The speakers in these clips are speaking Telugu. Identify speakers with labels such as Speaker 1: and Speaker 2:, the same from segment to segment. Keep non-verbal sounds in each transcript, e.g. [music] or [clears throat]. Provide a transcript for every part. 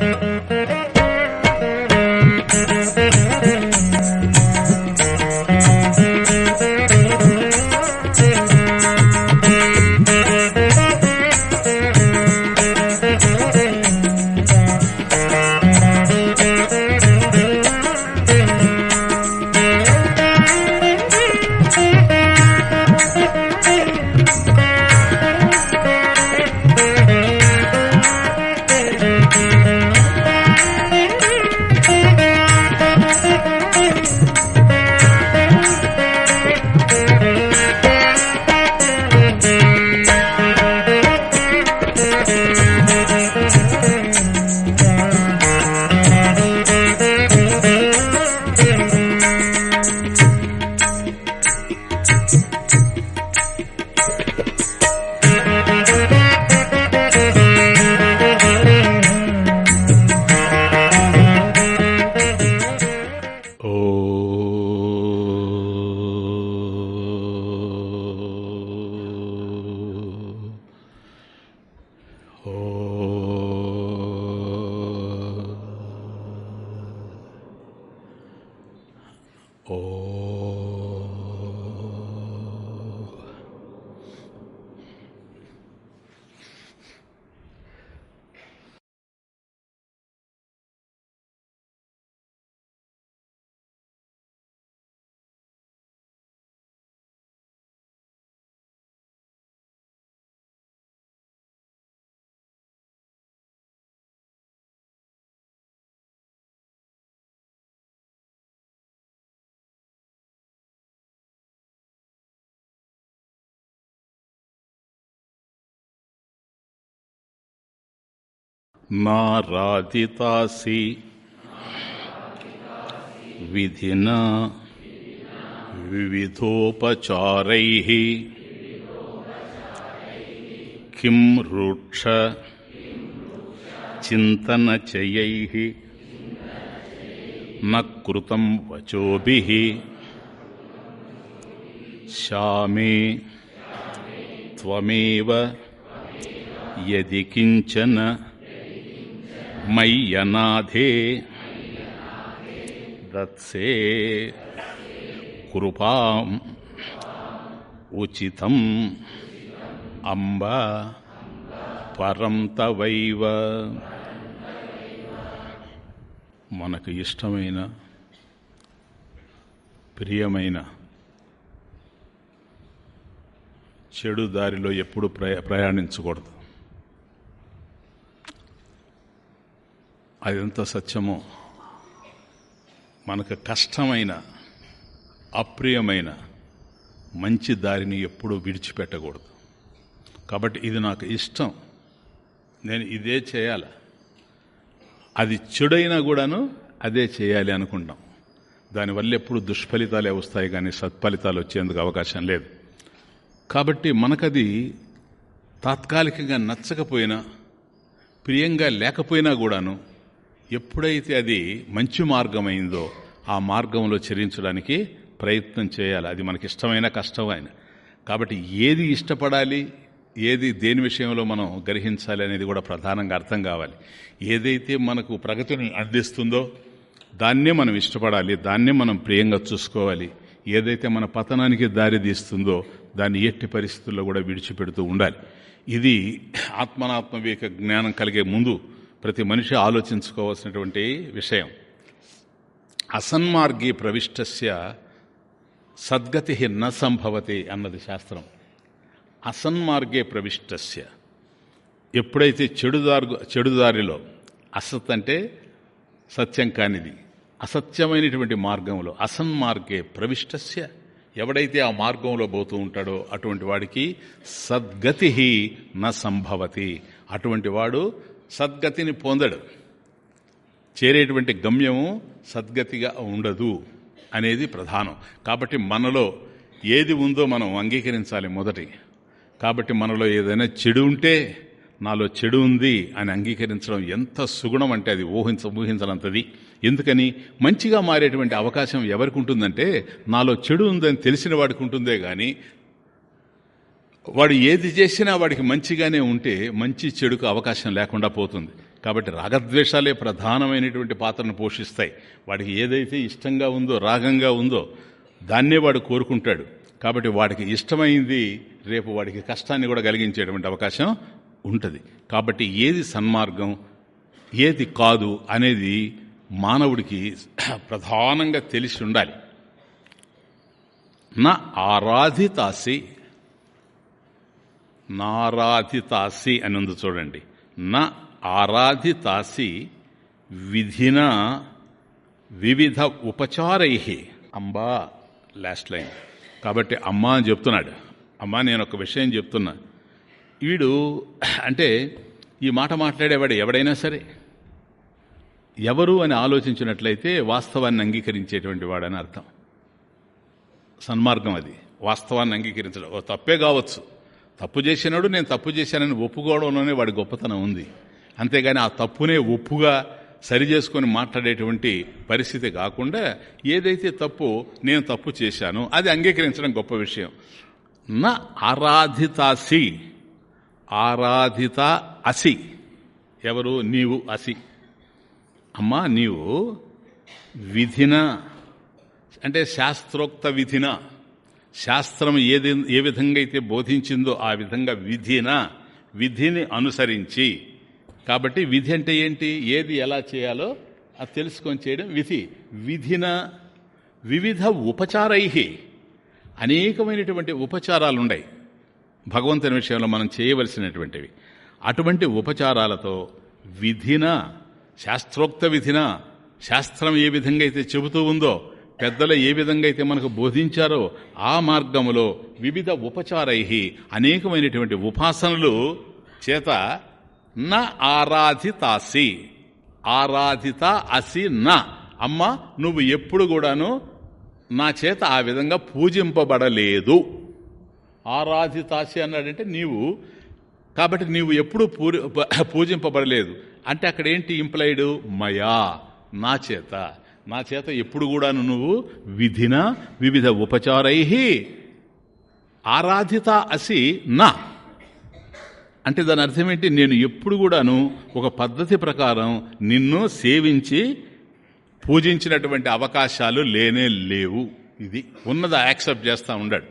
Speaker 1: Mm-hmm. నారాజితాసి విధినా వివిధోపచారై కిం రూక్ష చింతనచయై నృతం వచోభి శామే త్వమేవ యది కించన మయ్యనాథే. దత్సే. కృపాం. ఉచితం. అంబ. పరం తవైవ. మనకు ఇష్టమైన ప్రియమైన చెడు దారిలో ఎప్పుడు ప్రయాణించకూడదు. అది ఎంత సత్యమో. మనకు కష్టమైన అప్రియమైన మంచి దారిని ఎప్పుడూ విడిచిపెట్టకూడదు. కాబట్టి ఇది నాకు ఇష్టం. నేను ఇదే చేయాలి. అది చెడైనా కూడాను అదే చేయాలి అనుకుంటాం. దానివల్ల ఎప్పుడు దుష్ఫలితాలే వస్తాయి కానీ సత్ఫలితాలు వచ్చేందుకు అవకాశం లేదు. కాబట్టి మనకది తాత్కాలికంగా నచ్చకపోయినా ప్రియంగా లేకపోయినా కూడాను ఎప్పుడైతే అది మంచి మార్గమైందో ఆ మార్గంలో చరించడానికి ప్రయత్నం చేయాలి. అది మనకి ఇష్టమైన కష్టమైన కాబట్టి ఏది ఇష్టపడాలి ఏది దేని విషయంలో మనం గ్రహించాలి అనేది కూడా ప్రధానంగా అర్థం కావాలి. ఏదైతే మనకు ప్రగతిని అందిస్తుందో దాన్నే మనం ఇష్టపడాలి దాన్నే మనం ప్రియంగా చూసుకోవాలి. ఏదైతే మన పతనానికి దారి తీస్తుందో దాన్ని ఎట్టి పరిస్థితుల్లో కూడా విడిచిపెడుతూ ఉండాలి. ఇది ఆత్మనాత్మవేక జ్ఞానం కలిగే ముందు ప్రతి మనిషి ఆలోచించుకోవాల్సినటువంటి విషయం. అసన్మార్గీ ప్రవిష్టస్య సద్గతి న సంభవతి అన్నది శాస్త్రం. అసన్మార్గే ప్రవిష్టస్య. ఎప్పుడైతే చెడుదారు చెడుదారిలో అసత్ అంటే సత్యం కానిది అసత్యమైనటువంటి మార్గంలో అసన్మార్గే ప్రవిష్టస్య. ఎవడైతే ఆ మార్గంలో పోతూ ఉంటాడో అటువంటి వాడికి సద్గతి న సంభవతి. అటువంటి వాడు సద్గతిని పొందడు. చేరేటువంటి గమ్యము సద్గతిగా ఉండదు అనేది ప్రధానం. కాబట్టి మనలో ఏది ఉందో మనం అంగీకరించాలి మొదటి. కాబట్టి మనలో ఏదైనా చెడు ఉంటే నాలో చెడు ఉంది అని అంగీకరించడం ఎంత సుగుణం అంటే అది ఊహించ ఊహించనంతది. ఎందుకని? మంచిగా మారేటువంటి అవకాశం ఎవరికి ఉంటుందంటే నాలో చెడు ఉందని తెలిసిన వాడికి ఉంటుందే కానీ వాడు ఏది చేసినా వాడికి మంచిగానే ఉంటే మంచి చెడుకు అవకాశం లేకుండా పోతుంది. కాబట్టి రాగద్వేషాలే ప్రధానమైనటువంటి పాత్రను పోషిస్తాయి. వాడికి ఏదైతే ఇష్టంగా ఉందో రాగంగా ఉందో దాన్నే వాడు కోరుకుంటాడు. కాబట్టి వాడికి ఇష్టమైంది రేపు వాడికి కష్టాన్ని కూడా కలిగించేటువంటి అవకాశం ఉంటుంది. కాబట్టి ఏది సన్మార్గం ఏది కాదు అనేది మానవుడికి ప్రధానంగా తెలిసి ఉండాలి. నా ఆరాధితాసి నారాధితాసి అని ఉంది చూడండి. నా ఆరాధితాసి విధిన వివిధ ఉపచారై అంబా లాస్ట్ లైన్ కాబట్టి అమ్మ అని చెప్తున్నాడు. అమ్మ నేను ఒక విషయం చెప్తున్నా. వీడు అంటే ఈ మాట మాట్లాడేవాడు ఎవడైనా సరే ఎవరు అని ఆలోచించినట్లయితే వాస్తవాన్ని అంగీకరించేటువంటి వాడని అర్థం. సన్మార్గం అది. వాస్తవాన్ని అంగీకరించడం. ఓ తప్పే కావచ్చు. తప్పు చేసినాడు నేను తప్పు చేశానని ఒప్పుకోవడంలోనే వాడి గొప్పతనం ఉంది. అంతేగాని ఆ తప్పునే ఒప్పుగా సరి చేసుకొని మాట్లాడేటువంటి పరిస్థితి కాకుండా ఏదైతే తప్పు నేను తప్పు చేశాను అది అంగీకరించడం గొప్ప విషయం. నా ఆరాధితాసి ఆరాధిత అసి. ఎవరు? నీవు అసి. అమ్మా నీవు విధిన అంటే శాస్త్రోక్త విధిన. శాస్త్రం ఏది ఏ విధంగా అయితే బోధించిందో ఆ విధంగా విధిన విధిని అనుసరించి. కాబట్టి విధి అంటే ఏంటి? ఏది ఎలా చేయాలో అది తెలుసుకొని చేయడం విధి. విధిన వివిధ ఉపచారై అనేకమైనటువంటి ఉపచారాలు ఉన్నాయి భగవంతుని విషయంలో మనం చేయవలసినటువంటివి. అటువంటి ఉపచారాలతో విధిన శాస్త్రోక్త విధిన శాస్త్రం ఏ విధంగా అయితే చెబుతూ ఉందో పెద్దలు ఏ విధంగా అయితే మనకు బోధించారో ఆ మార్గములో వివిధ ఉపచారై అనేకమైనటువంటి ఉపాసనలు చేత నా ఆరాధితాసి. ఆరాధిత అసి నా. అమ్మ నువ్వు ఎప్పుడు కూడాను నా చేత ఆ విధంగా పూజింపబడలేదు. ఆరాధితాసి అన్నాడంటే నీవు కాబట్టి నీవు ఎప్పుడు పూజింపబడలేదు. అంటే అక్కడ ఏంటి ఇంప్లైడ్? మయా నా చేత. నా చేత ఎప్పుడు కూడాను నువ్వు విధిన వివిధ ఉపచారై ఆరాధిత అసి నా. అంటే దాని అర్థం ఏంటి నేను ఎప్పుడు కూడాను ఒక పద్ధతి ప్రకారం నిన్ను సేవించి పూజించినటువంటి అవకాశాలు లేనే లేవు. ఇది ఉన్నదా యాక్సెప్ట్ చేస్తూ ఉండాడు.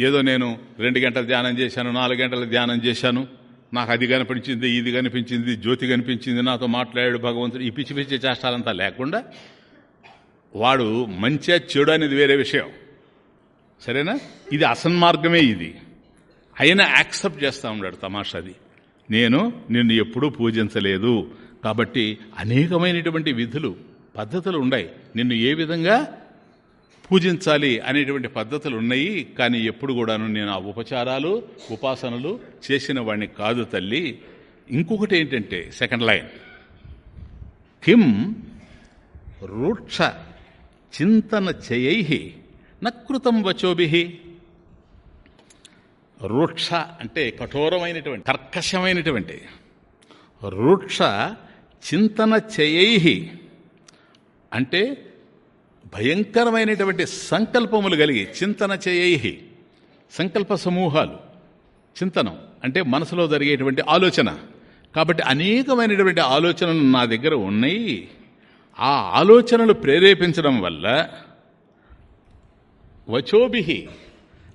Speaker 1: ఏదో నేను రెండు గంటలు ధ్యానం చేశాను నాలుగు గంటలు ధ్యానం చేశాను. నాకు అది కనిపించింది ఇది కనిపించింది జ్యోతి కనిపించింది నాతో మాట్లాడాడు భగవంతుడు. ఈ పిచ్చి పిచ్చి చేష్టాలంతా లేకుండా వాడు మంచిగా చెడు అనేది వేరే విషయం. సరేనా? ఇది అసన్మార్గమే ఇది. అయినా యాక్సెప్ట్ చేస్తూ ఉన్నాడు తమాషాది. నేను నిన్ను ఎప్పుడూ పూజించలేదు. కాబట్టి అనేకమైనటువంటి విధులు పద్ధతులు ఉన్నాయి నిన్ను ఏ విధంగా పూజించాలి అనేటువంటి పద్ధతులు ఉన్నాయి. కానీ ఎప్పుడు కూడాను నేను ఆ ఉపచారాలు ఉపాసనలు చేసిన వాడిని కాదు తల్లి. ఇంకొకటి ఏంటంటే సెకండ్ లైన్. కిం రూక్ష చింతన చేయై నకృతం వచోభి రూక్ష అంటే కఠోరమైనటువంటి కర్కశమైనటువంటి. రూక్ష చింతన చేయై అంటే భయంకరమైనటువంటి సంకల్పములు కలిగి చింతన చేయై సంకల్ప సమూహాలు చింతనం అంటే మనసులో జరిగేటువంటి ఆలోచన. కాబట్టి అనేకమైనటువంటి ఆలోచనలు నా దగ్గర ఉన్నాయి. ఆ ఆలోచనలు ప్రేరేపించడం వల్ల వచోభిహి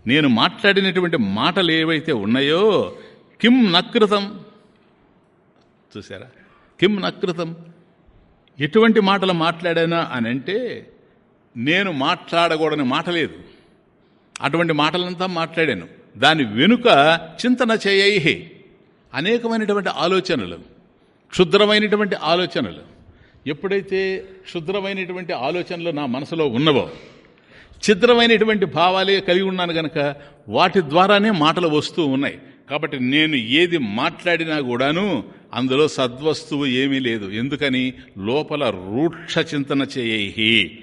Speaker 1: నేను మాట్లాడినటువంటి మాటలు ఏవైతే ఉన్నాయో కిం నకృతం చూసారా కిం నకృతం ఎటువంటి మాటలు మాట్లాడానా అని అంటే నేను మాట్లాడకూడని మాట లేదు. అటువంటి మాటలంతా మాట్లాడాను. దాని వెనుక చింతన చేయై అనేకమైనటువంటి ఆలోచనలు క్షుద్రమైనటువంటి ఆలోచనలు. ఎప్పుడైతే క్షుద్రమైనటువంటి ఆలోచనలు నా మనసులో ఉన్నవో చిద్రమైనటువంటి భావాలే కలిగి ఉన్నాను గనక వాటి ద్వారానే మాటలు వస్తూ ఉన్నాయి. కాబట్టి నేను ఏది మాట్లాడినా కూడాను అందులో సద్వస్తువు ఏమీ లేదు. ఎందుకని? లోపల రూక్ష చింతన చేయై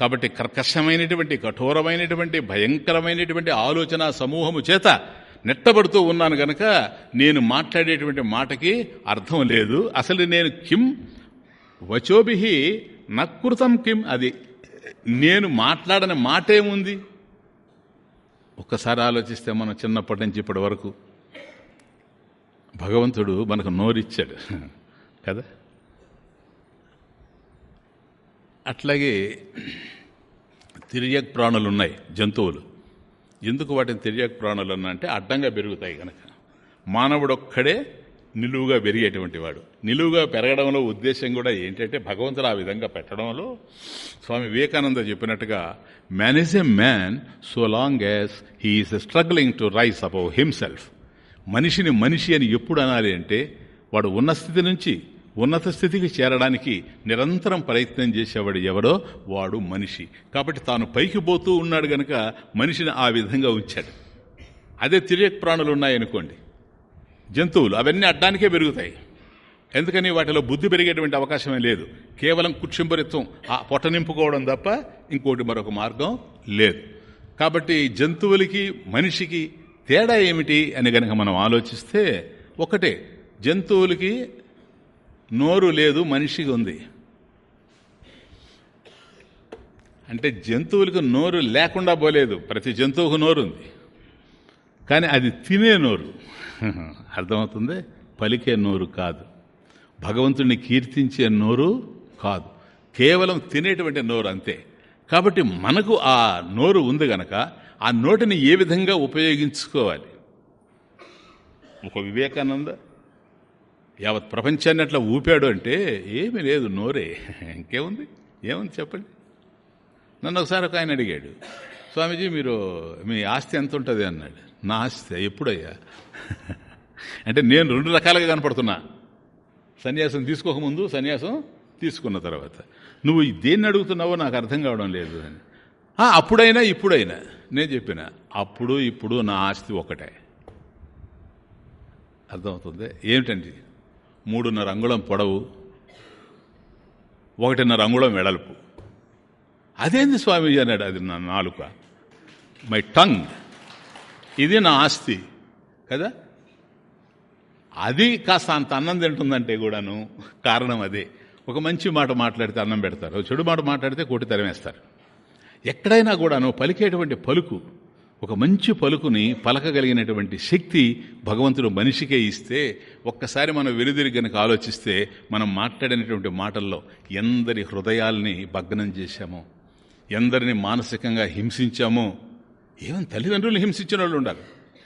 Speaker 1: కాబట్టి కర్కశమైనటువంటి కఠోరమైనటువంటి భయంకరమైనటువంటి ఆలోచన సమూహము చేత నెట్టబడుతూ ఉన్నాను గనక నేను మాట్లాడేటువంటి మాటకి అర్థం లేదు. అసలు నేను కిం? వచోభి నకృతం కిం? అది నేను మాట్లాడని మాటేముంది? ఒక్కసారి ఆలోచిస్తే మనం చిన్నప్పటి నుంచి ఇప్పటి వరకు భగవంతుడు మనకు నోరిచ్చాడు. కదా? అట్లాగే తిరియక్ ప్రాణులు ఉన్నాయి జంతువులు. ఎందుకు వాటిని తిరియక్ ప్రాణులు అంటే అడ్డంగా పెరుగుతాయి కనుక మానవుడు ఒక్కడే నిలువుగా పెరిగేటువంటి వాడు. నిలువుగా పెరగడంలో ఉద్దేశం కూడా ఏంటంటే భగవంతుడు ఆ విధంగా పెట్టడంలో స్వామి వివేకానంద చెప్పినట్టుగా man is a man so long as he's struggling to rise above himself మనిషిని మనిషి అని ఎప్పుడు అనాలి అంటే వాడు ఉన్న స్థితి నుంచి ఉన్నత స్థితికి చేరడానికి నిరంతరం ప్రయత్నం చేసేవాడు ఎవడో వాడు మనిషి. కాబట్టి తాను పైకి పోతూ ఉన్నాడు గనక మనిషిని ఆ విధంగా ఉంచాడు. అదే తిరియక్ ప్రాణులు ఉన్నాయనుకోండి. జంతువులు అవన్నీ అడ్డానికే పెరుగుతాయి. ఎందుకని వాటిలో బుద్ధి పెరిగేటువంటి అవకాశమే లేదు. కేవలం కుక్షింపరిత్వం ఆ పొట్ట నింపుకోవడం తప్ప ఇంకోటి మరొక మార్గం లేదు. కాబట్టి జంతువులకి మనిషికి తేడా ఏమిటి అని గనక మనం ఆలోచిస్తే ఒకటే జంతువులకి నోరు లేదు మనిషికి ఉంది. అంటే జంతువులకు నోరు లేకుండా పోలేదు. ప్రతి జంతువుకు నోరు ఉంది కానీ అది తినే నోరు. [laughs] అర్థమవుతుంది? పలికే నోరు కాదు. భగవంతుడిని కీర్తించే నోరు కాదు. కేవలం తినేటువంటి నోరు అంతే. కాబట్టి మనకు ఆ నోరు ఉంది గనక ఆ నోటిని ఏ విధంగా ఉపయోగించుకోవాలి? ఒక వివేకానంద యావత్ ప్రపంచాన్ని అట్లా ఊపాడు అంటే ఏమీ లేదు నోరే. ఇంకేముంది? ఏముంది చెప్పండి? నన్ను ఒకసారి ఒక ఆయన అడిగాడు స్వామీజీ మీరు మీ ఆస్తి ఎంత ఉంటుంది అన్నాడు. నా ఆస్తి? ఎప్పుడయ్యా? అంటే నేను రెండు రకాలుగా కనపడుతున్నా. సన్యాసం తీసుకోకముందు సన్యాసం తీసుకున్న తర్వాత. నువ్వు దేన్ని అడుగుతున్నావో నాకు అర్థం కావడం లేదు అని. అప్పుడైనా ఇప్పుడైనా. నేను చెప్పిన అప్పుడు ఇప్పుడు నా ఆస్తి ఒకటే. అర్థమవుతుంది? ఏమిటండి మూడున్నర అంగుళం పొడవు ఒకటిన్నర అంగుళం వెడల్పు. అదేంది స్వామీజీ అన్నాడు. అది నా నాలుక. మై టంగ్ ఇది నా ఆస్తి. కదా? అది కాస్త అంత అన్నం తింటుందంటే కూడాను కారణం అదే. ఒక మంచి మాట మాట్లాడితే అన్నం పెడతారు. చెడు మాట మాట్లాడితే కోటి తరిమేస్తారు. ఎక్కడైనా కూడాను పలికేటువంటి పలుకు ఒక మంచి పలుకుని పలకగలిగినటువంటి శక్తి భగవంతుడు మనిషికే ఇస్తే ఒక్కసారి మనం వెలుదిరి గనక ఆలోచిస్తే మనం మాట్లాడినటువంటి మాటల్లో ఎందరి హృదయాల్ని భగ్నం చేశామో ఎందరిని మానసికంగా హింసించామో ఏమని తల్లిదండ్రులు హింసించిన వాళ్ళు ఉండాలి.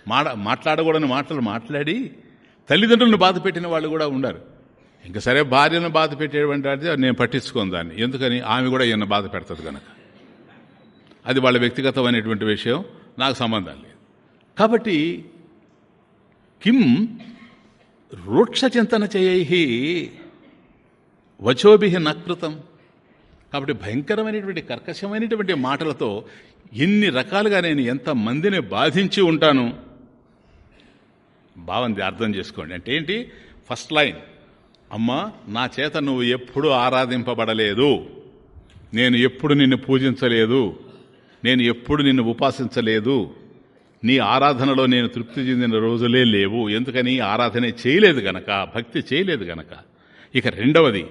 Speaker 1: మాడ మాట్లాడకూడని మాటలు మాట్లాడి తల్లిదండ్రులను బాధ పెట్టిన వాళ్ళు కూడా ఉండరు ఇంకా సరే భార్యను బాధ పెట్టేటువంటి అంటే నేను పట్టించుకోను దాన్ని. ఎందుకని? ఆమె కూడా ఈయన బాధ పెడుతుంది కనుక అది వాళ్ళ వ్యక్తిగతమైనటువంటి విషయం. నాకు సంబంధం లేదు. కాబట్టి కిం రూక్షచింతన చేయై వచోభి నకృతం కాబట్టి భయంకరమైనటువంటి కర్కశమైనటువంటి మాటలతో ఎన్ని రకాలుగా నేను ఎంత మందిని బాధించి ఉంటాను? బాగుంది అర్థం చేసుకోండి. అంటే ఏంటి? ఫస్ట్ లైన్ అమ్మా నా చేత నువ్వు ఎప్పుడు ఆరాధింపబడలేదు. నేను ఎప్పుడు నిన్ను పూజించలేదు. నేను ఎప్పుడు నిన్ను ఉపాసించలేదు. నీ ఆరాధనలో నేను తృప్తి చెందిన రోజులే లేవు. ఎందుకని? ఆరాధనే చేయలేదు గనక భక్తి చేయలేదు గనక. ఇక రెండవది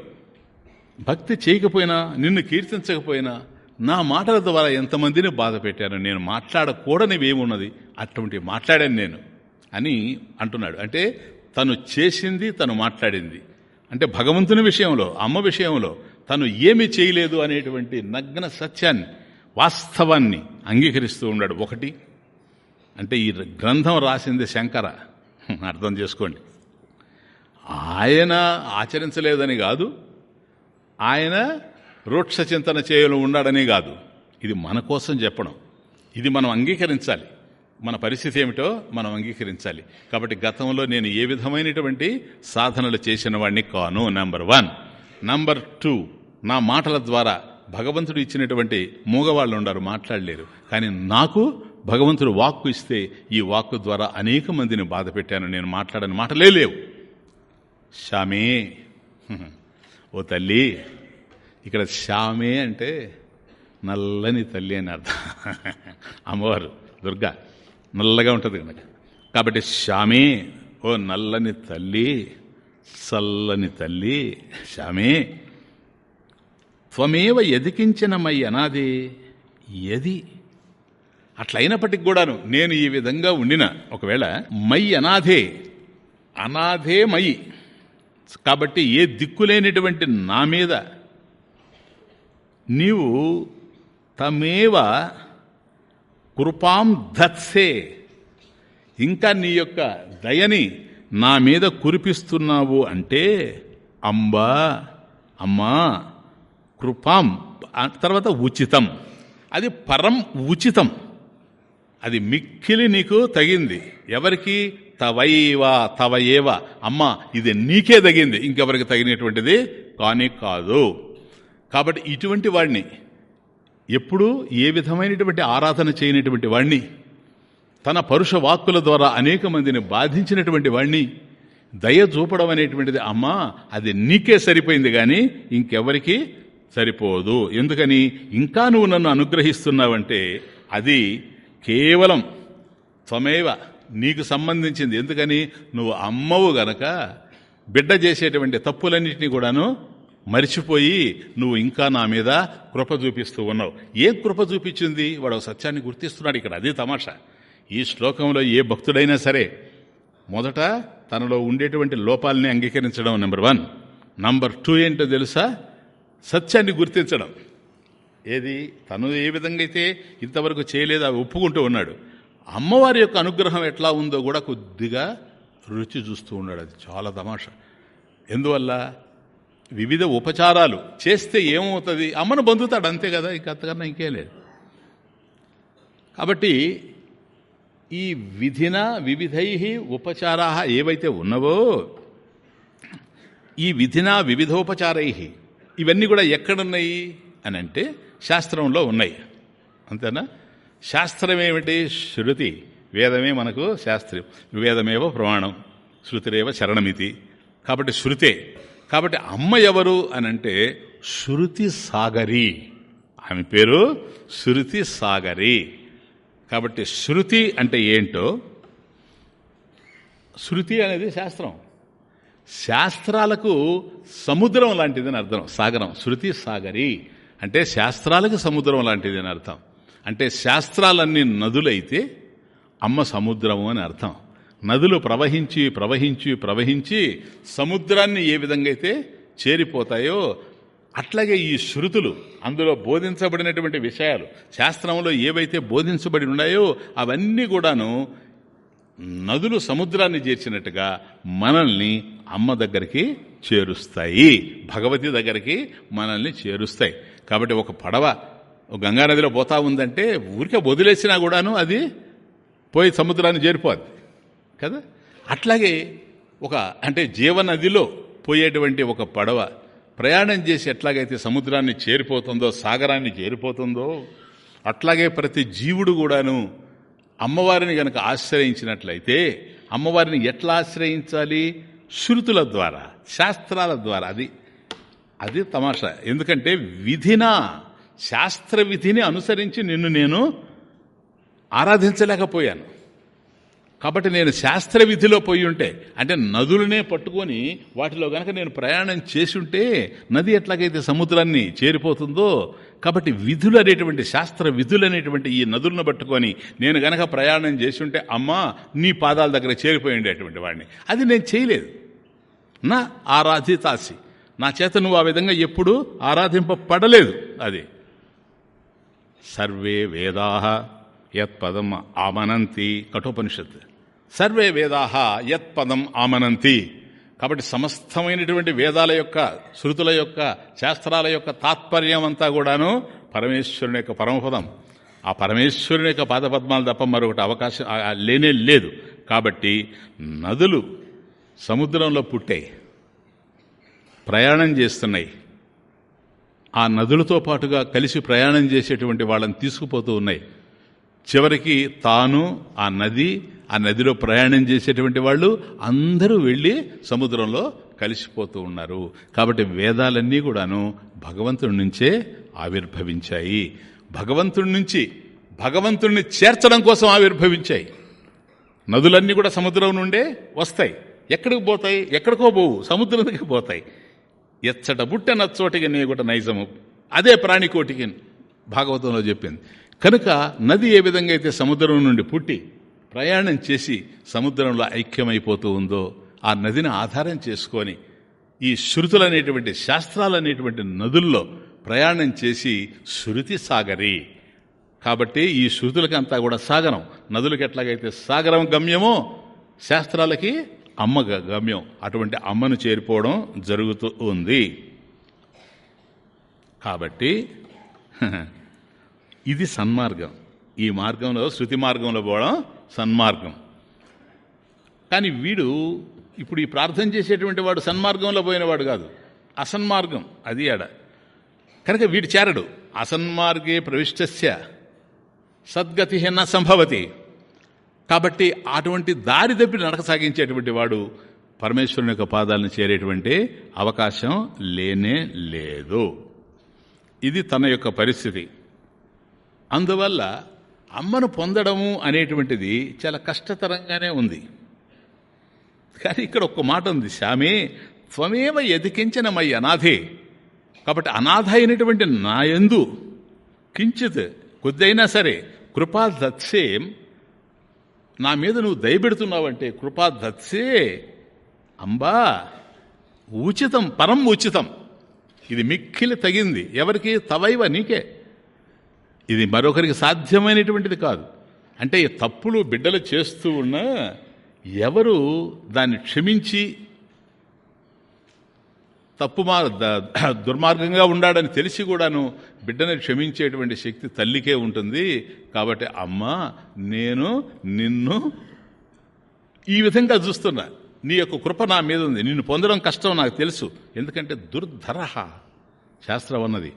Speaker 1: భక్తి చేయకపోయినా నిన్ను కీర్తించకపోయినా నా మాటల ద్వారా ఎంతమందిని బాధ పెట్టాను. నేను మాట్లాడకూడనివి ఏమున్నది? అటువంటి మాట్లాడాను నేను అని అంటున్నాడు. అంటే తను చేసింది తను మాట్లాడింది. అంటే భగవంతుని విషయంలో అమ్మ విషయంలో తను ఏమి చేయలేదు అనేటువంటి నగ్న సత్యాన్ని వాస్తవాన్ని అంగీకరిస్తూ ఉన్నాడు. ఒకటి అంటే ఈ గ్రంథం రాసింది శంకర. అర్థం చేసుకోండి. ఆయన ఆచరించలేదని కాదు ఆయన రూక్ష చింతన చేయలో ఉన్నాడని కాదు. ఇది మన కోసం చెప్పడం. ఇది మనం అంగీకరించాలి. మన పరిస్థితి ఏమిటో మనం అంగీకరించాలి. కాబట్టి గతంలో నేను ఏ విధమైనటువంటి సాధనలు చేసిన వాడిని కాను నంబర్ వన్. నంబర్ టూ నా మాటల ద్వారా భగవంతుడు ఇచ్చినటువంటి మూగవాళ్ళు ఉండరు మాట్లాడలేరు. కానీ నాకు భగవంతుడు వాక్కు ఇస్తే ఈ వాక్కు ద్వారా అనేక మందిని బాధ పెట్టాను. నేను మాట్లాడని మాటలే లేవు. శామే ఓ తల్లి ఇక్కడ శ్యామే అంటే నల్లని తల్లి అని అర్థం. అమ్మవారు దుర్గా నల్లగా ఉంటుంది కనుక. కాబట్టి శ్యామే ఓ నల్లని తల్లి చల్లని తల్లి శ్యామే. త్వమేవ ఎదికించిన మై అనాది ఎది అట్లయినప్పటికి కూడాను నేను ఈ విధంగా ఉండిన ఒకవేళ మై అనాథే అనాథే మయి. కాబట్టి ఏ దిక్కులేనిటువంటి నా మీద నీవు తమేవ కృపాం ధత్సే ఇంకా నీ యొక్క దయని నా మీద కురిపిస్తున్నావు అంటే అంబా అమ్మా కృపాం తర్వాత ఉచితం. అది పరం ఉచితం. అది మిక్కిలి నీకు తగింది. ఎవరికి? తవైవా తవయేవ. అమ్మ ఇది నీకే తగింది. ఇంకెవరికి తగినటువంటిది? కానీ కాదు. కాబట్టి ఇటువంటి వాడిని ఎప్పుడు ఏ విధమైనటువంటి ఆరాధన చేయనటువంటి వాణ్ణి తన పరుష వాక్కుల ద్వారా అనేక మందిని బాధించినటువంటి వాణ్ణి దయ చూపడం అనేటువంటిది అమ్మా అది నీకే సరిపోయింది కానీ ఇంకెవరికి? సరిపోదు. ఎందుకని? ఇంకా నువ్వు నన్ను అనుగ్రహిస్తున్నావంటే అది కేవలం త్వమేవ నీకు సంబంధించింది. ఎందుకని? నువ్వు అమ్మవు గనక బిడ్డ చేసేటువంటి తప్పులన్నింటినీ కూడాను మరిచిపోయి నువ్వు ఇంకా నా మీద కృప చూపిస్తూ ఉన్నావు. ఏం కృప చూపించింది? వాడు సత్యాన్ని గుర్తిస్తున్నాడు. ఇక్కడ అదే తమాషా. ఈ శ్లోకంలో ఏ భక్తుడైనా సరే మొదట తనలో ఉండేటువంటి లోపాలని అంగీకరించడం నెంబర్ వన్. నంబర్ టూ ఏంటో తెలుసా? సత్యాన్ని గుర్తించడం. ఏది? తను ఏ విధంగా అయితే ఇంతవరకు చేయలేదు అవి ఒప్పుకుంటూ ఉన్నాడు. అమ్మవారి యొక్క అనుగ్రహం ఎట్లా ఉందో కూడా కొద్దిగా రుచి చూస్తూ ఉన్నాడు. అది చాలా తమాష. ఎందువల్ల? వివిధ ఉపచారాలు చేస్తే ఏమవుతుంది? అమ్మను బంధుతాడు అంతే కదా ఇంక అంతకన్నా ఇంకే లేదు. కాబట్టి ఈ విధిన వివిధై ఉపచారా ఏవైతే ఉన్నవో ఈ విధిన వివిధోపచారై ఇవన్నీ కూడా ఎక్కడున్నాయి అని అంటే శాస్త్రంలో ఉన్నాయి. అంతేనా? శాస్త్రం ఏమిటి శృతి. వేదమే మనకు శాస్త్రం. వేదమేవ ప్రమాణం. శృతిరేవ శరణమితి. కాబట్టి శృతే. కాబట్టి అమ్మ ఎవరు అని అంటే శృతి సాగరి. ఆమె పేరు శృతి సాగరి. కాబట్టి శృతి అంటే ఏంటో? శృతి అనేది శాస్త్రం. శాస్త్రాలకు సముద్రం లాంటిదని అర్థం. సాగరం. శృతి సాగరి. అంటే శాస్త్రాలకు సముద్రం లాంటిది అని అర్థం. అంటే శాస్త్రాలన్నీ నదులైతే అమ్మ సముద్రము అని అర్థం. నదులు ప్రవహించి ప్రవహించి ప్రవహించి సముద్రాన్ని ఏ విధంగా అయితే చేరిపోతాయో అట్లాగే ఈ శృతులు అందులో బోధించబడినటువంటి విషయాలు శాస్త్రంలో ఏవైతే బోధించబడి ఉన్నాయో అవన్నీ కూడాను నదులు సముద్రాన్ని చేర్చినట్టుగా మనల్ని అమ్మ దగ్గరికి చేరుస్తాయి. భగవతి దగ్గరికి మనల్ని చేరుస్తాయి. కాబట్టి ఒక పడవ గంగానదిలో పోతా ఉందంటే ఊరికే వదిలేసినా కూడాను అది పోయి సముద్రాన్ని చేరిపోద్ది. కదా? అట్లాగే ఒక అంటే జీవనదిలో పోయేటువంటి ఒక పడవ ప్రయాణం చేసి ఎట్లాగైతే సముద్రాన్ని చేరిపోతుందో సాగరాన్ని చేరిపోతుందో అట్లాగే ప్రతి జీవుడు కూడాను అమ్మవారిని గనక ఆశ్రయించినట్లయితే అమ్మవారిని ఎట్లా ఆశ్రయించాలి? శృతుల ద్వారా శాస్త్రాల ద్వారా. అది అది తమాషా. ఎందుకంటే విధిన శాస్త్ర విధిని అనుసరించి నిన్ను నేను ఆరాధించలేకపోయాను. కాబట్టి నేను శాస్త్ర విధిలో పోయి ఉంటే అంటే నదులనే పట్టుకొని వాటిలో గనక నేను ప్రయాణం చేసి ఉంటే నది ఎట్లాగైతే సముద్రాన్ని చేరిపోతుందో కాబట్టి విధులు అనేటువంటి శాస్త్ర విధులు అనేటువంటి ఈ నదులను పట్టుకొని నేను గనక ప్రయాణం చేసి ఉంటే అమ్మా నీ పాదాల దగ్గర చేరిపోయి ఉండేటువంటి వాడిని. అది నేను చేయలేదు. నా ఆరాధితాసి. నా చేత నువ్వు ఆ విధంగా ఎప్పుడూ ఆరాధింపబడలేదు అది. సర్వే వేదా యత్పదం ఆమనంతి. కఠోపనిషత్ సర్వే వేదాహ యత్పదం ఆమనంతి. కాబట్టి సమస్తమైనటువంటి వేదాల యొక్క శృతుల యొక్క శాస్త్రాల యొక్క తాత్పర్యం అంతా కూడాను పరమేశ్వరుని యొక్క పరమపదం. ఆ పరమేశ్వరుని యొక్క పాదపద్మాలు తప్ప మరొకటి అవకాశం లేనే లేదు. కాబట్టి నదులు సముద్రంలో పుట్టాయి. ప్రయాణం చేస్తున్నాయి. ఆ నదులతో పాటుగా కలిసి ప్రయాణం చేసేటువంటి వాళ్ళని తీసుకుపోతూ ఉన్నాయి. చివరికి తాను ఆ నది ఆ నదిలో ప్రయాణం చేసేటువంటి వాళ్ళు అందరూ వెళ్ళి సముద్రంలో కలిసిపోతూ ఉన్నారు. కాబట్టి వేదాలన్నీ కూడాను భగవంతుడి నుంచే ఆవిర్భవించాయి. భగవంతుడి నుంచి భగవంతుణ్ణి చేర్చడం కోసం ఆవిర్భవించాయి. నదులన్నీ కూడా సముద్రం నుండే వస్తాయి. ఎక్కడికి పోతాయి? ఎక్కడికో పోవు. సముద్రానికి పోతాయి. ఎచ్చట బుట్ట నచ్చోటికి కూడా నైజము. అదే ప్రాణికోటికి భాగవతంలో చెప్పింది. కనుక నది ఏ విధంగా అయితే సముద్రం నుండి పుట్టి ప్రయాణం చేసి సముద్రంలో ఐక్యమైపోతూ ఉందో ఆ నదిని ఆధారం చేసుకొని ఈ శృతులు శాస్త్రాలనేటువంటి శాస్త్రాలు అనేటువంటి నదుల్లో ప్రయాణం చేసి శృతి సాగరి. కాబట్టి ఈ శృతులకంతా కూడా సాగరం. నదులకి ఎట్లాగైతే సాగరం గమ్యమో శాస్త్రాలకి అమ్మ గమ్యం. అటువంటి అమ్మను చేరిపోవడం జరుగుతూ ఉంది. కాబట్టి [laughs] ఇది సన్మార్గం. ఈ మార్గంలో శృతి మార్గంలో పోవడం సన్మార్గం. కానీ వీడు ఇప్పుడు ఈ ప్రార్థన చేసేటువంటి వాడు సన్మార్గంలో పోయినవాడు కాదు. అసన్మార్గం అది ఆడ. కనుక వీడు చేరడు. అసన్మార్గే ప్రవిష్టస్య. సద్గతి న సంభవతి. కాబట్టి అటువంటి దారి తప్పి నడక సాగించేటువంటి వాడు పరమేశ్వరుని యొక్క పాదాలను చేరేటువంటి అవకాశం లేనే లేదు. ఇది తన యొక్క పరిస్థితి. అందువల్ల అమ్మను పొందడము అనేటువంటిది చాలా కష్టతరంగానే ఉంది. కానీ ఇక్కడ ఒక్క మాట ఉంది. శామే త్వమేవ ఎదికించిన మై అనాథే. కాబట్టి అనాథ అయినటువంటి నా ఎందు కించిత్ కొద్దైనా సరే కృపా దత్సేం నా మీద నువ్వు దయబెడుతున్నావంటే కృపా దత్సే అంబా ఉచితం పరం ఉచితం. ఇది మిక్కిలి తగింది. ఎవరికి? తవైవ నీకే. ఇది మరొకరికి సాధ్యమైనటువంటిది కాదు. అంటే తప్పులు బిడ్డలు చేస్తూ ఉన్నా ఎవరు దాన్ని క్షమించి తప్పు మార్ దుర్మార్గంగా ఉండాడని తెలిసి కూడాను బిడ్డని క్షమించేటువంటి శక్తి తల్లికే ఉంటుంది. కాబట్టి అమ్మ నేను నిన్ను ఈ విధంగా చూస్తున్నా. నీ యొక్క కృప నా మీద ఉంది. నిన్ను పొందడం కష్టం నాకు తెలుసు. ఎందుకంటే దుర్ధరహ శాస్త్రం అన్నది.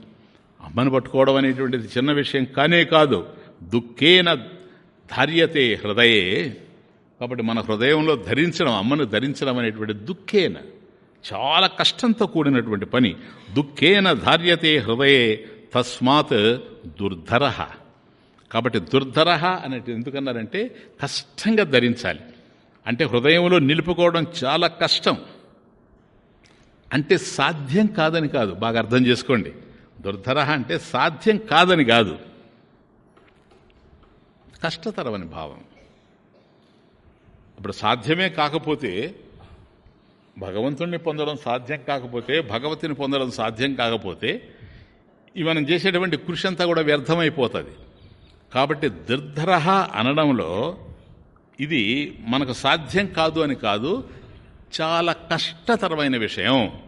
Speaker 1: అమ్మను పట్టుకోవడం అనేటువంటిది చిన్న విషయం కానే కాదు. దుఃఖేన ధార్యతే హృదయే. కాబట్టి మన హృదయంలో ధరించడం అమ్మను ధరించడం అనేటువంటి దుఃఖేన. చాలా కష్టంతో కూడినటువంటి పని. దుఃఖేన ధార్యతే హృదయే తస్మాత్ దుర్ధర. కాబట్టి దుర్ధర అనేటి ఎందుకన్నారంటే కష్టంగా ధరించాలి. అంటే హృదయంలో నిలుపుకోవడం చాలా కష్టం. అంటే సాధ్యం కాదని కాదు. బాగా అర్థం చేసుకోండి. దుర్ధర అంటే సాధ్యం కాదని కాదు. కష్టతరమని భావం. ఇప్పుడు సాధ్యమే కాకపోతే భగవంతుణ్ణి పొందడం సాధ్యం కాకపోతే భగవతిని పొందడం సాధ్యం కాకపోతే మనం చేసేటువంటి కృషి అంతా కూడా వ్యర్థమైపోతుంది. కాబట్టి దుర్ధర అనడంలో ఇది మనకు సాధ్యం కాదు అని కాదు చాలా కష్టతరమైన విషయం.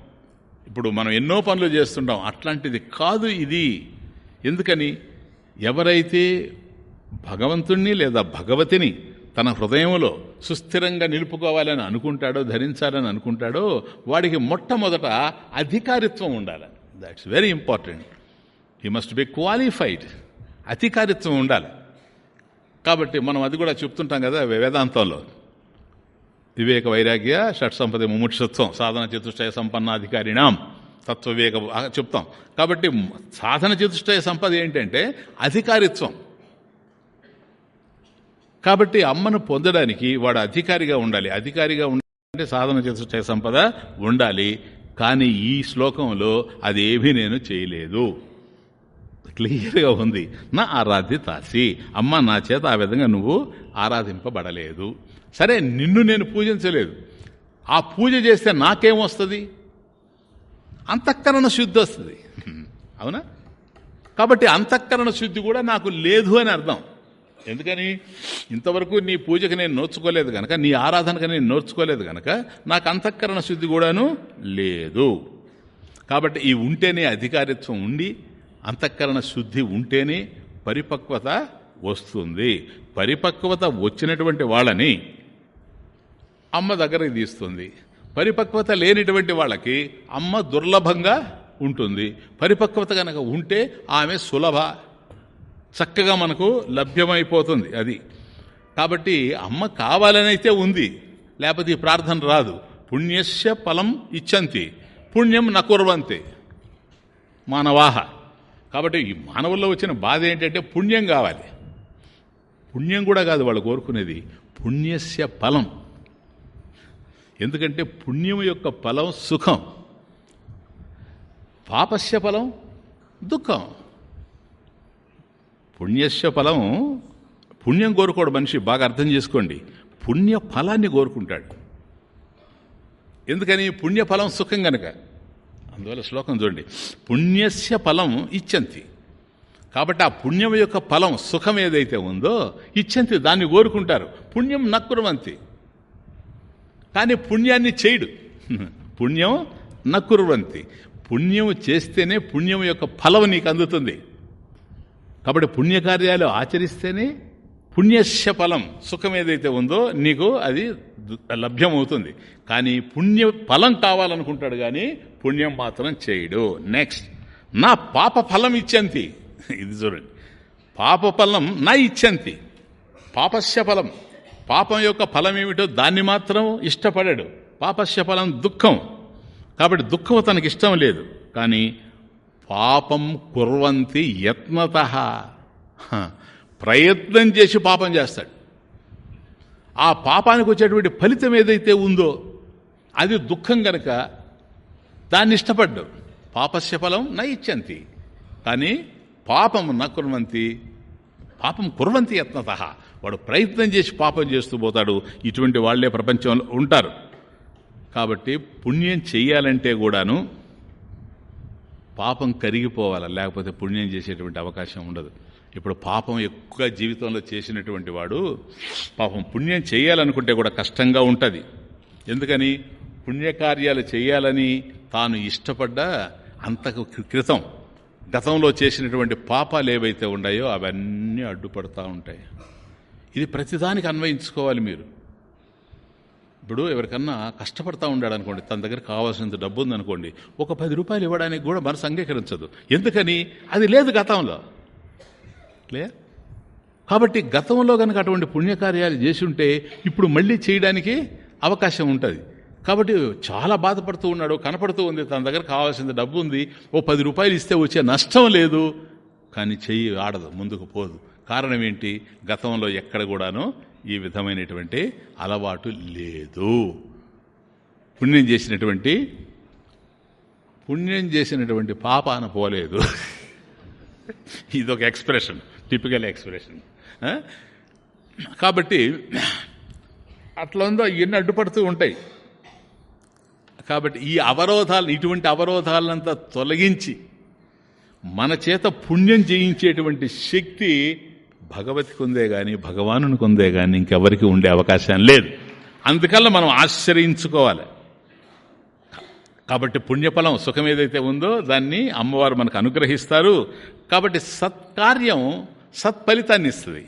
Speaker 1: ఇప్పుడు మనం ఎన్నో పనులు చేస్తుంటాం. అట్లాంటిది కాదు ఇది. ఎందుకని? ఎవరైతే భగవంతుణ్ణి లేదా భగవతిని తన హృదయంలో సుస్థిరంగా నిలుపుకోవాలని అనుకుంటాడో ధరించాలని అనుకుంటాడో వాడికి మొట్టమొదట అధికారిత్వం ఉండాలి. That's very important he must be qualified అధికారిత్వం ఉండాలి. కాబట్టి మనం అది కూడా చెప్తుంటాం కదా వేదాంతంలో. వివేక వైరాగ్య షట్సంపద ముముక్షత్వం సాధన చతుష్టయ సంపన్నాధికారిణాం తత్వవివేక చెప్తాం కాబట్టి సాధన చతుష్టయ సంపద ఏంటంటే అధికారిత్వం. కాబట్టి అమ్మను పొందడానికి వాడు అధికారిగా ఉండాలి. అధికారిగా ఉండాలంటే సాధన చతుష్టయ సంపద ఉండాలి. కానీ ఈ శ్లోకంలో అదేమీ నేను చేయలేదు. క్లియర్గా ఉంది. నా ఆరాధ్య తాసి అమ్మ నా చేత ఆ విధంగా నువ్వు ఆరాధింపబడలేదు. సరే నిన్ను నేను పూజించలేదు. ఆ పూజ చేస్తే నాకేమొస్తుంది అంతఃకరణ శుద్ధి వస్తుంది. అవునా? కాబట్టి అంతఃకరణ శుద్ధి కూడా నాకు లేదు అని అర్థం. ఎందుకని? ఇంతవరకు నీ పూజకు నేను నోచుకోలేదు కనుక నీ ఆరాధనకు నేను నోచుకోలేదు కనుక నాకు అంతఃకరణ శుద్ధి కూడాను లేదు. కాబట్టి ఈ ఉంటేనే అధికారిత్వం ఉండి అంతఃకరణ శుద్ధి ఉంటేనే పరిపక్వత వస్తుంది. పరిపక్వత వచ్చినటువంటి వాళ్ళని అమ్మ దగ్గరికి తీస్తుంది. పరిపక్వత లేనిటువంటి వాళ్ళకి అమ్మ దుర్లభంగా ఉంటుంది. పరిపక్వత కనుక ఉంటే ఆమె సులభ చక్కగా మనకు లభ్యమైపోతుంది అది. కాబట్టి అమ్మ కావాలనైతే ఉంది లేకపోతే ఈ ప్రార్థన రాదు. పుణ్యస్య ఫలం ఇచ్చంతి పుణ్యం నకుర్వంతే మానవాహ. కాబట్టి ఈ మానవుల్లో వచ్చిన బాధ ఏంటంటే పుణ్యం కావాలి. పుణ్యం కూడా కాదు వాళ్ళు కోరుకునేది పుణ్యస్య ఫలం. ఎందుకంటే పుణ్యం యొక్క ఫలం సుఖం. పాపస్య ఫలం దుఃఖం. పుణ్యస్య ఫలం పుణ్యం కోరుకోడు మనిషి బాగా అర్థం చేసుకోండి. పుణ్య ఫలాన్ని కోరుకుంటాడు. ఎందుకని? పుణ్యఫలం సుఖం గనక. అందువల్ల శ్లోకం చూడండి. పుణ్యస్య ఫలం ఇచ్చంతి. కాబట్టి ఆ పుణ్యం యొక్క ఫలం సుఖం ఏదైతే ఉందో ఇచ్చంతి దాన్ని కోరుకుంటారు. పుణ్యం నక్కురమంతి కానీ పుణ్యాన్ని చేయడు. పుణ్యం నక్కురవంతి పుణ్యం చేస్తేనే పుణ్యం యొక్క ఫలం నీకు అందుతుంది. కాబట్టి పుణ్యకార్యాలు ఆచరిస్తేనే పుణ్యస్య ఫలం సుఖం ఏదైతే ఉందో నీకు అది లభ్యమవుతుంది. కానీ పుణ్య ఫలం కావాలనుకుంటాడు కానీ పుణ్యం మాత్రం చేయడు. నెక్స్ట్ నా పాప ఫలం ఇచ్చంతి. ఇది చూడండి. పాప ఫలం నా ఇచ్చంతి. పాపస్య ఫలం. పాపం యొక్క ఫలం ఏమిటో దాన్ని మాత్రం ఇష్టపడాడు. పాపస్య ఫలం దుఃఖం. కాబట్టి దుఃఖం తనకి ఇష్టం లేదు. కానీ పాపం కుర్వంతి యత్నత. ప్రయత్నం చేసి పాపం చేస్తాడు. ఆ పాపానికి వచ్చేటువంటి ఫలితం ఏదైతే ఉందో అది దుఃఖం గనక దాన్ని ఇష్టపడ్డు. పాపస్య ఫలం నా ఇచ్చంతి. కానీ పాపం నా కుర్వంతి. పాపం కుర్వంతి యత్నత. వాడు ప్రయత్నం చేసి పాపం చేస్తూ పోతాడు. ఇటువంటి వాళ్ళే ప్రపంచంలో ఉంటారు. కాబట్టి పుణ్యం చెయ్యాలంటే కూడాను పాపం కరిగిపోవాలి? లేకపోతే పుణ్యం చేసేటువంటి అవకాశం ఉండదు. ఇప్పుడు పాపం ఎక్కువ జీవితంలో చేసినటువంటి వాడు పాపం పుణ్యం చేయాలనుకుంటే కూడా కష్టంగా ఉంటుంది. ఎందుకని? పుణ్యకార్యాలు చేయాలని తాను ఇష్టపడ్డా అంతకు క్రితం గతంలో చేసినటువంటి పాపాలు ఏవైతే ఉన్నాయో అవన్నీ అడ్డుపడతా ఉంటాయి. ఇది ప్రతిదానికి అన్వయించుకోవాలి మీరు. ఇప్పుడు ఎవరికన్నా కష్టపడతా ఉండాడు అనుకోండి తన దగ్గర కావాల్సినంత డబ్బు ఉందనుకోండి ఒక పది రూపాయలు ఇవ్వడానికి కూడా మనసు అంగీకరించదు. ఎందుకని? అది లేదు గతంలో. లే? కాబట్టి గతంలో కనుక అటువంటి పుణ్యకార్యాలు చేసి ఉంటే ఇప్పుడు మళ్ళీ చేయడానికి అవకాశం ఉంటుంది. కాబట్టి చాలా బాధపడుతూ ఉన్నాడు కనపడుతూ ఉంది తన దగ్గర కావాల్సిన డబ్బు ఉంది ఓ పది రూపాయలు ఇస్తే వచ్చే నష్టం లేదు. కానీ చెయ్యి ఆడదు ముందుకు పోదు. కారణం ఏంటి? గతంలో ఎక్కడ కూడాను ఈ విధమైనటువంటి అలవాటు లేదు. పుణ్యం చేసినటువంటి పుణ్యం చేసినటువంటి పాపాన పోలేదు ఇదొక ఎక్స్ప్రెషన్ టిపికల్ ఎక్స్ప్రెషన్. కాబట్టి అట్లా ఉందో ఇవన్నీ అడ్డుపడుతూ ఉంటాయి. కాబట్టి ఈ అవరోధాలు ఇటువంటి అవరోధాలంతా తొలగించి మన చేత పుణ్యం చేయించేటువంటి శక్తి భగవతికి ఉందే కానీ భగవానునికి ఉందే కానీ ఇంకెవరికి ఉండే అవకాశం లేదు. అందుకల్లా మనం ఆశ్రయించుకోవాలి కాబట్టి పుణ్యఫలం సుఖం ఏదైతే ఉందో దాన్ని అమ్మవారు మనకు అనుగ్రహిస్తారు. కాబట్టి సత్కార్యం సత్ఫలితాన్ని ఇస్తుంది.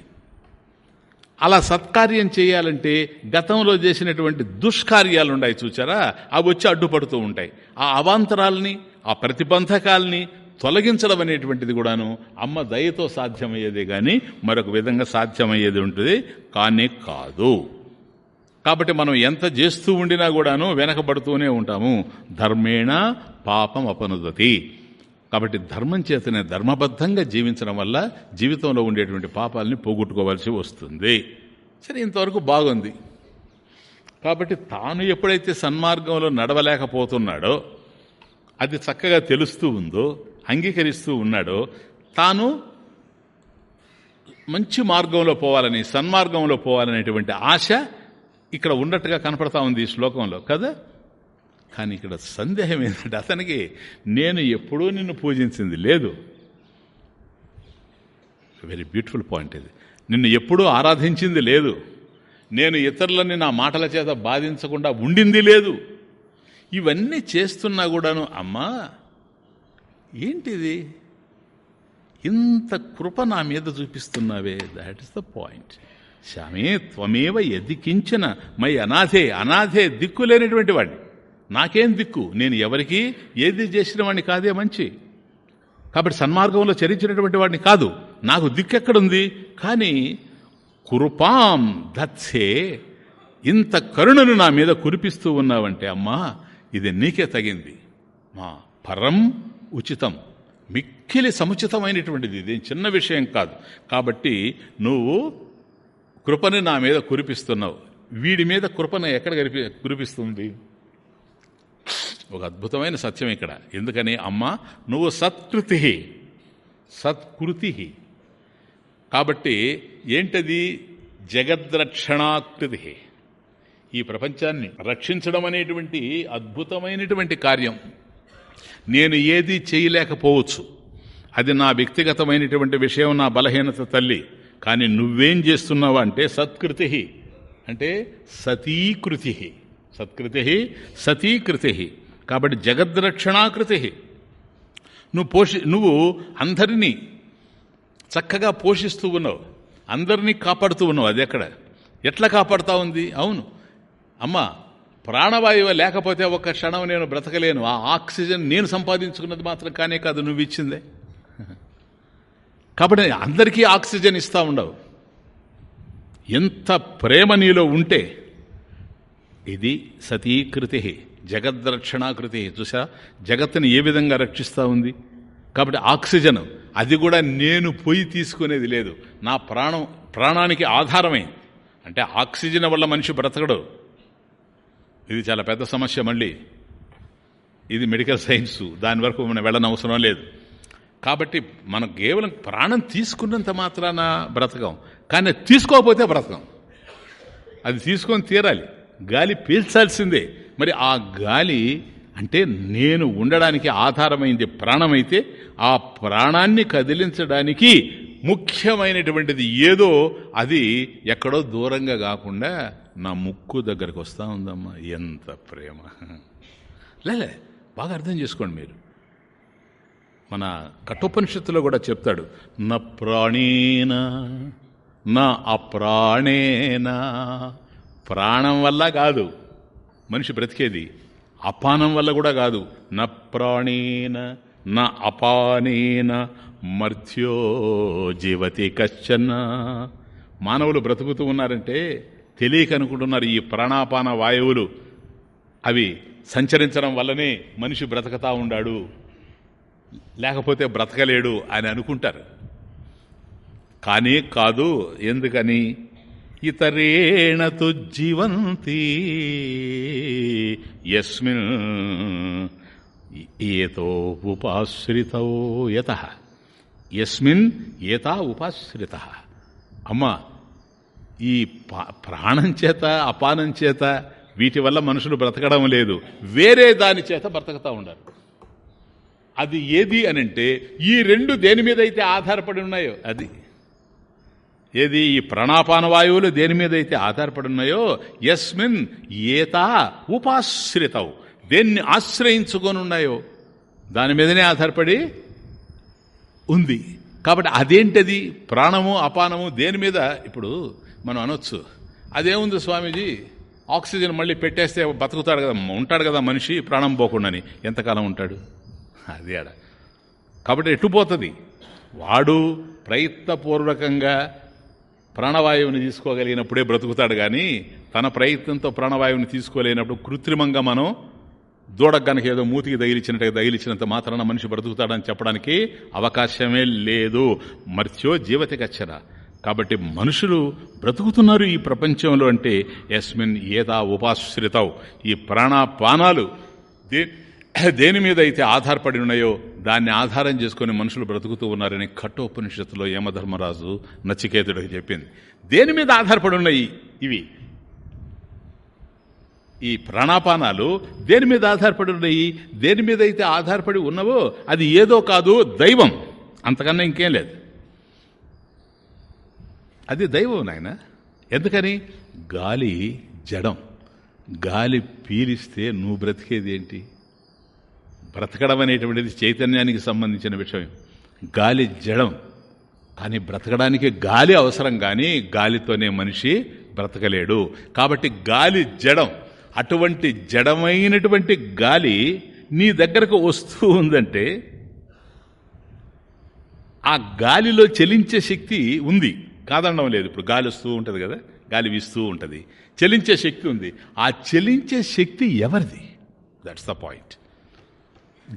Speaker 1: అలా సత్కార్యం చేయాలంటే గతంలో చేసినటువంటి దుష్కార్యాలు ఉన్నాయి చూచారా? అవి వచ్చి అడ్డుపడుతూ ఉంటాయి. ఆ అవాంతరాల్ని ఆ ప్రతిబంధకాల్ని తొలగించడం అనేటువంటిది కూడాను అమ్మ దయతో సాధ్యమయ్యేదే కానీ మరొక విధంగా సాధ్యమయ్యేది ఉంటుంది. కానీ కాదు. కాబట్టి మనం ఎంత చేస్తూ ఉండినా కూడాను వెనకబడుతూనే ఉంటాము. ధర్మేణ పాపం అపనుదతి. కాబట్టి ధర్మం చేతనే ధర్మబద్ధంగా జీవించడం వల్ల జీవితంలో ఉండేటువంటి పాపాలని పోగొట్టుకోవాల్సి వస్తుంది. సరే ఇంతవరకు బాగుంది. కాబట్టి తాను ఎప్పుడైతే సన్మార్గంలో నడవలేకపోతున్నాడో అది చక్కగా తెలుస్తూ ఉందో అంగీకరిస్తూ ఉన్నాడో తాను మంచి మార్గంలో పోవాలని సన్మార్గంలో పోవాలనేటువంటి ఆశ ఇక్కడ ఉన్నట్టుగా కనపడతా ఉంది ఈ శ్లోకంలో కదా? కానీ ఇక్కడ సందేహం ఏంటంటే అతనికి నేను ఎప్పుడూ నిన్ను పూజించింది లేదు. వెరీ బ్యూటిఫుల్ పాయింట్ ఇది. నిన్ను ఎప్పుడూ ఆరాధించింది లేదు. నేను ఇతరులని నా మాటల చేత బాధించకుండా ఉండింది లేదు. ఇవన్నీ చేస్తున్నా కూడాను అమ్మా ఏంటిది? ఇంత కృప నా మీద చూపిస్తున్నావే. దాట్ ఇస్ ద పాయింట్ శ్యామే త్వమేవ ఎదికించిన మై అనాథే అనాథే దిక్కు లేనటువంటి వాడిని నాకేం దిక్కు? నేను ఎవరికి ఏది చేసిన వాడిని కాదే మంచి. కాబట్టి సన్మార్గంలో చరించినటువంటి వాడిని కాదు. నాకు దిక్కెక్కడుంది. కానీ కృపాం దత్సే ఇంత కరుణను నా మీద కురిపిస్తూ ఉన్నావంటే అమ్మా ఇది నీకే తగింది. మా పరం ఉచితం. మిక్కిలి సముచితమైనటువంటిది. ఇది చిన్న విషయం కాదు. కాబట్టి నువ్వు కృపని నా మీద కురిపిస్తున్నావు. వీడి మీద కృపను ఎక్కడ కరిపి కురిపిస్తుంది? ఒక అద్భుతమైన సత్యం ఇక్కడ. ఎందుకని? అమ్మ నువ్వు సత్కృతి సత్కృతి కాబట్టి ఏంటది? జగద్రక్షణాకృతి ఈ ప్రపంచాన్ని రక్షించడం అనేటువంటి అద్భుతమైనటువంటి కార్యం. నేను ఏది చేయలేకపోవచ్చు. అది నా వ్యక్తిగతమైనటువంటి విషయం నా బలహీనత తల్లి. కానీ నువ్వేం చేస్తున్నావు అంటే సత్కృతి అంటే సతీకృతి సత్కృతి సతీకృతి కాబట్టి జగద్రక్షణాకృతి నువ్వు పోషి నువ్వు అందరినీ చక్కగా పోషిస్తూ ఉన్నావు. అందరినీ కాపాడుతూ ఉన్నావు. అది ఎక్కడ? ఎట్లా కాపాడుతూ ఉంది? అవును. అమ్మా ప్రాణవాయువు లేకపోతే ఒక క్షణం నేను బ్రతకలేను. ఆ ఆక్సిజన్ నేను సంపాదించుకున్నది మాత్రం కానే కాదు నువ్వు ఇచ్చిందే. కాబట్టి అందరికీ ఆక్సిజన్ ఇస్తూ ఉండవు. ఎంత ప్రేమ నీలో ఉంటే ఇది సతీకృతి జగద్రక్షణాకృతి. చూసా జగత్తుని ఏ విధంగా రక్షిస్తూ ఉంది? కాబట్టి ఆక్సిజన్ అది కూడా నేను పోయి తీసుకునేది లేదు. నా ప్రాణం ప్రాణానికి ఆధారమైంది అంటే ఆక్సిజన్ వల్ల మనిషి బ్రతకడు. ఇది చాలా పెద్ద సమస్య మళ్ళీ. ఇది మెడికల్ సైన్స్ దాని వరకు మనం వెళ్ళనవసరం లేదు. కాబట్టి మనం కేవలం ప్రాణం తీసుకున్నంత మాత్రాన బ్రతకం. కానీ తీసుకోకపోతే బ్రతకం. అది తీసుకొని తీరాలి. గాలి పీల్చాల్సిందే. మరి ఆ గాలి అంటే నేను ఉండడానికి ఆధారమైంది ప్రాణమైతే ఆ ప్రాణాన్ని కదిలించడానికి ముఖ్యమైనటువంటిది ఏదో అది ఎక్కడో దూరంగా కాకుండా నా ముక్కు దగ్గరకు వస్తూ ఉందమ్మా. ఎంత ప్రేమ. లేలే బాగా అర్థం చేసుకోండి మీరు. మన కఠోపనిషత్తులో కూడా చెప్తాడు నా ప్రాణేన నా అప్రాణేనా. ప్రాణం వల్ల కాదు మనిషి బ్రతికేది అపానం వల్ల కూడా కాదు నా ప్రాణేన నా అపానేన మర్త్యో జీవతి కశ్చన్న మానవులు బ్రతుకుతూ ఉన్నారంటే తెలియక అనుకుంటున్నారు ఈ ప్రాణాపాన వాయువులు. అవి సంచరించడం వల్లనే మనిషి బ్రతకతా ఉండాడు. లేకపోతే బ్రతకలేడు అని అనుకుంటారు. కానీ కాదు ఎందుకని? ఇతరేణ జీవంతి ఎస్మిన్ ఏతో ఉపాశ్రితో యత. ఎస్మిన్ ఏతా ఉపాశ్రిత. అమ్మ ఈ ప్రాణం చేత అపానం చేత వీటి వల్ల మనుషులు బ్రతకడం లేదు. వేరే దాని చేత బ్రతకతా ఉండరు అది ఏది అని అంటే ఈ రెండు దేని మీద అయితే ఆధారపడి ఉన్నాయో అది. ఏది ఈ ప్రాణాపాన వాయువులు దేని మీద అయితే ఆధారపడి ఉన్నాయో ఎస్మిన్ ఏతా ఉపాశ్రితవు దేన్ని ఆశ్రయించుకొని ఉన్నాయో దాని మీదనే ఆధారపడి ఉంది. కాబట్టి అదేంటది? ప్రాణము అపానము దేని మీద? ఇప్పుడు మనం అనొచ్చు. అదేముంది స్వామీజీ? ఆక్సిజన్ మళ్ళీ పెట్టేస్తే బతుకుతాడు కదా ఉంటాడు కదా మనిషి ప్రాణం పోకుండాని. ఎంతకాలం ఉంటాడు? అది ఆడ. కాబట్టి ఎట్టుపోతుంది వాడు ప్రయత్నపూర్వకంగా ప్రాణవాయువుని తీసుకోగలిగినప్పుడే బ్రతుకుతాడు కానీ తన ప్రయత్నంతో ప్రాణవాయువుని తీసుకోలేనప్పుడు కృత్రిమంగా మనం దూడకు గనక ఏదో మూతికి తగిలిచ్చినట్టుగా దగిలిచ్చినంత మాత్రాన మనిషి బ్రతుకుతాడని చెప్పడానికి అవకాశమే లేదు. మర్త్యో జీవతి కచ్చర కాబట్టి మనుషులు బ్రతుకుతున్నారు ఈ ప్రపంచంలో అంటే యస్మిన్ ఏదా ఉపాశ్రితవు ఈ ప్రాణాపానాలు దే దేని మీద అయితే ఆధారపడి ఉన్నాయో దాన్ని ఆధారం చేసుకుని మనుషులు బ్రతుకుతూ ఉన్నారని కట్టోపనిషత్తులో యమధర్మరాజు నచికేతుడికి చెప్పింది. దేని మీద ఆధారపడి ఉన్నాయి ఇవి? ఈ ప్రాణాపానాలు దేని మీద ఆధారపడి ఉన్నాయి? దేని మీద అయితే ఆధారపడి ఉన్నవో అది ఏదో కాదు దైవం. అంతకన్నా ఇంకేం లేదు. అది దైవం నాయన. ఎందుకని? గాలి జడం. గాలి పీలిస్తే నువ్వు బ్రతికేది ఏంటి? బ్రతకడం అనేటువంటిది చైతన్యానికి సంబంధించిన విషయం. గాలి జడం. కానీ బ్రతకడానికి గాలి అవసరం కానీ గాలితోనే మనిషి బ్రతకలేడు. కాబట్టి గాలి జడం. అటువంటి జడమైనటువంటి గాలి నీ దగ్గరకు వస్తూ ఉందంటే ఆ గాలిలో చలించే శక్తి ఉంది. కాదనడం లేదు. ఇప్పుడు గాలి వస్తూ ఉంటుంది కదా. గాలి వీస్తూ ఉంటుంది. చలించే శక్తి ఉంది. ఆ చలించే శక్తి ఎవరిది? దట్స్ ద పాయింట్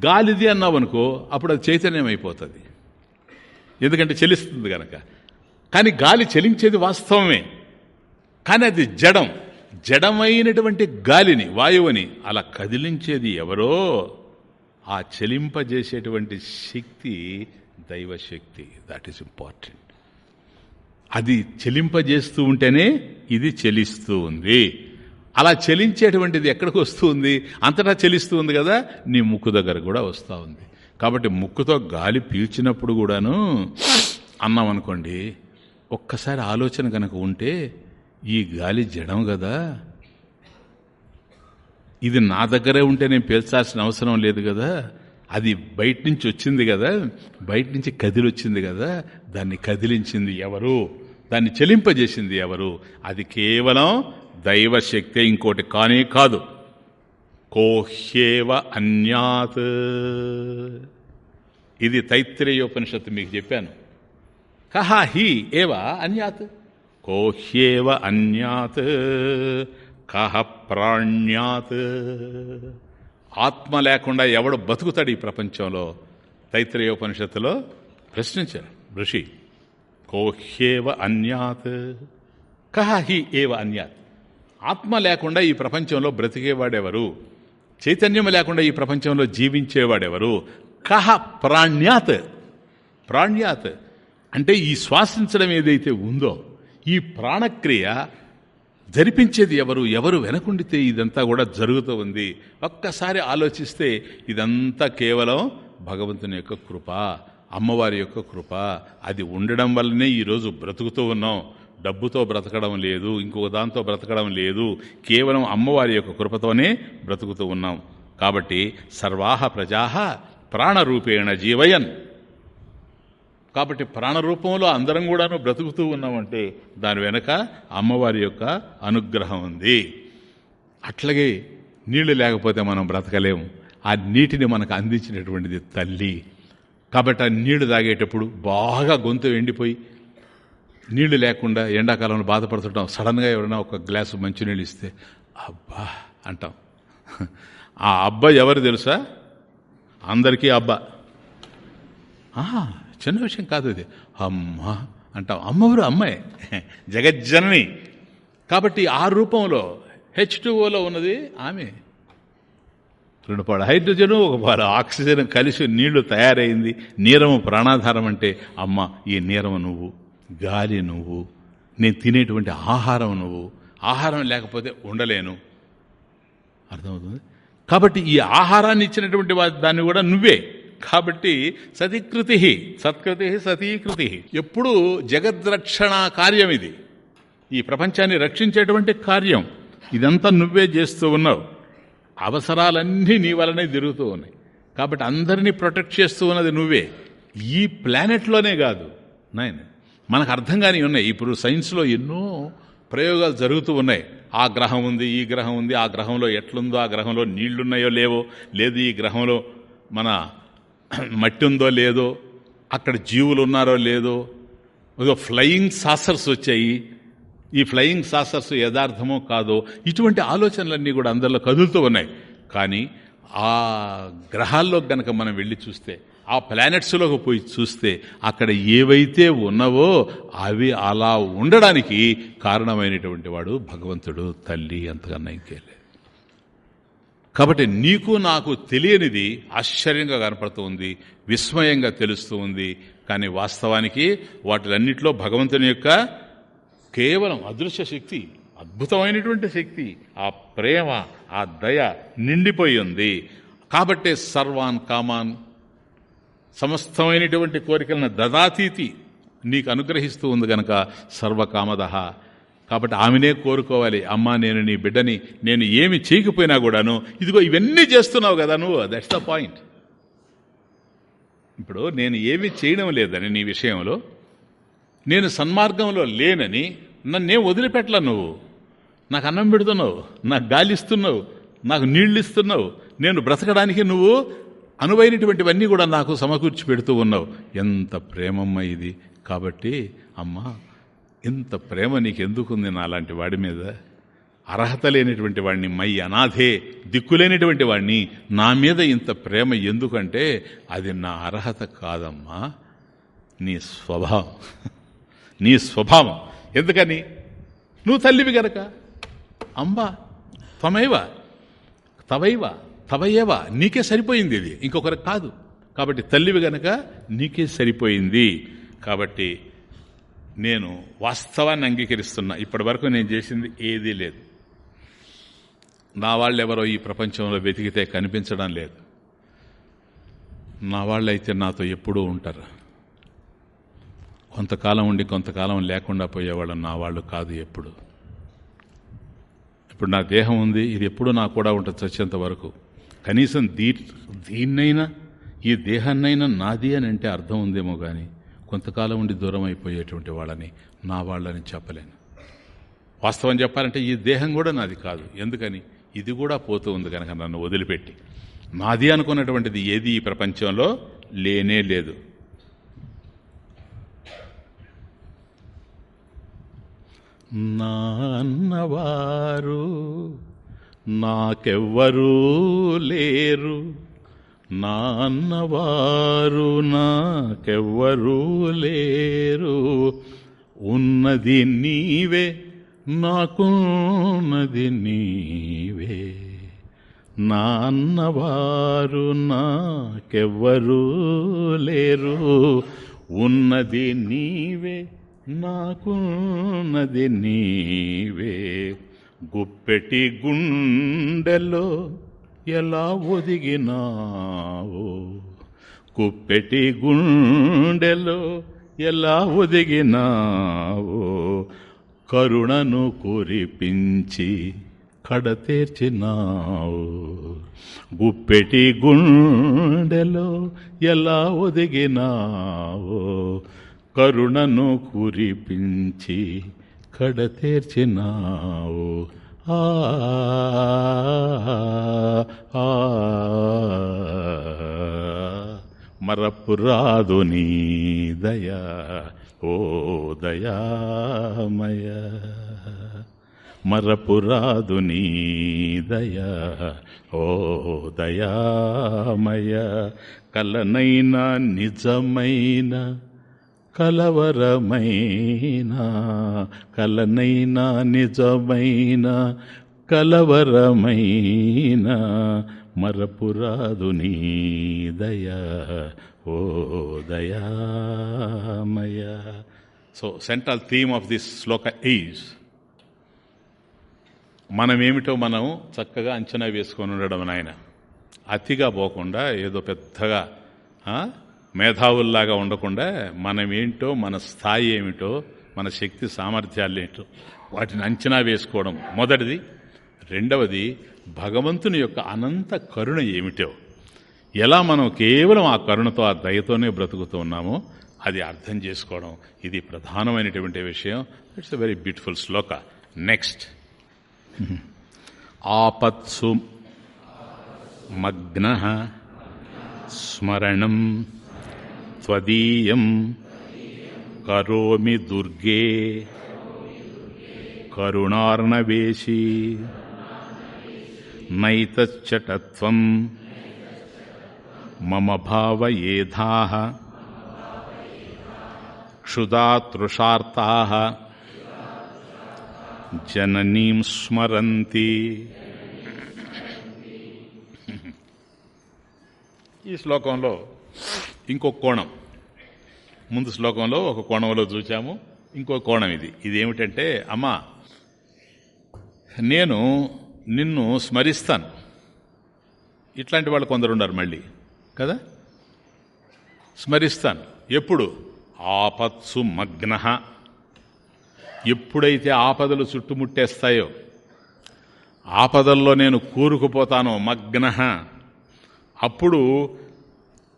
Speaker 1: గాలిది అన్నావు అనుకో అప్పుడు అది చైతన్యం అయిపోతుంది ఎందుకంటే చెలిస్తుంది కనుక కానీ గాలి చలించేది వాస్తవమే. కానీ అది జడం. జడమైనటువంటి గాలిని వాయువుని అలా కదిలించేది ఎవరో ఆ చెలింపజేసేటువంటి శక్తి దైవశక్తి. దాట్ ఈస్ ఇంపార్టెంట్ అది చెలింపజేస్తూ ఉంటేనే ఇది చెలిస్తూ ఉంది. అలా చెలించేటువంటిది ఎక్కడికి వస్తుంది అంతటా చలిస్తూ ఉంది కదా? నీ ముక్కు దగ్గర కూడా వస్తూ ఉంది. కాబట్టి ముక్కుతో గాలి పీల్చినప్పుడు కూడాను అన్నాం అనుకోండి ఒక్కసారి ఆలోచన కనుక ఉంటే ఈ గాలి జడం కదా? ఇది నా దగ్గరే ఉంటే నేను పేల్చాల్సిన అవసరం లేదు కదా? అది బయట నుంచి వచ్చింది కదా? బయట నుంచి కదిలొచ్చింది కదా? దాన్ని కదిలించింది ఎవరు? దాన్ని చెలింపజేసింది ఎవరు? అది కేవలం దైవశక్తి ఇంకోటి కానే కాదు. కోహ్యేవ అన్యాత్. ఇది తైత్రేయోపనిషత్తు మీకు చెప్పాను. కహా హి ఏవ అన్యాత్? కోహ్యేవ అన్యాత్ కహ ప్రాణ్యాత్ ఆత్మ లేకుండా ఎవడు బతుకుతాడు ఈ ప్రపంచంలో తైత్రేయోపనిషత్తులో ప్రశ్నించారు ఋషి కోహ్యేవ అన్యాత్ కహ హి ఏవ అన్యాత్? ఆత్మ లేకుండా ఈ ప్రపంచంలో బ్రతికేవాడెవరు? చైతన్యం లేకుండా ఈ ప్రపంచంలో జీవించేవాడెవరు? కహ ప్రాణ్యాత్? ప్రాణ్యాత్ అంటే ఈ శ్వాసించడం ఏదైతే ఉందో ఈ ప్రాణక్రియ జరిపించేది ఎవరు? ఎవరు వెనకుండితే ఇదంతా కూడా జరుగుతూ ఉంది? ఒక్కసారి ఆలోచిస్తే ఇదంతా కేవలం భగవంతుని యొక్క కృప అమ్మవారి యొక్క కృప. అది ఉండడం వల్లనే ఈరోజు బ్రతుకుతూ ఉన్నాం. డబ్బుతో బ్రతకడం లేదు ఇంకొక దాంతో బ్రతకడం లేదు. కేవలం అమ్మవారి యొక్క కృపతోనే బ్రతుకుతూ ఉన్నాం. కాబట్టి సర్వాహ ప్రజా ప్రాణరూపేణ జీవయన్. కాబట్టి ప్రాణరూపంలో అందరం కూడాను బ్రతుకుతూ ఉన్నామంటే దాని వెనక అమ్మవారి యొక్క అనుగ్రహం ఉంది. అట్లాగే నీళ్ళు లేకపోతే మనం బ్రతకలేము. ఆ నీటిని మనకు అందించినటువంటిది తల్లి. కాబట్టి ఆ నీళ్ళు తాగేటప్పుడు బాగా గొంతు ఎండిపోయి నీళ్ళు లేకుండా ఎండాకాలంలో బాధపడుతుంటాం. సడన్గా ఎవరైనా ఒక గ్లాసు మంచినీళ్ళు ఇస్తే అబ్బా అంటాం. ఆ అబ్బా ఎవరు తెలుసా? అందరికీ అబ్బా. చిన్న విషయం కాదు ఇది. అమ్మ అంటాం. అమ్మవారు అమ్మాయి జగజ్జనని. కాబట్టి ఆ రూపంలో హెచ్ టూఓలో ఉన్నది ఆమె. రెండు పాడు హైడ్రోజను ఒక పాడు ఆక్సిజన్ కలిసి నీళ్ళు తయారైంది. నీరము ప్రాణాధారం అంటే అమ్మ ఈ నీరము నువ్వు గాలి నువ్వు నేను తినేటువంటి ఆహారం నువ్వు. ఆహారం లేకపోతే ఉండలేను. అర్థమవుతుంది? కాబట్టి ఈ ఆహారాన్ని ఇచ్చినటువంటి దాన్ని కూడా నువ్వే. కాబట్టి సతీకృతి సత్కృతి సతీకృతి. ఎప్పుడు జగద్రక్షణ కార్యం ఇది. ఈ ప్రపంచాన్ని రక్షించేటువంటి కార్యం. ఇదంతా నువ్వే చేస్తూ ఉన్నావు. అవసరాలన్నీ నీ వలనే జరుగుతూ ఉన్నాయి. కాబట్టి అందరినీ ప్రొటెక్ట్ చేస్తూ ఉన్నది నువ్వే. ఈ ప్లానెట్లోనే కాదు. నాయన మనకు అర్థం కాని ఉన్నాయి. ఇప్పుడు సైన్స్లో ఎన్నో ప్రయోగాలు జరుగుతూ ఉన్నాయి. ఆ గ్రహం ఉంది ఈ గ్రహం ఉంది ఆ గ్రహంలో ఎట్లుందో ఆ గ్రహంలో నీళ్ళున్నాయో లేవో లేదు ఈ గ్రహంలో మన మట్టి ఉందో లేదో అక్కడ జీవులు ఉన్నారో లేదో ఏదో ఫ్లయింగ్ సాసర్స్ వచ్చాయి. ఈ ఫ్లయింగ్ సాసర్స్ యథార్థమో కాదో ఇటువంటి ఆలోచనలన్నీ కూడా అందరిలో కదులుతూ ఉన్నాయి. కానీ ఆ గ్రహాల్లో గనక మనం వెళ్ళి చూస్తే ఆ ప్లానెట్స్లోకి పోయి చూస్తే అక్కడ ఏవైతే ఉన్నవో అవి అలా ఉండడానికి కారణమైనటువంటి వాడు భగవంతుడు తల్లి అంతకన్నా ఇంకేలే కాబట్టి నీకు నాకు తెలియనిది ఆశ్చర్యంగా కనపడుతుంది విస్మయంగా తెలుస్తూ ఉంది కానీ వాస్తవానికి వాటిలన్నింటిలో భగవంతుని యొక్క కేవలం అదృశ్య శక్తి అద్భుతమైనటువంటి శక్తి ఆ ప్రేమ ఆ దయ నిండిపోయి ఉంది. కాబట్టే సర్వాన్ కామాన్ సమస్తమైనటువంటి కోరికలను దదాతీతి నీకు అనుగ్రహిస్తూ ఉంది గనక సర్వకామదహ. కాబట్టి ఆమెనే కోరుకోవాలి. అమ్మ నేను నీ బిడ్డని నేను ఏమి చేయకపోయినా కూడాను. ఇదిగో ఇవన్నీ చేస్తున్నావు కదా నువ్వు. దట్స్ ద పాయింట్ ఇప్పుడు నేను ఏమి చేయడం లేదని నీ విషయంలో నేను సన్మార్గంలో లేనని నన్నే వదిలిపెట్టలా నువ్వు? నాకు అన్నం పెడుతున్నావు నాకు గాలిస్తున్నావు నాకు నీళ్ళు ఇస్తున్నావు నేను బ్రతకడానికి నువ్వు అనువైనటువంటివన్నీ కూడా నాకు సమకూర్చి పెడుతూ ఉన్నావు. ఎంత ప్రేమమ్మ ఇది. కాబట్టి అమ్మ ఇంత ప్రేమ నీకెందుకుంది నా అలాంటి వాడి మీద? అర్హత లేనటువంటి వాడిని మై అనాథే దిక్కులేనటువంటి వాడిని నా మీద ఇంత ప్రేమ ఎందుకంటే అది నా అర్హత కాదమ్మా. నీ స్వభావం. నీ స్వభావం. ఎందుకని? నువ్వు తల్లివి గనక? అంబా త్వమైవ తవైవ తవయేవ నీకే సరిపోయింది ఇది. ఇంకొకరికి కాదు. కాబట్టి తల్లివి గనక నీకే సరిపోయింది. కాబట్టి నేను వాస్తవాన్ని అంగీకరిస్తున్నా. ఇప్పటి వరకు నేను చేసింది ఏదీ లేదు. నా వాళ్ళు ఎవరో ఈ ప్రపంచంలో వెతికితే కనిపించడం లేదు. నా వాళ్ళైతే నాతో ఎప్పుడూ ఉంటారు. కొంతకాలం ఉండి కొంతకాలం లేకుండా పోయేవాళ్ళు నా వాళ్ళు కాదు ఎప్పుడు. ఇప్పుడు నా దేహం ఉంది ఇది ఎప్పుడు నా కూడా ఉంటుంది చచ్చేంత వరకు. కనీసం దీ దీన్నైనా ఈ దేహాన్నైనా నాది అని అంటే అర్థం ఉందేమో కానీ కొంతకాలం ఉండి దూరం అయిపోయేటువంటి వాళ్ళని నా వాళ్ళని చెప్పలేను. వాస్తవం చెప్పాలంటే ఈ దేహం కూడా నాది కాదు. ఎందుకని? ఇది కూడా పోతూ ఉంది కనుక నన్ను వదిలిపెట్టి. నాది అనుకున్నటువంటిది ఏది ఈ ప్రపంచంలో? లేనే లేదు. నాన్నవారు నాకెవ్వరూ లేరు. నాన్నవారు నాకెవ్వరూ లేరు. ఉన్నది నీవే నాకున్నది నీవే. నాన్నవారు నాకెవ్వరూ లేరు. ఉన్నది నీవే నాకున్నది నీవే. గుప్పెటి గుండెలో ఎలా ఒదిగినావో? కుప్పెటి గుండెలో ఎలా ఒదిగినావో? కరుణను కురిపించి కడతీర్చినావు గుప్పెటి గుండెలో ఎలా ఒదిగినావో? కరుణను కురిపించి కడతీర్చినావు మరపురాదు నీ దయా ఓ దయామయ. మరపురాదు నీ దయా ఓ దయామయ. కలనైనా నిజమైన కలవరమైన కలనైనా నిజమైన కలవరమైన మరపురాదు నీ దయా ఓ దయామయ. So central theme of this shloka is మనమేమిటో మనం చక్కగా అంచనా వేసుకొని ఉండడం నాయన. అతిగా పోకుండా ఏదో పెద్దగా మేధావుల్లాగా ఉండకుండా మనమేంటో మన స్థాయి ఏమిటో మన శక్తి సామర్థ్యాలు ఏంటో వాటిని అంచనా వేసుకోవడం. మొదటిది. రెండవది భగవంతుని యొక్క అనంత కరుణ ఏమిటో. ఎలా మనం కేవలం ఆ కరుణతో ఆ దయతోనే బ్రతుకుతూ ఉన్నామో అది అర్థం చేసుకోవడం. ఇది ప్రధానమైనటువంటి విషయం. It's a very beautiful shloka. Next ఆపత్సు మగ్న స్మరణం త్వదీయం కరోమి దుర్గే కరుణార్ణవేశీ నైతచ్చటత్వం మమ భావయేధా క్షుదాతృషార్తా జననీం స్మరంతి ఈ శ్లోకంలో ఇంకొక కోణం. ముందు శ్లోకంలో ఒక కోణంలో చూచాము. ఇంకో కోణం ఇది. ఇది ఏమిటంటే అమ్మా నేను నిన్ను స్మరిస్తాను. ఇట్లాంటి వాళ్ళు కొందరు ఉన్నారు మళ్ళీ. కదా? స్మరిస్తాను. ఎప్పుడు? ఆపత్సు మగ్న. ఎప్పుడైతే ఆపదలు చుట్టుముట్టేస్తాయో ఆపదల్లో నేను కూరుకుపోతానో మగ్న. అప్పుడు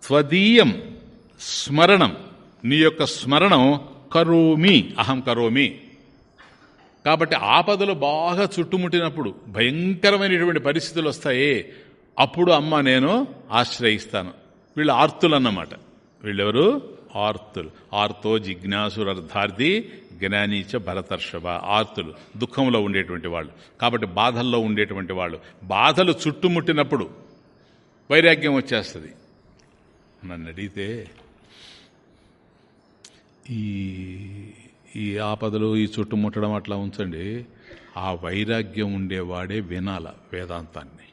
Speaker 1: త్వదీయం స్మరణం. నీ యొక్క స్మరణం కరోమి అహం కరోమి. కాబట్టి ఆపదలు బాగా చుట్టుముట్టినప్పుడు భయంకరమైనటువంటి పరిస్థితులు వస్తాయి. అప్పుడు అమ్మ నేను ఆశ్రయిస్తాను. వీళ్ళు ఆర్తులు అన్నమాట వీళ్ళెవరు? ఆర్తులు. ఆర్తో జిజ్ఞాసురర్థార్థి జ్ఞానీచ భరతర్షభ. ఆర్తులు. దుఃఖంలో ఉండేటువంటి వాళ్ళు. కాబట్టి బాధల్లో ఉండేటువంటి వాళ్ళు. బాధలు చుట్టుముట్టినప్పుడు వైరాగ్యం వచ్చేస్తుంది. నన్ను అడిగితే ఈ ఈ ఆపదలు ఈ చుట్టుముట్టడం అట్లా ఉంచండి. ఆ వైరాగ్యం ఉండేవాడే వినాల వేదాంతాన్ని.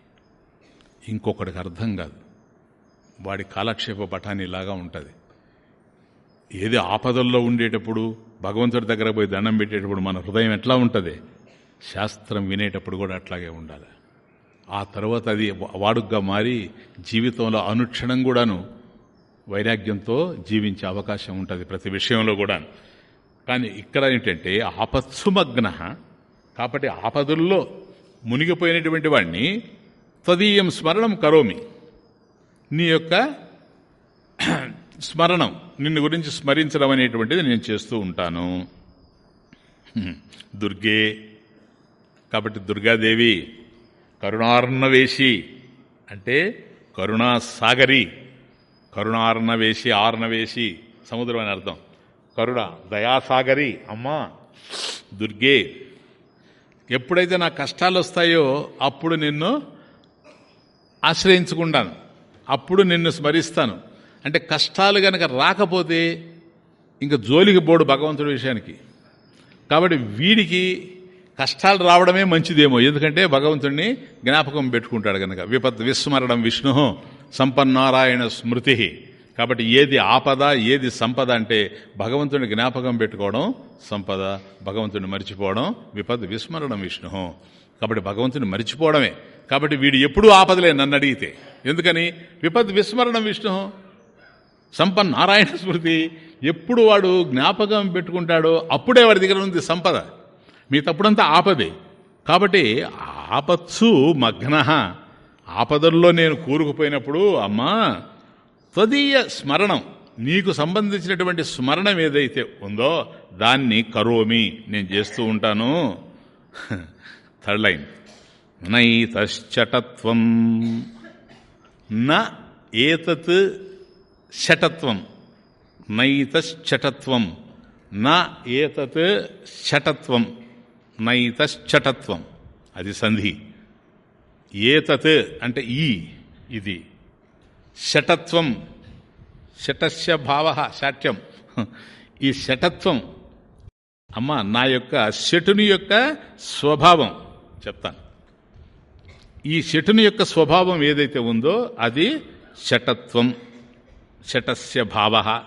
Speaker 1: ఇంకొకడికి అర్థం కాదు. వాడి కాలక్షేప పఠానిలాగా ఉంటుంది. ఏది ఆపదల్లో ఉండేటప్పుడు భగవంతుడి దగ్గర పోయి దండం పెట్టేటప్పుడు మన హృదయం ఎట్లా ఉంటుంది? శాస్త్రం వినేటప్పుడు కూడా అట్లాగే ఉండాలి. ఆ తర్వాత అది వాడుగ్గా మారి జీవితంలో అనుక్షణం కూడాను వైరాగ్యంతో జీవించే అవకాశం ఉంటుంది ప్రతి విషయంలో కూడా కానీ ఇక్కడ ఏంటంటే ఆపత్సుమగ్న. కాబట్టి ఆపదుల్లో మునిగిపోయినటువంటి వాడిని తదీయం స్మరణం కరోమి. నీ యొక్క [clears throat] స్మరణం నిన్ను గురించి స్మరించడం అనేటువంటిది నేను చేస్తూ ఉంటాను. [clears throat] దుర్గే కాబట్టి దుర్గాదేవి కరుణార్ణవేశి అంటే కరుణాసాగరి. కరుణార్ణవేశి ఆర్ణవేశి సముద్రం అని అర్థం. కరుణ దయాసాగరి అమ్మా దుర్గే. ఎప్పుడైతే నా కష్టాలు వస్తాయో అప్పుడు నిన్ను ఆశ్రయించుకుంటాను. అప్పుడు నిన్ను స్మరిస్తాను. అంటే కష్టాలు కనుక రాకపోతే ఇంకా జోలికి పోడు భగవంతుడి విషయానికి. కాబట్టి వీడికి కష్టాలు రావడమే మంచిదేమో. ఎందుకంటే భగవంతుడిని జ్ఞాపకం పెట్టుకుంటాడు కనుక విపత్ విస్మరణం విష్ణు. సంపన్నారాయణ స్మృతి. కాబట్టి ఏది ఆపద ఏది సంపద అంటే భగవంతుని జ్ఞాపకం పెట్టుకోవడం సంపద భగవంతుని మర్చిపోవడం విపద్ విస్మరణం విష్ణు. కాబట్టి భగవంతుని మర్చిపోవడమే. కాబట్టి వీడు ఎప్పుడూ ఆపదలే నన్ను అడిగితే. ఎందుకని? విపద్ విస్మరణం విష్ణు. సంపన్నారాయణ స్మృతి. ఎప్పుడు వాడు జ్ఞాపకం పెట్టుకుంటాడో అప్పుడే వాడి దగ్గర ఉంది సంపద. మీ తప్పుడంతా ఆపదే. కాబట్టి ఆపత్సు మగ్న. ఆపదల్లో నేను కూరుకుపోయినప్పుడు అమ్మా తదీయ స్మరణం నీకు సంబంధించినటువంటి స్మరణం ఏదైతే ఉందో దాన్ని కరోమి నేను చేస్తూ ఉంటాను. థర్డ్ లైన్ నైతశ్చటత్వం. న ఏతత్ షటత్వం నైతశ్చటత్వం. నా ఏతత్ షటత్వం నైతశ్చటత్వం. అది సంధి. ఏతత్ అంటే ఈ ఇది. షటత్వం షటస్య భావ శాఠ్యం ఈ షటత్వం అమ్మ నా యొక్క షటుని యొక్క స్వభావం చెప్తాను. ఈ షటుని యొక్క స్వభావం ఏదైతే ఉందో అది షటత్వం షటస్య భావ.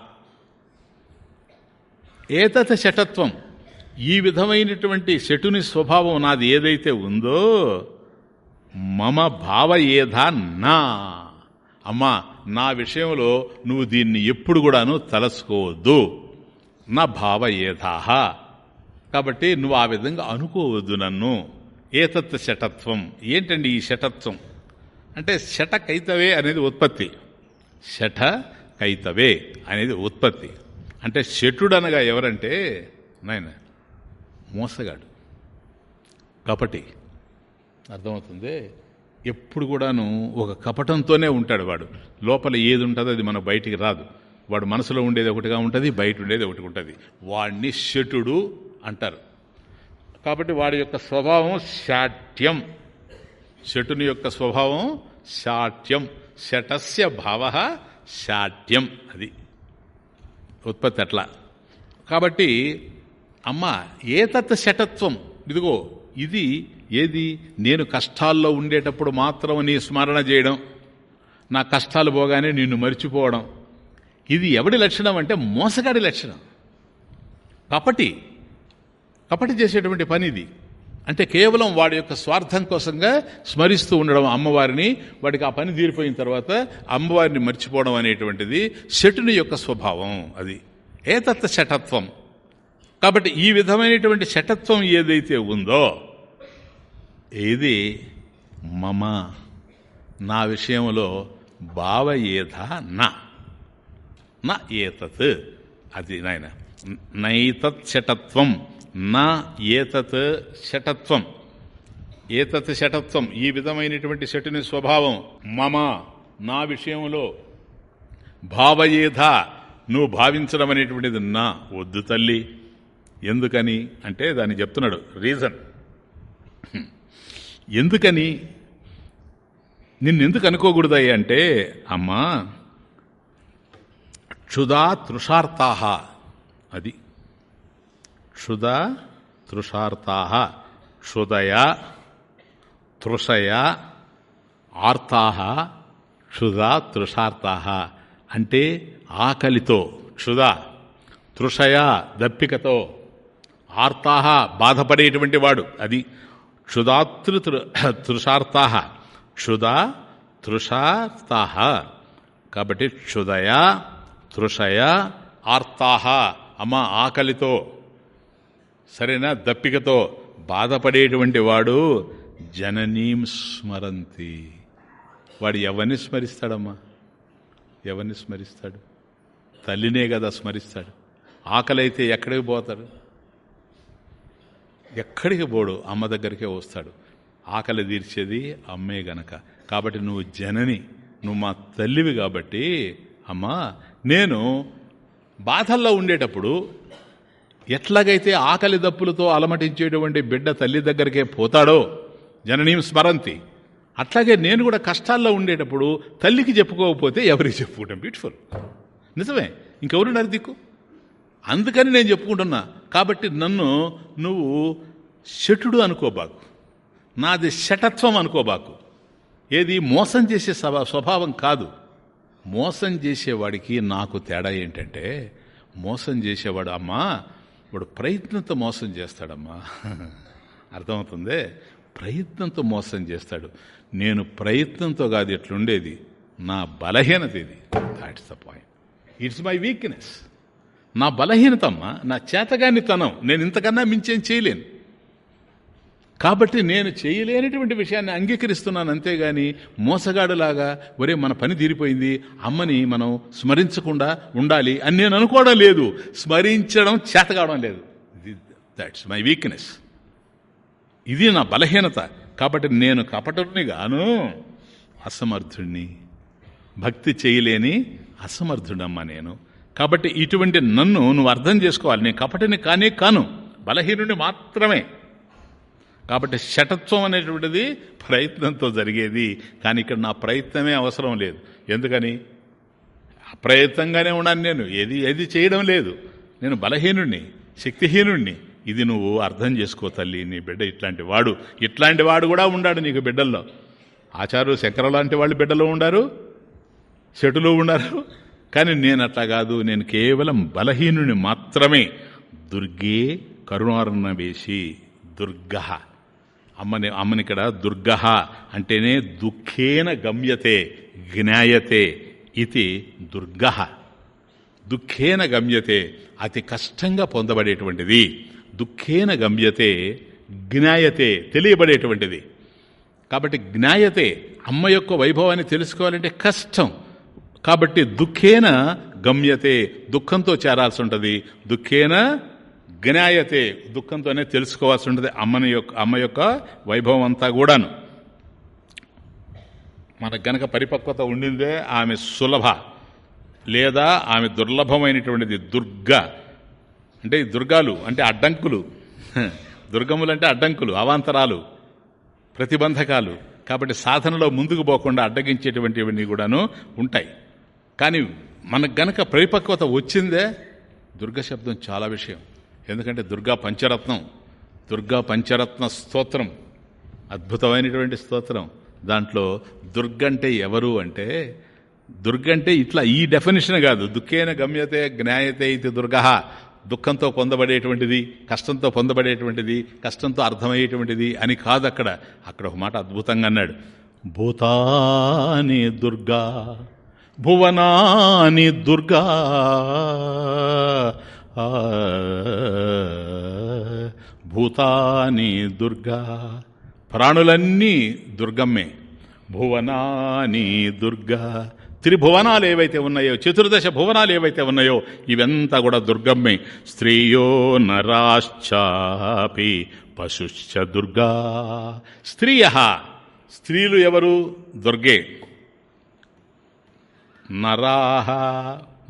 Speaker 1: ఏతత్ షటత్వం ఈ విధమైనటువంటి షటుని స్వభావం నాది ఏదైతే ఉందో మమ భావ ఏధా నా. అమ్మా నా విషయంలో నువ్వు దీన్ని ఎప్పుడు కూడాను తలసుకోవద్దు. నా భావ ఏధాహ కాబట్టి నువ్వు ఆ విధంగా అనుకోవద్దు నన్ను. ఏతత్ శటత్వం. ఏంటండి ఈ శటత్వం? అంటే శట కైతవే అనేది ఉత్పత్తి. శఠ కైతవే అనేది ఉత్పత్తి. అంటే శటుడనగా ఎవరంటే నాయన మోసగాడు. కాబట్టి అర్థమవుతుంది? ఎప్పుడు కూడాను ఒక కపటంతోనే ఉంటాడు వాడు. లోపల ఏది ఉంటుందో అది మన బయటికి రాదు. వాడు మనసులో ఉండేది ఒకటిగా ఉంటుంది బయట ఉండేది ఒకటి ఉంటుంది. వాడిని శటుడు అంటారు. కాబట్టి వాడి యొక్క స్వభావం శాట్యం శటుని యొక్క స్వభావం శాట్యం శటస్య భావ శాట్యం అది. ఉత్పత్తి అట్లా. కాబట్టి అమ్మ ఏతత్ శటత్వం? ఇదిగో ఇది ఏది? నేను కష్టాల్లో ఉండేటప్పుడు మాత్రం నీ స్మరణ చేయడం. నా కష్టాలు పోగానే నిన్ను మర్చిపోవడం. ఇది ఎవడి లక్షణం అంటే మోసగాడి లక్షణం. కపటి. కపటి చేసేటువంటి పని ఇది అంటే కేవలం వాడి యొక్క స్వార్థం కోసంగా స్మరిస్తూ ఉండడం అమ్మవారిని వాడికి ఆ పని తీరిపోయిన తర్వాత అమ్మవారిని మర్చిపోవడం అనేటువంటిది శటుని యొక్క స్వభావం అది. ఏతత్వ శటత్వం. కాబట్టి ఈ విధమైనటువంటి శటత్వం ఏదైతే ఉందో ఇది మమ. నా విషయంలో భావ ఏధ నా. నా ఏతత్. అది నాయన. నైతత్ షటత్వం నా ఏతత్ షటత్వం ఏతత్ షటత్వం ఈ విధమైనటువంటి షటుని స్వభావం. మమ. నా విషయంలో భావయేధ నువ్వు భావించడం అనేటువంటిది నా. వద్దు తల్లి. ఎందుకని? అంటే దాన్ని చెప్తున్నాడు. రీజన్. ఎందుకని? నిన్నెందుకు అనుకోకూడదయ్య అంటే అమ్మా క్షుదా తృషార్తాహ అది. క్షుదా తృషార్తాహ క్షుదయ తృషయ ఆర్తాహ క్షుదా తృషార్తాహ అంటే ఆకలితో క్షుద తృషయ దప్పికతో ఆర్తాహ బాధపడేటువంటి వాడు అది. క్షుదాతృ తృషార్తాహ క్షుద తృషా కాబట్టి క్షుదయ తృషయ ఆర్తాహ అమ్మ ఆకలితో సరేనా దప్పికతో బాధపడేటువంటి వాడు జననీం స్మరంతి వాడు ఎవరిని స్మరిస్తాడమ్మా? ఎవరిని స్మరిస్తాడు? తల్లినే కదా స్మరిస్తాడు. ఆకలి అయితే ఎక్కడికి పోతాడు ఎక్కడికి పోడు అమ్మ దగ్గరికే వస్తాడు. ఆకలి తీర్చేది అమ్మే గనక. కాబట్టి నువ్వు జనని నువ్వు మా తల్లివి కాబట్టి అమ్మా నేను బాధల్లో ఉండేటప్పుడు ఎట్లాగైతే ఆకలి దప్పులతో అలమటించేటువంటి బిడ్డ తల్లి దగ్గరికే పోతాడో జననీం స్మరంతి అట్లాగే నేను కూడా కష్టాల్లో ఉండేటప్పుడు తల్లికి చెప్పుకోకపోతే ఎవరికి చెప్పుకుంటాం? బ్యూటిఫుల్ నిజమే. ఇంకెవరున్నారు దిక్కు? అందుకని నేను చెప్పుకుంటున్నా. కాబట్టి నన్ను నువ్వు షటుడు అనుకోబాకు. నాది షటత్వం అనుకోబాకు. ఏది మోసం చేసే స్వభావం కాదు. మోసం చేసేవాడికి నాకు తేడా ఏంటంటే మోసం చేసేవాడు అమ్మా వాడు ప్రయత్నంతో మోసం చేస్తాడమ్మా. [laughs] అర్థమవుతుంది? ప్రయత్నంతో మోసం చేస్తాడు. నేను ప్రయత్నంతో కాదు ఎట్లుండేది నా బలహీనత ఇది. That's the point it's my weakness నా బలహీనతమ్మా నా చేతగానితనం నేను ఇంతకన్నా మించేం చేయలేను. కాబట్టి నేను చేయలేనటువంటి విషయాన్ని అంగీకరిస్తున్నాను అంతేగాని మోసగాడులాగా ఒరే మన పని తీరిపోయింది అమ్మని మనం స్మరించకుండా ఉండాలి అని నేను అనుకోవడం లేదు. స్మరించడం చేతగావడం లేదు. దట్స్ మై వీక్నెస్ ఇది నా బలహీనత. కాబట్టి నేను కపటుని గాను అసమర్థుణ్ణి. భక్తి చేయలేని అసమర్థుడమ్మా నేను. కాబట్టి ఇటువంటి నన్ను నువ్వు అర్థం చేసుకోవాలి. నేను కపటిని కానే కాను. బలహీనుని మాత్రమే. కాబట్టి షటత్వం అనేటువంటిది ప్రయత్నంతో జరిగేది. కానీ ఇక్కడ నా ప్రయత్నమే అవసరం లేదు. ఎందుకని? అప్రయత్నంగానే ఉన్నాను నేను. ఏది ఏది చేయడం లేదు. నేను బలహీనుణ్ణి శక్తిహీనుణ్ణి. ఇది నువ్వు అర్థం చేసుకో తల్లి నీ బిడ్డ ఇట్లాంటి వాడు. ఇట్లాంటి వాడు కూడా ఉండాడు నీకు బిడ్డల్లో. ఆచారు శంకర లాంటి వాళ్ళు బిడ్డలో ఉండారు? చెటులు ఉన్నారు? కానీ నేను అట్లా కాదు నేను కేవలం బలహీనుని మాత్రమే. దుర్గే కరుణారణవేశి దుర్గ. అమ్మని అమ్మని ఇక్కడ దుర్గ అంటేనే దుఃఖేన గమ్యతే జ్ఞాయతే ఇది దుర్గ. దుఃఖేన గమ్యతే అతి కష్టంగా పొందబడేటువంటిది. దుఃఖేన గమ్యతే జ్ఞాయతే తెలియబడేటువంటిది. కాబట్టి జ్ఞాయతే అమ్మ యొక్క వైభవాన్ని తెలుసుకోవాలంటే కష్టం. కాబట్టి దుఃఖేన గమ్యతే దుఃఖంతో చేరాల్సి ఉంటుంది దుఃఖేన జ్ఞాయతే దుఃఖంతోనే తెలుసుకోవాల్సి ఉంటుంది అమ్మని యొక్క అమ్మ యొక్క వైభవం అంతా కూడాను. మనకు గనక పరిపక్వత ఉండిందే ఆమె సులభ లేదా ఆమె దుర్లభమైనటువంటిది దుర్గ. అంటే దుర్గాలు అంటే అడ్డంకులు. దుర్గములు అంటే అడ్డంకులు అవాంతరాలు ప్రతిబంధకాలు. కాబట్టి సాధనలో ముందుకు పోకుండా అడ్డగించేటువంటివన్నీ కూడాను ఉంటాయి. కానీ మనకు గనక పరిపక్వత వచ్చిందే దుర్గ శబ్దం చాలా విషయం. ఎందుకంటే దుర్గా పంచరత్నం దుర్గా పంచరత్న స్తోత్రం అద్భుతమైనటువంటి స్తోత్రం. దాంట్లో దుర్గంటే ఎవరు అంటే దుర్గంటే ఇట్లా ఈ డెఫినేషన్ కాదు. దుఃఖేన గమ్యతే జ్ఞాయతే ఇది దుర్గ. దుఃఖంతో పొందబడేటువంటిది కష్టంతో పొందబడేటువంటిది కష్టంతో అర్థమయ్యేటువంటిది అని కాదు అక్కడ అక్కడ ఒక మాట అద్భుతంగా అన్నాడు. భూతాని దుర్గా భువనాని దుర్గా. భూతాని దుర్గా. ప్రాణులన్నీ దుర్గమ్మే. భువనాని దుర్గా. త్రిభువనాలు ఏవైతే ఉన్నాయో చతుర్దశ భువనాలు ఏవైతే ఉన్నాయో ఇవంతా కూడా దుర్గమ్మే. స్త్రీయో నరాశ్చాపి పశుశ్చ దుర్గా. స్త్రీయ స్త్రీలు ఎవరు? దుర్గే. నరాహ.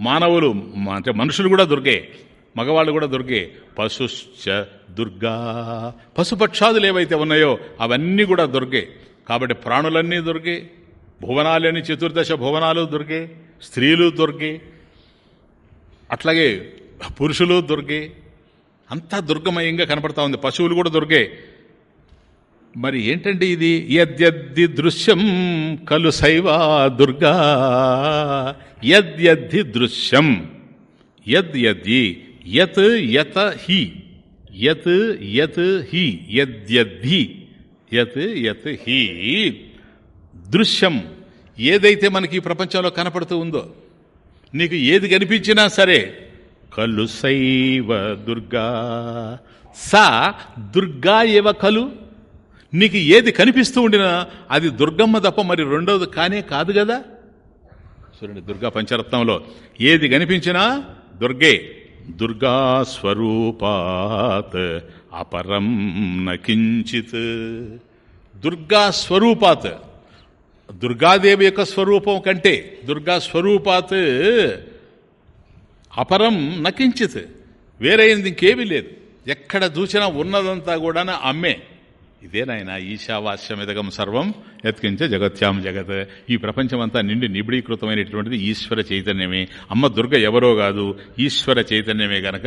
Speaker 1: మానవులు అంటే మనుషులు కూడా దుర్గే మగవాళ్ళు కూడా దొరికే పశుశ్చ దుర్గా. పశుపక్షాదులు ఏవైతే ఉన్నాయో అవన్నీ కూడా దొరికే కాబట్టి ప్రాణులన్నీ దొరికే భువనాలని చతుర్దశ భువనాలు దొరికే స్త్రీలు దొరికే అట్లాగే పురుషులు దొరికే అంతా దుర్గమయంగా కనపడతా ఉంది. పశువులు కూడా దొరికే మరి ఏంటండి ఇది? యద్యద్ది దృశ్యం కలు శైవా దుర్గా. యద్యద్ది దృశ్యం. యద్యద్ది యత్ యత హి. యత్ యత్ హి. యద్యద్ది యత్ యత్ హి. దృశ్యం. ఏదైతే మనకి ఈ ప్రపంచంలో కనపడుతూ ఉందో నీకు ఏది కనిపించినా సరే కలు శైవ దుర్గా. సా దుర్గా ఏవ కలు? నీకు ఏది కనిపిస్తూ ఉండినా అది దుర్గమ్మ తప్ప మరి రెండవది కానే కాదు కదా? చూడండి దుర్గా పంచరత్నంలో ఏది కనిపించినా దుర్గే. దుర్గా స్వరూపాత్ అపరం నకించిత్ దుర్గా స్వరూపాత్. దుర్గాదేవి యొక్క స్వరూపం కంటే దుర్గా స్వరూపాత్ అపరం నకించిత్ వేరే ఇంకేమీ లేదు. ఎక్కడ చూసినా ఉన్నదంతా కూడా అమ్మే. ఇదే నాయన ఈశావాస్యమిదగం సర్వం ఎత్కించే జగత్యాం జగత్. ఈ ప్రపంచమంతా నిండి నిబిడీకృతమైనటువంటిది ఈశ్వర చైతన్యమే. అమ్మ దుర్గ ఎవరో కాదు ఈశ్వర చైతన్యమే గనక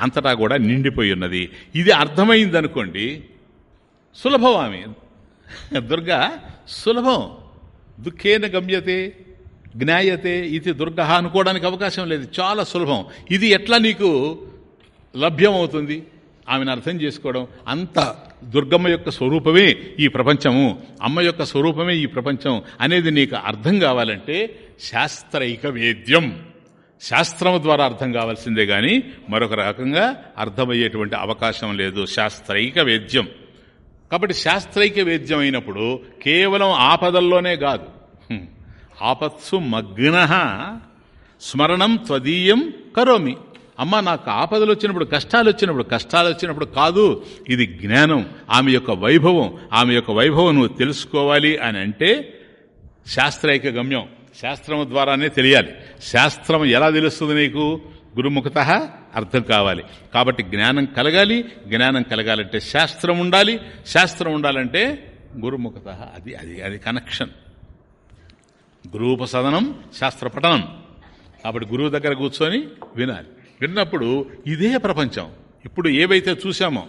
Speaker 1: అంతటా కూడా నిండిపోయి ఉన్నది. ఇది అర్థమైందనుకోండి సులభం ఆమె దుర్గ సులభం. దుఃఖేన గమ్యతే జ్ఞాయతే ఇది దుర్గ అనుకోవడానికి అవకాశం లేదు. చాలా సులభం. ఇది ఎట్లా నీకు లభ్యమవుతుంది? ఆమెను అర్థం చేసుకోవడం అంత దుర్గమ్మ యొక్క స్వరూపమే ఈ ప్రపంచము అమ్మ యొక్క స్వరూపమే ఈ ప్రపంచం అనేది నీకు అర్థం కావాలంటే శాస్త్రైక వేద్యం. శాస్త్రం ద్వారా అర్థం కావాల్సిందే కానీ మరొక రకంగా అర్థమయ్యేటువంటి అవకాశం లేదు. శాస్త్రైక వేద్యం. కాబట్టి శాస్త్రైక వేద్యం అయినప్పుడు కేవలం ఆపదల్లోనే కాదు. ఆపత్సు మగ్న స్మరణం త్వదీయం కరోమి. అమ్మ నాకు ఆపదలు వచ్చినప్పుడు కష్టాలు వచ్చినప్పుడు కష్టాలు వచ్చినప్పుడు కాదు ఇది జ్ఞానం. ఆమె యొక్క వైభవం ఆమె యొక్క వైభవం నువ్వు తెలుసుకోవాలి అని అంటే శాస్త్రైక గమ్యం. శాస్త్రం ద్వారానే తెలియాలి. శాస్త్రం ఎలా తెలుస్తుంది నీకు? గురుముఖత అర్థం కావాలి. కాబట్టి జ్ఞానం కలగాలి జ్ఞానం కలగాలంటే శాస్త్రం ఉండాలి శాస్త్రం ఉండాలంటే గురుముఖత. అది అది అది కనెక్షన్ గురూపసదనం శాస్త్ర పఠనం. కాబట్టి గురువు దగ్గర కూర్చొని వినాలి. విన్నప్పుడు ఇదే ప్రపంచం. ఇప్పుడు ఏవైతే చూసామో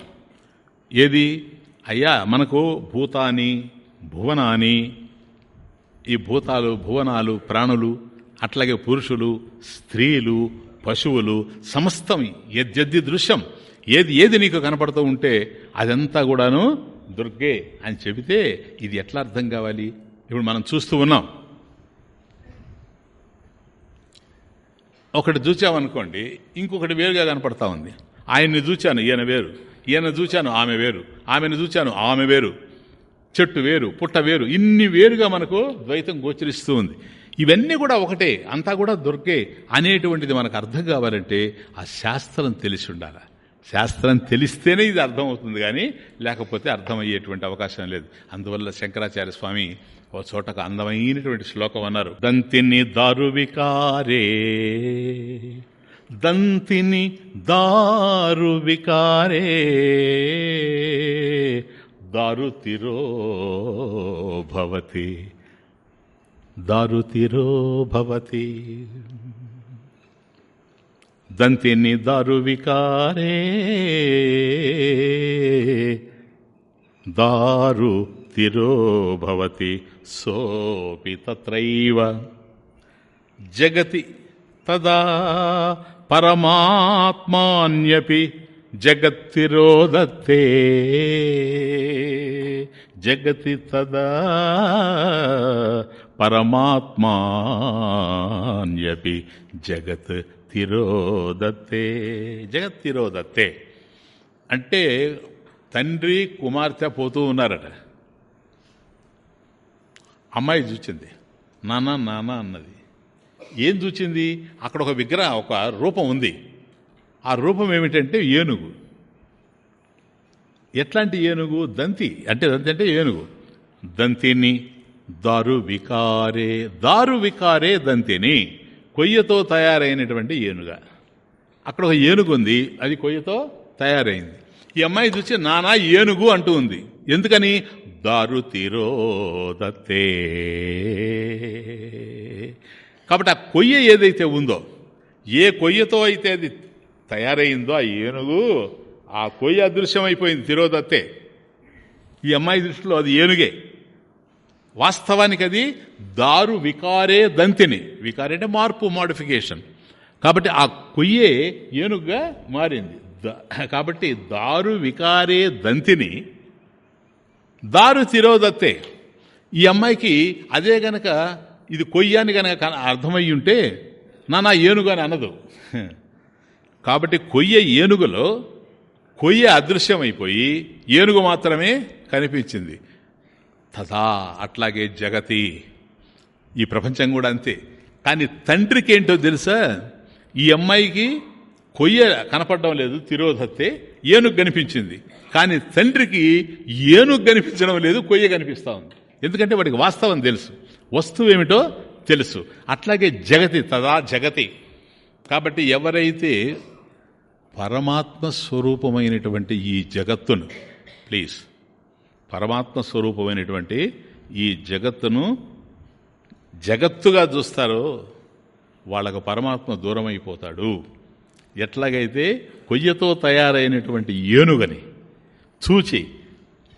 Speaker 1: ఏది? అయ్యా మనకు భూతాని భువనాని ఈ భూతాలు భువనాలు ప్రాణులు అట్లాగే పురుషులు స్త్రీలు పశువులు సమస్తం ఎద్యద్ది దృశ్యం. ఏది ఏది నీకు కనపడుతూ ఉంటే అదంతా కూడాను దుర్గే అని చెబితే ఇది ఎట్లా అర్థం కావాలి? ఇప్పుడు మనం చూస్తూ ఉన్నాం. ఒకటి చూచామనుకోండి ఇంకొకటి వేరుగా కనపడతా ఉంది. ఆయన్ని చూచాను ఈయన వేరు. ఈయన చూచాను ఆమె వేరు. ఆమెను చూచాను ఆమె వేరు. చెట్టు వేరు పుట్ట వేరు. ఇన్ని వేరుగా మనకు ద్వైతం గోచరిస్తూ ఉంది. ఇవన్నీ కూడా ఒకటే అంతా కూడా దొరికే అనేటువంటిది మనకు అర్థం కావాలంటే ఆ శాస్త్రం తెలిసి ఉండాలి? శాస్త్రం తెలిస్తేనే ఇది అర్థమవుతుంది కానీ లేకపోతే అర్థమయ్యేటువంటి అవకాశం లేదు. అందువల్ల శంకరాచార్య స్వామి ఓ చోటకు అందమైనటువంటి శ్లోకం అన్నారు. దంతిని దారువికారే. దంతిని దారువికారే. దారుతిరో భవతి. దారుతిరో భవతి. దంతిని దారువికారే. దారు తిరో భవతి. సోపి తత్రైవ జగతి తదా పరమాత్మాన్యపి జగత్తిరోదత్తే జగతి తదా పరమాత్మాన్యపి జగత్ తిరోదత్తే జగత్ తిరోదత్తే అంటే తండ్రి కుమార్తె పోతూ ఉన్నారట. అమ్మాయి చూచింది. నాన్న నాన్న అన్నది. ఏం చూచింది? అక్కడ ఒక విగ్రహం ఒక రూపం ఉంది. ఆ రూపం ఏమిటంటే ఏనుగు. ఎట్లాంటి ఏనుగు? దంతి. అంటే దంతి అంటే ఏనుగు. దంతిని దారు వికారే దారు వికారే దంతిని. కొయ్యతో తయారైనటువంటి ఏనుగ. అక్కడ ఒక ఏనుగు ఉంది. అది కొయ్యతో తయారైంది. ఈ అమ్మాయి చూసి నానా ఏనుగు అంటూ ఉంది. ఎందుకని? దారు తిరోదత్తే కాబట్టి ఆ కొయ్య ఏదైతే ఉందో ఏ కొయ్యతో అయితే అది తయారైందో ఆ ఏనుగు ఆ కొయ్య అదృశ్యమైపోయింది తిరోదత్తే ఈ అమ్మాయి దృష్టిలో అది ఏనుగే. వాస్తవానికి అది దారు వికారే దంతిని. వికారే అంటే మార్పు మాడిఫికేషన్. కాబట్టి ఆ కొయ్యే ఏనుగుగా మారింది. కాబట్టి దారు వికారే దంతిని దారు తిరోదత్తే. ఈ అమ్మాయికి అదే గనక ఇది కొయ్యాని గనక అర్థమయ్యి ఉంటే నానా ఏనుగు అని అనదు. కాబట్టి కొయ్య ఏనుగులో కొయ్య అదృశ్యమైపోయి ఏనుగు మాత్రమే కనిపించింది. తథా అట్లాగే జగతి. ఈ ప్రపంచం కూడా అంతే. కానీ తండ్రికి ఏంటో తెలుసా? ఈ అమ్మాయికి కొయ్య కనపడడం లేదు తిరోధత్తే ఏనుగు కనిపించింది. కానీ తండ్రికి ఏనుగు కనిపించడం లేదు కొయ్య కనిపిస్తూ ఉంది. ఎందుకంటే వాడికి వాస్తవం తెలుసు. వస్తువు ఏమిటో తెలుసు. అట్లాగే జగతి తదా జగతి. కాబట్టి ఎవరైతే పరమాత్మ స్వరూపమైనటువంటి ఈ జగత్తును ప్లీజ్ పరమాత్మ స్వరూపమైనటువంటి ఈ జగత్తును జగత్తుగా చూస్తారో వాళ్ళకు పరమాత్మ దూరం అయిపోతాడు ఎట్లాగైతే కొయ్యతో తయారైనటువంటి ఏనుగని చూచి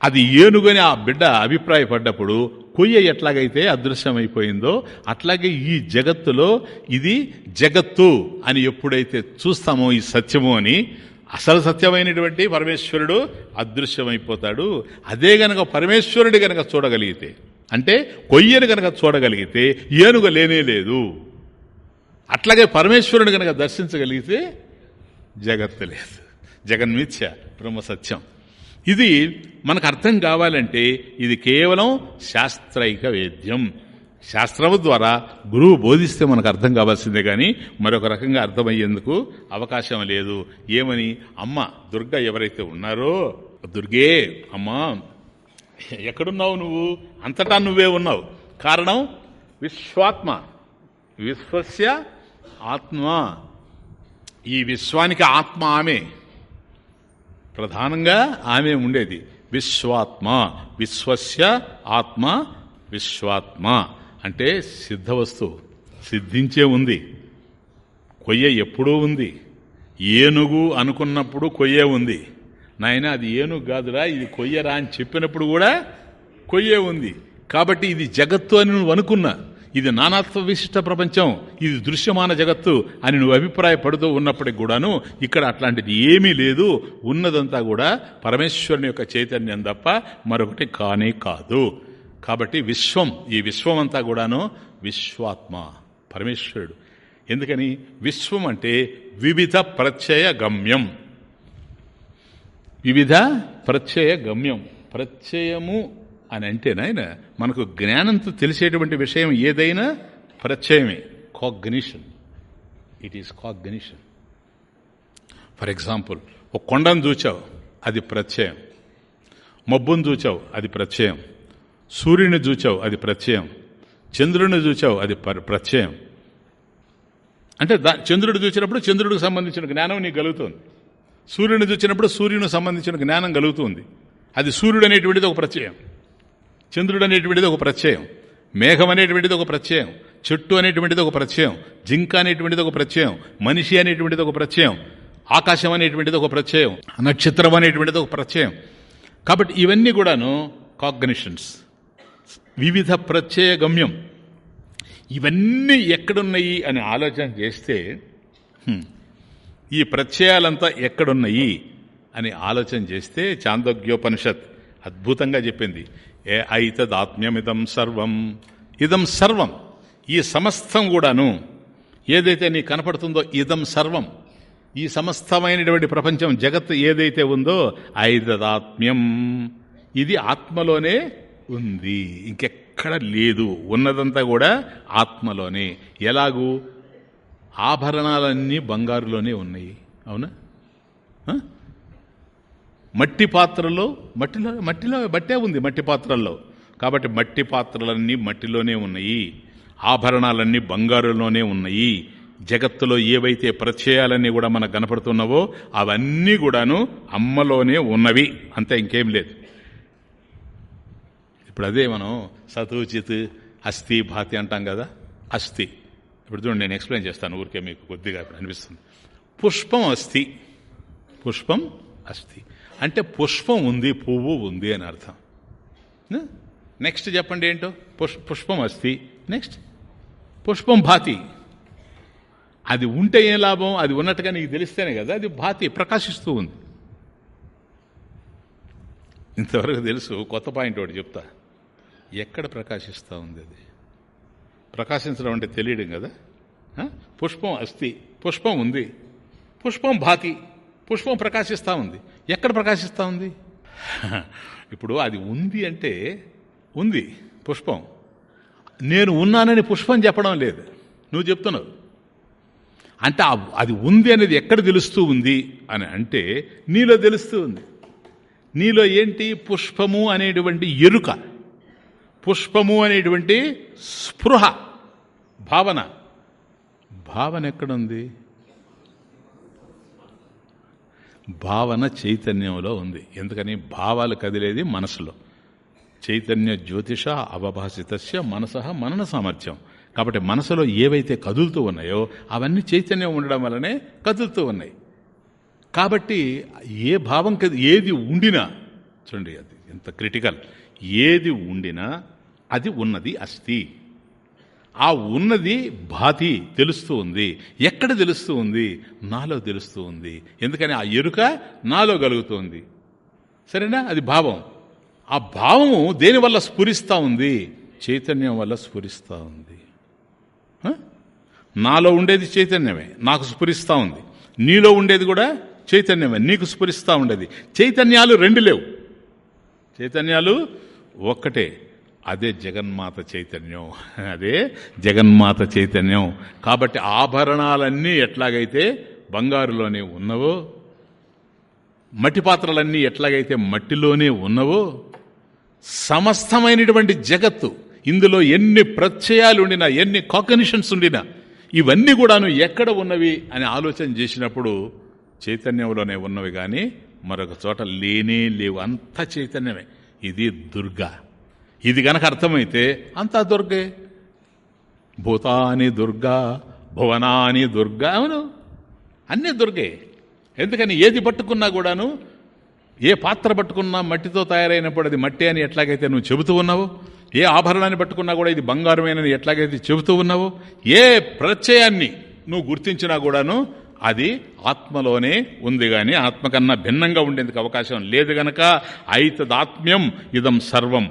Speaker 1: అది ఏనుగని ఆ బిడ్డ అభిప్రాయపడ్డప్పుడు కొయ్య ఎట్లాగైతే అదృశ్యమైపోయిందో అట్లాగే ఈ జగత్తులో ఇది జగత్తు అని ఎప్పుడైతే చూస్తామో ఈ సత్యము అని అసలు సత్యమైనటువంటి పరమేశ్వరుడు అదృశ్యమైపోతాడు. అదే గనక పరమేశ్వరుడు గనక చూడగలిగితే అంటే కొయ్యను గనక చూడగలిగితే ఏనుగ లేనే లేదు. అట్లాగే పరమేశ్వరుని గనక దర్శించగలిగితే జగత్తు లేదు. జగన్మిథ్య బ్రహ్మ సత్యం ఇది మనకు అర్థం కావాలంటే ఇది కేవలం శాస్త్రైక వేద్యం. శాస్త్రము ద్వారా గురువు బోధిస్తే మనకు అర్థం కావాల్సిందే కానీ మరొక రకంగా అర్థమయ్యేందుకు అవకాశం లేదు. ఏమని? అమ్మ దుర్గ ఎవరైతే ఉన్నారో? దుర్గే అమ్మా ఎక్కడున్నావు నువ్వు? అంతటా నువ్వే ఉన్నావు. కారణం విశ్వాత్మ. విశ్వస్య ఆత్మ. ఈ విశ్వానికి ఆత్మ ఆమె. ప్రధానంగా ఆమె ఉండేది. విశ్వాత్మ. విశ్వస్య ఆత్మ విశ్వాత్మ. అంటే సిద్ధవస్తు సిద్ధించే ఉంది. కొయ్య ఎప్పుడూ ఉంది. ఏనుగు అనుకున్నప్పుడు కొయ్యే ఉంది. నాయన అది ఏనుగు కాదురా ఇది కొయ్యరా అని చెప్పినప్పుడు కూడా కొయ్యే ఉంది. కాబట్టి ఇది జగత్తు అని నువ్వు అనుకున్నా. ఇది నానాత్వ విశిష్ట ప్రపంచం ఇది దృశ్యమాన జగత్తు అని నువ్వు అభిప్రాయపడుతూ ఉన్నప్పటికి కూడాను ఇక్కడ అట్లాంటిది ఏమీ లేదు. ఉన్నదంతా కూడా పరమేశ్వరుని యొక్క చైతన్యం తప్ప మరొకటి కానే కాదు. కాబట్టి విశ్వం ఈ విశ్వం అంతా కూడాను విశ్వాత్మ పరమేశ్వరుడు. ఎందుకని? విశ్వం అంటే వివిధ ప్రత్యయ గమ్యం. వివిధ ప్రత్యయ గమ్యం. ప్రత్యయము అని అంటేనాయన మనకు జ్ఞానంతో తెలిసేటువంటి విషయం ఏదైనా ప్రత్యయమే. Cognition it is cognition for example ఒక కొండను చూచావు అది ప్రత్యయం. మబ్బును చూచావు అది ప్రత్యయం. సూర్యుని చూచావు అది ప్రత్యయం. చంద్రుడిని చూచావు అది ప్రత్యయం. అంటే చంద్రుడు చూసినప్పుడు చంద్రుడికి సంబంధించిన జ్ఞానం నీకు కలుగుతుంది. సూర్యుని చూసినప్పుడు సూర్యునికి సంబంధించిన జ్ఞానం కలుగుతుంది. అది సూర్యుడు అనేటువంటిది ఒక ప్రత్యయం. చంద్రుడు అనేటువంటిది ఒక ప్రత్యయం. మేఘం అనేటువంటిది ఒక ప్రత్యయం. చెట్టు అనేటువంటిది ఒక ప్రత్యయం. జింక అనేటువంటిది ఒక ప్రత్యయం. మనిషి అనేటువంటిది ఒక ప్రత్యయం. ఆకాశం అనేటువంటిది ఒక ప్రత్యయం. నక్షత్రం అనేటువంటిది ఒక ప్రత్యయం. కాబట్టి ఇవన్నీ కూడాను కాగ్నిషన్స్. వివిధ ప్రత్యయ గమ్యం. ఇవన్నీ ఎక్కడున్నాయి అని ఆలోచన చేస్తే ఈ ప్రత్యయాలంతా ఎక్కడున్నాయి అని ఆలోచన చేస్తే చాందోగ్యోపనిషత్ అద్భుతంగా చెప్పింది. ఏ ఐతదాత్మ్యమిదం సర్వం. ఇదం సర్వం. ఈ సమస్తం కూడాను ఏదైతే నీ కనపడుతుందో ఇదం సర్వం. ఈ సమస్తమైనటువంటి ప్రపంచం జగత్ ఏదైతే ఉందో ఐదదాత్మ్యం ఇది ఆత్మలోనే ఉంది. ఇంకెక్కడ లేదు. ఉన్నదంతా కూడా ఆత్మలోనే. ఎలాగూ? ఆభరణాలన్నీ బంగారులోనే ఉన్నాయి. అవునా? మట్టి పాత్రలో మట్టిలో మట్టిలో బట్టే ఉంది మట్టి పాత్రల్లో. కాబట్టి మట్టి పాత్రలన్నీ మట్టిలోనే ఉన్నాయి. ఆభరణాలన్నీ బంగారులోనే ఉన్నాయి. జగత్తులో ఏవైతే ప్రత్యయాలన్నీ కూడా మనకు కనపడుతున్నావో అవన్నీ కూడాను అమ్మలోనే ఉన్నవి. అంతే ఇంకేం లేదు. ఇప్పుడు అదే మనం సతుచిత్ అస్థి భాతి అంటాం కదా? అస్థి. ఇప్పుడు చూడండి నేను ఎక్స్ప్లెయిన్ చేస్తాను ఊరికే మీకు కొద్దిగా అనిపిస్తుంది. పుష్పం అస్థి. పుష్పం అస్థి. అంటే పుష్పం ఉంది పువ్వు ఉంది అని అర్థం. నెక్స్ట్ చెప్పండి ఏంటో? పుష్పం అస్తి నెక్స్ట్. పుష్పం భాతి. అది ఉంటే ఏం లాభం? అది ఉన్నట్టుగా నీకు తెలిస్తేనే కదా అది భాతి ప్రకాశిస్తూ ఉంది. ఇంతవరకు తెలుసు కొత్త పాయింట్ ఒకటి చెప్తా. ఎక్కడ ప్రకాశిస్తూ ఉంది అది? ప్రకాశించడం అంటే తెలియడం కదా? పుష్పం అస్తి పుష్పం ఉంది. పుష్పం భాతి. పుష్పం ప్రకాశిస్తూ ఉంది. ఎక్కడ ప్రకాశిస్తూ ఉంది? [laughs] ఇప్పుడు అది ఉంది అంటే ఉంది పుష్పం. నేను ఉన్నానని పుష్పం చెప్పడం లేదు. నువ్వు చెప్తున్నావు. అంటే అది ఉంది అనేది ఎక్కడ తెలుస్తూ ఉంది అని అంటే నీలో తెలుస్తూ ఉంది. నీలో ఏంటి? పుష్పము అనేటువంటి ఎరుక. పుష్పము అనేటువంటి స్పృహ భావన. భావన ఎక్కడుంది భావన చైతన్యంలో ఉంది. ఎందుకని? భావాలు కదిలేది మనసులో. చైతన్య జ్యోతిష అవభాసితస్య మనస మనన సామర్థ్యం. కాబట్టి మనసులో ఏవైతే కదులుతూ ఉన్నాయో అవన్నీ చైతన్యం ఉండడం వల్లనే కదులుతూ ఉన్నాయి. కాబట్టి ఏ భావం కది- ఏది ఉండినా చూడండి అది ఎంత క్రిటికల్. ఏది ఉండినా అది ఉన్నది అస్థి. ఆ ఉన్నది భాతి తెలుస్తూ ఉంది. ఎక్కడ తెలుస్తూ ఉంది? నాలో తెలుస్తూ ఉంది. ఎందుకని ఆ ఎరుక నాలో కలుగుతుంది సరేనా? అది భావం. ఆ భావము దేని వల్ల స్ఫురిస్తూ ఉంది? చైతన్యం వల్ల స్ఫురిస్తూ ఉంది. నాలో ఉండేది చైతన్యమే. నాకు స్ఫురిస్తూ ఉంది. నీలో ఉండేది కూడా చైతన్యమే. నీకు స్ఫురిస్తూ ఉండేది. చైతన్యాలు రెండు లేవు. చైతన్యాలు ఒక్కటే. అదే జగన్మాత చైతన్యం. అదే జగన్మాత చైతన్యం. కాబట్టి ఆభరణాలన్నీ ఎట్లాగైతే బంగారులోనే ఉన్నవో మట్టి పాత్రలన్నీ ఎట్లాగైతే మట్టిలోనే ఉన్నవో సమస్తమైనటువంటి జగత్తు ఇందులో ఎన్ని ప్రత్యయాలు ఉండినా ఎన్ని కాకనిషన్స్ ఉండినా ఇవన్నీ కూడాను ఎక్కడ ఉన్నవి అని ఆలోచన చేసినప్పుడు చైతన్యంలోనే ఉన్నవి కానీ మరొక చోట లేనే లేవు. అంత చైతన్యమే. ఇది దుర్గా. ఇది గనక అర్థమైతే అంతా దుర్గే. భూతాని దుర్గా భువనాని దుర్గా అవును. అన్నీ దుర్గే. ఎందుకని ఏది పట్టుకున్నా కూడాను ఏ పాత్ర పట్టుకున్నా మట్టితో తయారైనప్పుడు అది మట్టి అని ఎట్లాగైతే నువ్వు చెబుతూ ఉన్నావు ఏ ఆభరణాన్ని పట్టుకున్నా కూడా ఇది బంగారమేనని ఎట్లాగైతే చెబుతూ ఉన్నావో ఏ ప్రత్యయాన్ని నువ్వు గుర్తించినా కూడాను అది ఆత్మలోనే ఉంది కానీ ఆత్మ కన్నా భిన్నంగా ఉండేందుకు అవకాశం లేదు గనక ఐతదాత్మ్యం ఇదం సర్వం.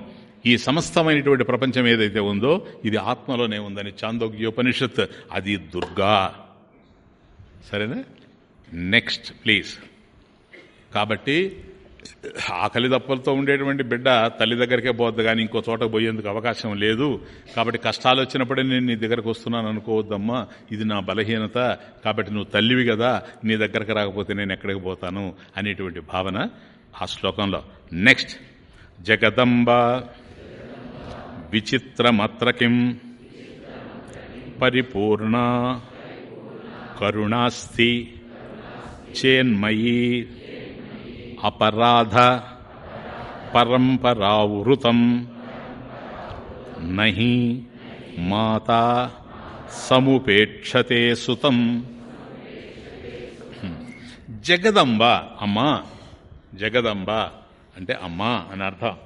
Speaker 1: ఈ సమస్తమైనటువంటి ప్రపంచం ఏదైతే ఉందో ఇది ఆత్మలోనే ఉందని చాందోగ్యోపనిషత్ అది దుర్గా. సరేనా? నెక్స్ట్ ప్లీజ్ కాబట్టి ఆకలి దప్పలతో ఉండేటువంటి బిడ్డ తల్లి దగ్గరికే పోద్ది కానీ ఇంకో చోట పోయేందుకు అవకాశం లేదు. కాబట్టి కష్టాలు వచ్చినప్పుడే నేను నీ దగ్గరకు వస్తున్నాను అనుకోవద్దమ్మా. ఇది నా బలహీనత. కాబట్టి నువ్వు తల్లివి కదా. నీ దగ్గరకు రాకపోతే నేను ఎక్కడికి పోతాను? అనేటువంటి భావన ఆ శ్లోకంలో. నెక్స్ట్ జగదంబ విచిత్రమత్ర కిం పరిపూర్ణ. కరుణాస్తి. చేన్మయీ. అపరాధ. పరంపరావృతం. నహి. మాతా. సముపేక్షతే సుతం. జగదంబ అమ్మా. జగదంబ అంటే అమ్మా అని అర్థం.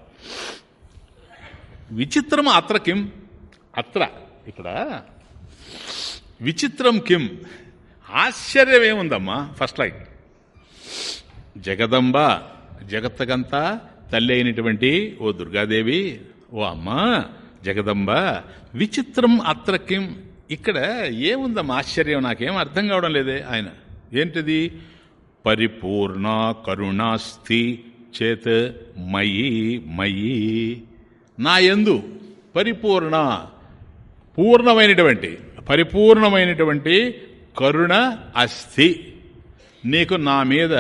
Speaker 1: విచిత్రం అత్ర కిం? అత్ర. ఇక్కడ. విచిత్రం కిం? ఆశ్చర్యం ఏముందమ్మా ఫస్ట్ లైక్ జగదంబ జగత్తకంతా తల్లి అయినటువంటి ఓ దుర్గాదేవి ఓ అమ్మా జగదంబ విచిత్రం అత్రకిం ఇక్కడ ఏముందమ్మా ఆశ్చర్యం? నాకేం అర్థం కావడం లేదే ఆయన. ఏంటిది? పరిపూర్ణ కరుణాస్థి చేత్ మయి మయి. నా యందు పరిపూర్ణ పూర్ణమైనటువంటి పరిపూర్ణమైనటువంటి కరుణ అస్థి. నీకు నా మీద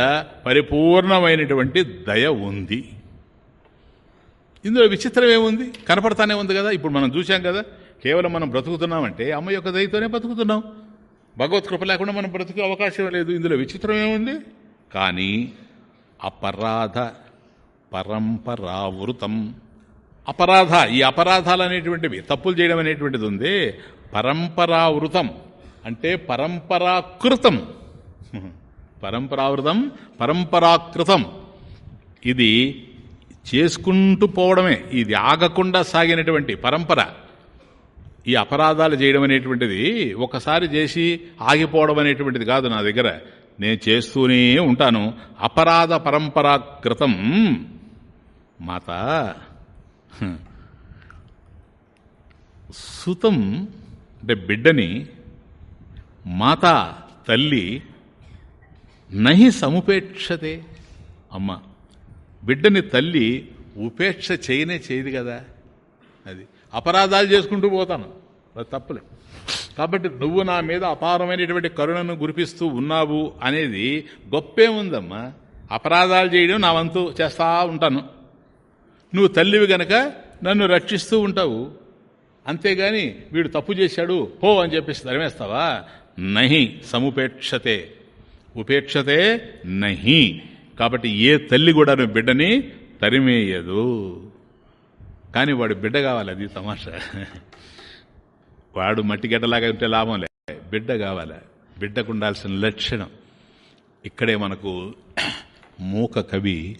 Speaker 1: పరిపూర్ణమైనటువంటి దయ ఉంది. ఇందులో విచిత్రం ఏముంది? కనపడతానే ఉంది కదా? ఇప్పుడు మనం చూసాం కదా కేవలం మనం బ్రతుకుతున్నామంటే అమ్మ యొక్క దయతోనే బతుకుతున్నాం. భగవత్ కృప లేకుండా మనం బ్రతుకే అవకాశం లేదు. ఇందులో విచిత్రం ఏముంది? కానీ అపరాధ పరంపరావృతం. అపరాధ ఈ అపరాధాలు అనేటువంటివి తప్పులు చేయడం అనేటువంటిది ఉంది. పరంపరావృతం అంటే పరంపరాకృతం. పరంపరావృతం పరంపరాకృతం. ఇది చేసుకుంటూ పోవడమే ఇది ఆగకుండా సాగినటువంటి పరంపర. ఈ అపరాధాలు చేయడం అనేటువంటిది ఒకసారి చేసి ఆగిపోవడం అనేటువంటిది కాదు నా దగ్గర. నేను చేస్తూనే ఉంటాను. అపరాధ పరంపరాకృతం. మాత సుతం అంటే బిడ్డని మాత తల్లి నహి సముపేక్షతే. అమ్మ బిడ్డని తల్లి ఉపేక్ష చేయనే చేయదు కదా. అది అపరాధాలు చేసుకుంటూ పోతాను. అది తప్పులే. కాబట్టి నువ్వు నా మీద అపారమైనటువంటి కరుణను గురిపిస్తూ ఉన్నావు అనేది గొప్పే ఉందమ్మా. అపరాధాలు చేయడం నా వంతు చేస్తా ఉంటాను. నువ్వు తల్లివి గనక నన్ను రక్షిస్తూ ఉంటావు. అంతేగాని వీడు తప్పు చేశాడు పో అని చెప్పేసి తరిమేస్తావా? నహి సముపేక్షతే. ఉపేక్షతే నహి. కాబట్టి ఏ తల్లి కూడా నువ్వు బిడ్డని తరిమేయదు. కానీ వాడు బిడ్డ కావాలి అది తమాషా. వాడు మట్టి గడ్డలాగా ఉంటే లాభం లే. బిడ్డ కావాలి? బిడ్డకు ఉండాల్సిన లక్షణం. ఇక్కడే మనకు మూక కవి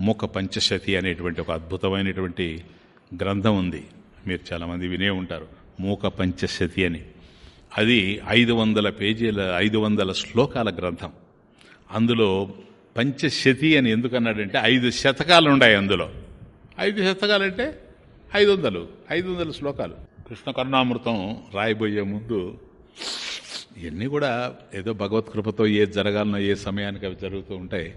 Speaker 1: మూక పంచశతి అనేటువంటి ఒక అద్భుతమైనటువంటి గ్రంథం ఉంది. మీరు చాలామంది వినే ఉంటారు. మూక పంచశతి అని. అది ఐదు వందల పేజీల ఐదు వందల శ్లోకాల గ్రంథం. అందులో పంచశతి అని ఎందుకన్నాడంటే ఐదు శతకాలు ఉన్నాయి అందులో. ఐదు శతకాలంటే ఐదు వందలు ఐదు వందల శ్లోకాలు. కృష్ణ కరుణామృతం రాయబోయే ముందు ఇవన్నీ కూడా ఏదో భగవత్ కృపతో ఏది జరగాలనో ఏ సమయానికి అవి జరుగుతూ ఉంటాయి.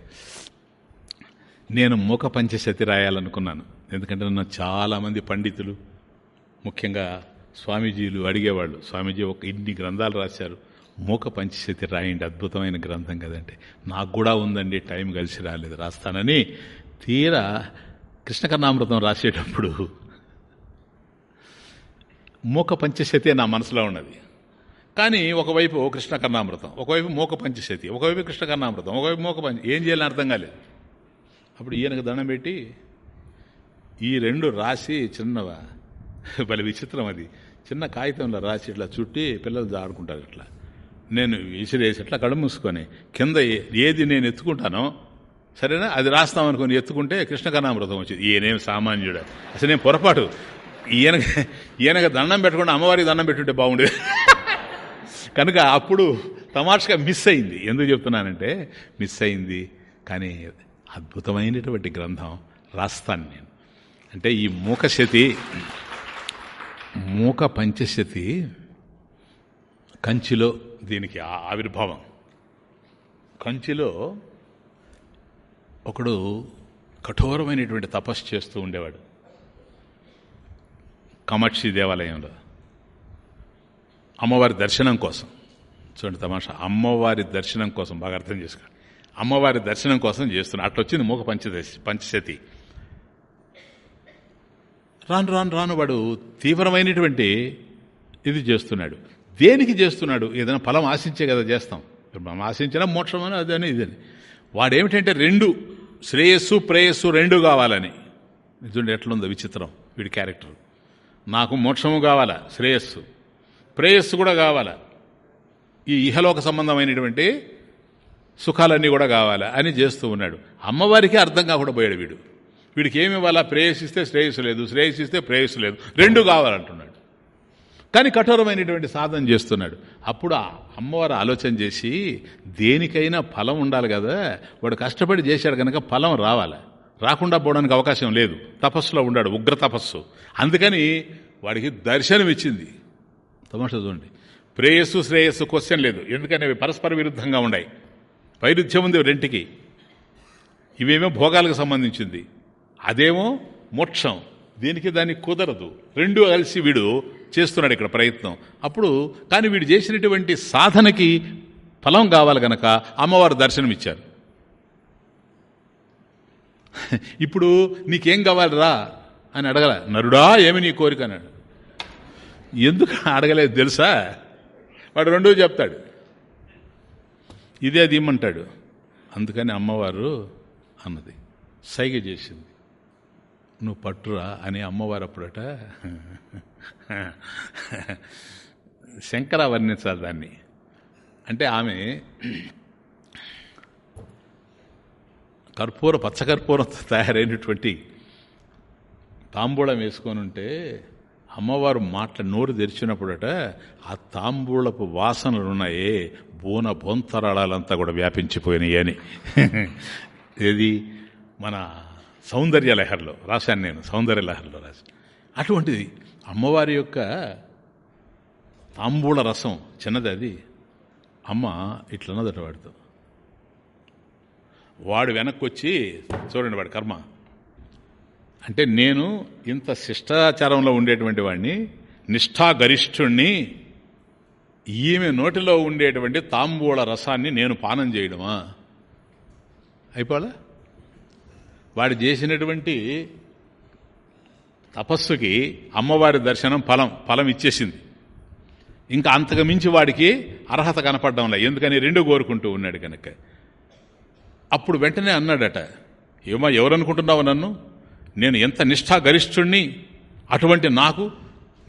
Speaker 1: నేను మూక పంచశతి రాయాలనుకున్నాను. ఎందుకంటే నన్ను చాలామంది పండితులు ముఖ్యంగా స్వామీజీలు అడిగేవాళ్ళు. స్వామీజీ ఒక ఇన్ని గ్రంథాలు రాశారు. మూక పంచశతి రాయండి అద్భుతమైన గ్రంథం కదంటే. నాకు కూడా ఉందండి టైం కలిసి రాలేదు. రాస్తానని తీరా కృష్ణకర్ణామృతం రాసేటప్పుడు మూక పంచశతి నా మనసులో ఉన్నది. కానీ ఒకవైపు కృష్ణకర్ణామృతం ఒకవైపు మూక పంచశతి ఒకవైపు కృష్ణ కర్ణామృతం ఒకవైపు మూక పంచ ఏం చేయాలని అర్థం కాలేదు. అప్పుడు ఈయనకు దండం పెట్టి ఈ రెండు రాసి చిన్నవా? భలే విచిత్రం అది. చిన్న కాగితంలో రాసి ఇట్లా చుట్టి పిల్లలు ఆడుకుంటారు ఇట్లా. నేను విసిరేసి ఇట్లా కడు మూసుకొని కింద ఏది నేను ఎత్తుకుంటానో సరేనా? అది రాస్తామనుకొని ఎత్తుకుంటే కృష్ణ వచ్చింది. ఈయనేం సామాన్యుడు? అసలు నేను పొరపాటు? ఈయన ఈయనకు దండం పెట్టకుండా అమ్మవారికి దండం పెట్టుంటే బాగుండేది. కనుక అప్పుడు తమాషగా మిస్ అయింది. ఎందుకు చెప్తున్నానంటే మిస్ అయింది. కానీ అద్భుతమైనటువంటి గ్రంథం. రాస్తాను నేను. అంటే ఈ మూకశతి మూక పంచశతి కంచిలో దీనికి ఆవిర్భావం. కంచిలో ఒకడు కఠోరమైనటువంటి తపస్సు చేస్తూ ఉండేవాడు. కమక్షి దేవాలయంలో. అమ్మవారి దర్శనం కోసం. చూడండి తమాషా. అమ్మవారి దర్శనం కోసం బాగా అర్థం చేసుకోండి. అమ్మవారి దర్శనం కోసం చేస్తున్నాడు అట్లా వచ్చింది మూక పంచదశి పంచశతి. రాను రాను రాను వాడు తీవ్రమైనటువంటి ఇది చేస్తున్నాడు. దేనికి చేస్తున్నాడు? ఏదైనా ఫలం ఆశించే కదా చేస్తాం. మనం ఆశించినా మోక్షం అని అదని ఇదని వాడేమిటంటే రెండు శ్రేయస్సు ప్రేయస్సు రెండు కావాలని. చూడండి ఎట్లుందో విచిత్రం వీడి క్యారెక్టర్. నాకు మోక్షము కావాలా? శ్రేయస్సు. ప్రేయస్సు కూడా కావాలా? ఈ ఇహలోక సంబంధమైనటువంటి సుఖాలన్నీ కూడా కావాలా అని చేస్తూ ఉన్నాడు. అమ్మవారికి అర్థం కాకుండా పోయాడు వీడు. వీడికి ఏమి ఇవ్వాలా? ప్రేయసిస్తే శ్రేయస్సు లేదు శ్రేయసిస్తే ప్రేయస్సు లేదు. రెండు కావాలంటున్నాడు. కానీ కఠోరమైనటువంటి సాధన చేస్తున్నాడు. అప్పుడు ఆ అమ్మవారు ఆలోచన చేసి దేనికైనా ఫలం ఉండాలి కదా. వాడు కష్టపడి చేశాడు కనుక ఫలం రావాలి? రాకుండా పోవడానికి అవకాశం లేదు. తపస్సులో ఉన్నాడు ఉగ్ర తపస్సు. అందుకని వాడికి దర్శనం ఇచ్చింది. తమాషా చూడండి. ప్రేయస్సు శ్రేయస్సు క్వశ్చన్ లేదు. ఎందుకని అవి పరస్పర విరుద్ధంగా ఉన్నాయి. వైరుధ్యం ఉంది రెంటికి. ఇవేమో భోగాలకు సంబంధించింది. అదేమో మోక్షం. దీనికి దానికి కుదరదు. రెండు కలిసి వీడు చేస్తున్నాడు ఇక్కడ ప్రయత్నం. అప్పుడు కానీ వీడు చేసినటువంటి సాధనకి ఫలం కావాలి గనక అమ్మవారు దర్శనమిచ్చారు. ఇప్పుడు నీకేం కావాలిరా అని అడగల. నరుడా ఏమి నీ కోరిక అన్నాడు. ఎందుకు అడగలేదు తెలుసా? వాడు రెండూ చెప్తాడు. ఇదే అది ఇమ్మంటాడు అందుకని అమ్మవారు అన్నది. సైగ చేసింది. నువ్వు పట్టురా అని అమ్మవారు అప్పుడట శంకర వర్ణించాలి దాన్ని. అంటే ఆమె కర్పూర పచ్చకర్పూరంతో తయారైనటువంటి తాంబూలం వేసుకొని ఉంటే అమ్మవారు మాటల నోరు తెరిచినప్పుడట ఆ తాంబూలపు వాసనలు ఉన్నాయే బోన బొంతరాళాలంతా కూడా వ్యాపించిపోయినాయి అని. ఏది? మన సౌందర్య లహరిలో రాశాను నేను సౌందర్య లహరిలో రాశాను. అటువంటిది అమ్మవారి యొక్క తాంబూల రసం చిన్నది అది. అమ్మ ఇట్లన్నదట వాడితో. వాడు వెనక్కి వచ్చి చూడండి వాడి కర్మ. అంటే నేను ఇంత శిష్టాచారంలో ఉండేటువంటి వాడిని నిష్ఠాగరిష్ఠుణ్ణి ఈమె నోటిలో ఉండేటువంటి తాంబూల రసాన్ని నేను పానం చేయడమా? అయిపోలా వాడు చేసినటువంటి తపస్సుకి అమ్మవారి దర్శనం ఫలం ఫలం ఇచ్చేసింది. ఇంకా అంతకు మించి వాడికి అర్హత కనపడడంలే ఎందుకని రెండు కోరుకుంటూ ఉన్నాడు కనుక. అప్పుడు వెంటనే అన్నాడట ఏమో ఎవరనుకుంటున్నావు నన్ను? నేను ఎంత నిష్ఠాగరిష్ఠుణ్ణి? అటువంటి నాకు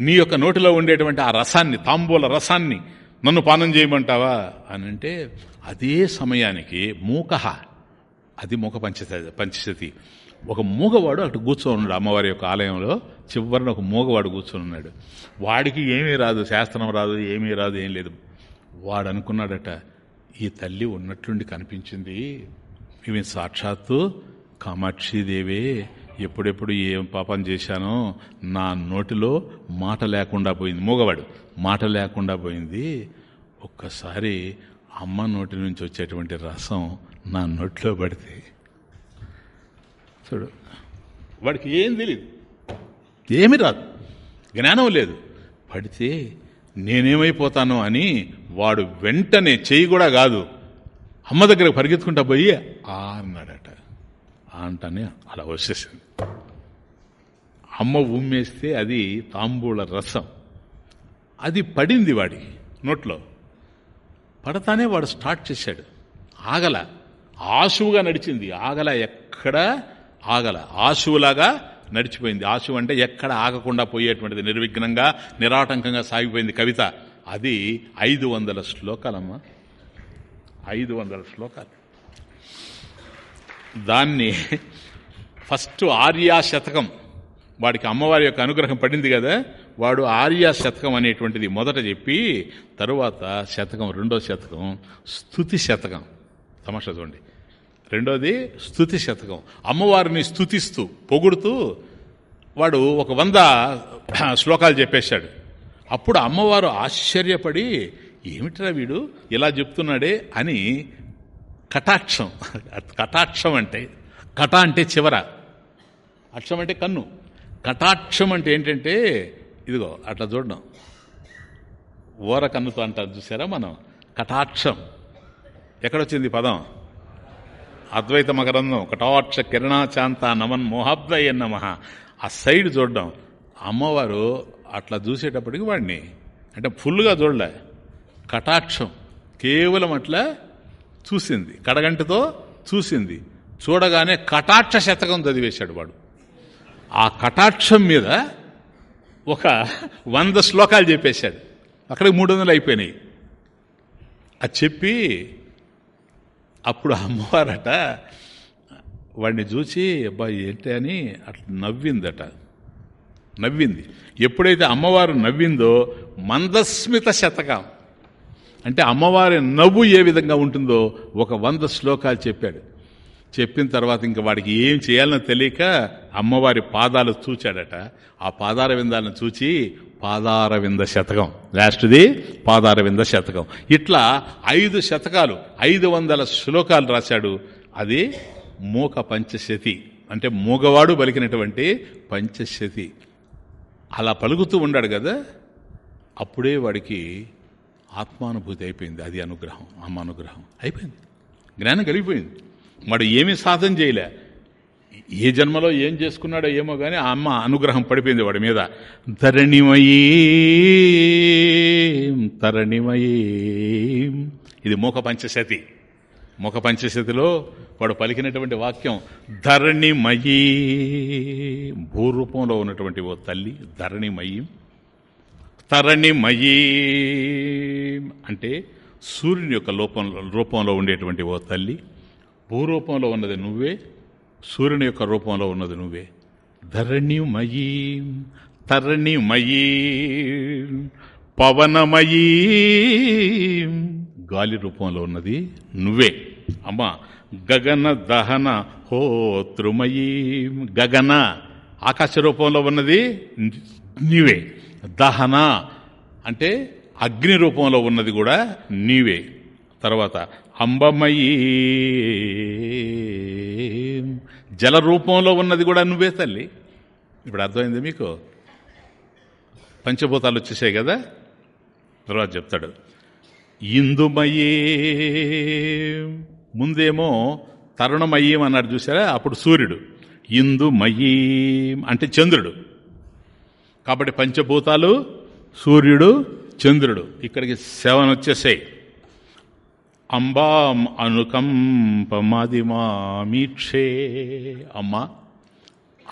Speaker 1: నీ యొక్క నోటిలో ఉండేటువంటి ఆ రసాన్ని తాంబూల రసాన్ని నన్ను పానం చేయమంటావా? అని అంటే అదే సమయానికి మూకహ అది మూక పంచ పంచశతి. ఒక మూగవాడు అటు కూర్చొని ఉన్నాడు అమ్మవారి యొక్క ఆలయంలో చివరిన ఒక మూగవాడు కూర్చొని ఉన్నాడు. వాడికి ఏమీ రాదు శాస్త్రం రాదు ఏమీ రాదు ఏం లేదు. వాడు అనుకున్నాడట ఈ తల్లి ఉన్నట్లుండి కనిపించింది. ఇవి సాక్షాత్తు కామాక్షిదేవే ఎప్పుడెప్పుడు ఏం పాపం చేశానో నా నోటిలో మాట లేకుండా పోయింది. మూగవాడు మాట లేకుండా పోయింది. ఒక్కసారి అమ్మ నోటి నుంచి వచ్చేటువంటి రసం నా నోట్లో పడితే. చూడు. వాడికి ఏం తెలియదు ఏమి రాదు. జ్ఞానం లేదు. పడితే నేనేమైపోతాను అని వాడు వెంటనే చెయ్యి కూడా కాదు. అమ్మ దగ్గర పరిగెత్తుకుంటా పోయి ఆ అన్నాడట. ఆ అలా వచ్చేసింది. అమ్మ ఉమ్మేస్తే అది తాంబూల రసం. అది పడింది వాడి నోట్లో. పడతానే వాడు స్టార్ట్ చేశాడు. ఆగల. ఆశువుగా నడిచింది. ఆగల ఎక్కడ? ఆగల. ఆశువులాగా నడిచిపోయింది. ఆశువు అంటే ఎక్కడ ఆగకుండా పోయేటువంటిది. నిర్విఘ్నంగా నిరాటంకంగా సాగిపోయింది కవిత. అది ఐదు వందల శ్లోకాలమ్మా. ఐదు వందల శ్లోకాలు. దాన్ని ఫస్ట్ ఆర్యా శతకం. వాడికి అమ్మవారి యొక్క అనుగ్రహం పడింది కదా వాడు ఆర్యా శతకం అనేటువంటిది మొదట చెప్పి తరువాత శతకం రెండో శతకం స్థుతి శతకం. తమాషా చూడండి. రెండోది స్థుతి శతకం. అమ్మవారిని స్థుతిస్తూ పొగుడుతూ వాడు ఒక వంద శ్లోకాలు చెప్పేశాడు. అప్పుడు అమ్మవారు ఆశ్చర్యపడి ఏమిట్రా వీడు? ఇలా చెప్తున్నాడే? అని కటాక్షం కటాక్షం అంటే కట అంటే చివర. అక్షం అంటే కన్ను. కటాక్షం అంటే ఏంటంటే ఇదిగో అట్లా చూడడం. ఓర కన్నుతో అంటారు చూసారా మనం? కటాక్షం. ఎక్కడొచ్చింది పదం? అద్వైత మకరందం కటాక్ష కిరణాచాంత నమన్ మోహాబ్దయ్య నమ. ఆ సైడ్ చూడడం. అమ్మవారు అట్లా చూసేటప్పటికి వాడిని. అంటే ఫుల్గా చూడలే. కటాక్షం. కేవలం అట్లా చూసింది. కడగంటతో చూసింది. చూడగానే కటాక్ష శతకం చదివేశాడు వాడు. ఆ కటాక్షం మీద ఒక వంద శ్లోకాలు చెప్పేశాడు. అక్కడికి మూడు వందలు అయిపోయినాయి. అది చెప్పి అప్పుడు అమ్మవారట వాడిని చూసి అబ్బాయి ఏంటి అని అట్లా నవ్విందట. నవ్వింది. ఎప్పుడైతే అమ్మవారు నవ్విందో మందస్మిత శతకం. అంటే అమ్మవారి నవ్వు ఏ విధంగా ఉంటుందో ఒక వంద శ్లోకాలు చెప్పాడు. చెప్పిన తర్వాత ఇంక వాడికి ఏం చేయాలనో తెలియక అమ్మవారి పాదాలు చూచాడట. ఆ పాదార విందాలను చూచి పాదార వింద శతకం. లాస్ట్ది పాదారవింద శతకం. ఇట్లా ఐదు శతకాలు ఐదు వందల శ్లోకాలు రాశాడు. అది మూక పంచశతి. అంటే మూగవాడు పలికినటువంటి పంచశతి. అలా పలుకుతూ ఉన్నాడు కదా. అప్పుడే వాడికి ఆత్మానుభూతి అయిపోయింది. అది అనుగ్రహం అమ్మ అనుగ్రహం. అయిపోయింది. జ్ఞానం కలిగిపోయింది. వాడు ఏమీ సాధన చేయలే. ఏ జన్మలో ఏం చేసుకున్నాడో ఏమో కానీ ఆ అమ్మ అనుగ్రహం పడిపోయింది వాడి మీద. ధరణిమయీ తరణిమయీ. ఇది మూక పంచశతి ముఖ పంచశతిలో వాడు పలికినటువంటి వాక్యం ధరణిమయీ భూరూపంలో ఉన్నటువంటి ఓ తల్లి ధరణిమయీ తరణిమయీ. అంటే సూర్యుని యొక్క లోపంలో రూపంలో ఉండేటువంటి ఓ తల్లి భూరూపంలో ఉన్నది నువ్వే సూర్యుని యొక్క రూపంలో ఉన్నది నువ్వే. ధరణిమయీ తరణిమయీ పవనమయీ. గాలి రూపంలో ఉన్నది నువ్వే. అమ్మా గగన దహన హోతృమయీ గగన ఆకాశ రూపంలో ఉన్నది నీవే. దహన అంటే అగ్ని రూపంలో ఉన్నది కూడా నీవే. తర్వాత అంబమయీ జల రూపంలో ఉన్నది కూడా నువ్వే తల్లి. ఇప్పుడు అర్థమైంది మీకు? పంచభూతాలు వచ్చేసాయి కదా? తర్వాత చెప్తాడు. ఇందుమయే. ముందేమో తరుణమయ్యం అన్నాడు చూసారా? అప్పుడు సూర్యుడు. ఇందుమయీం అంటే చంద్రుడు. కాబట్టి పంచభూతాలు సూర్యుడు చంద్రుడు. ఇక్కడికి సెవెన్ వచ్చేసాయి అంబాం అనుకంపమాదిమామీక్షే. అమ్మ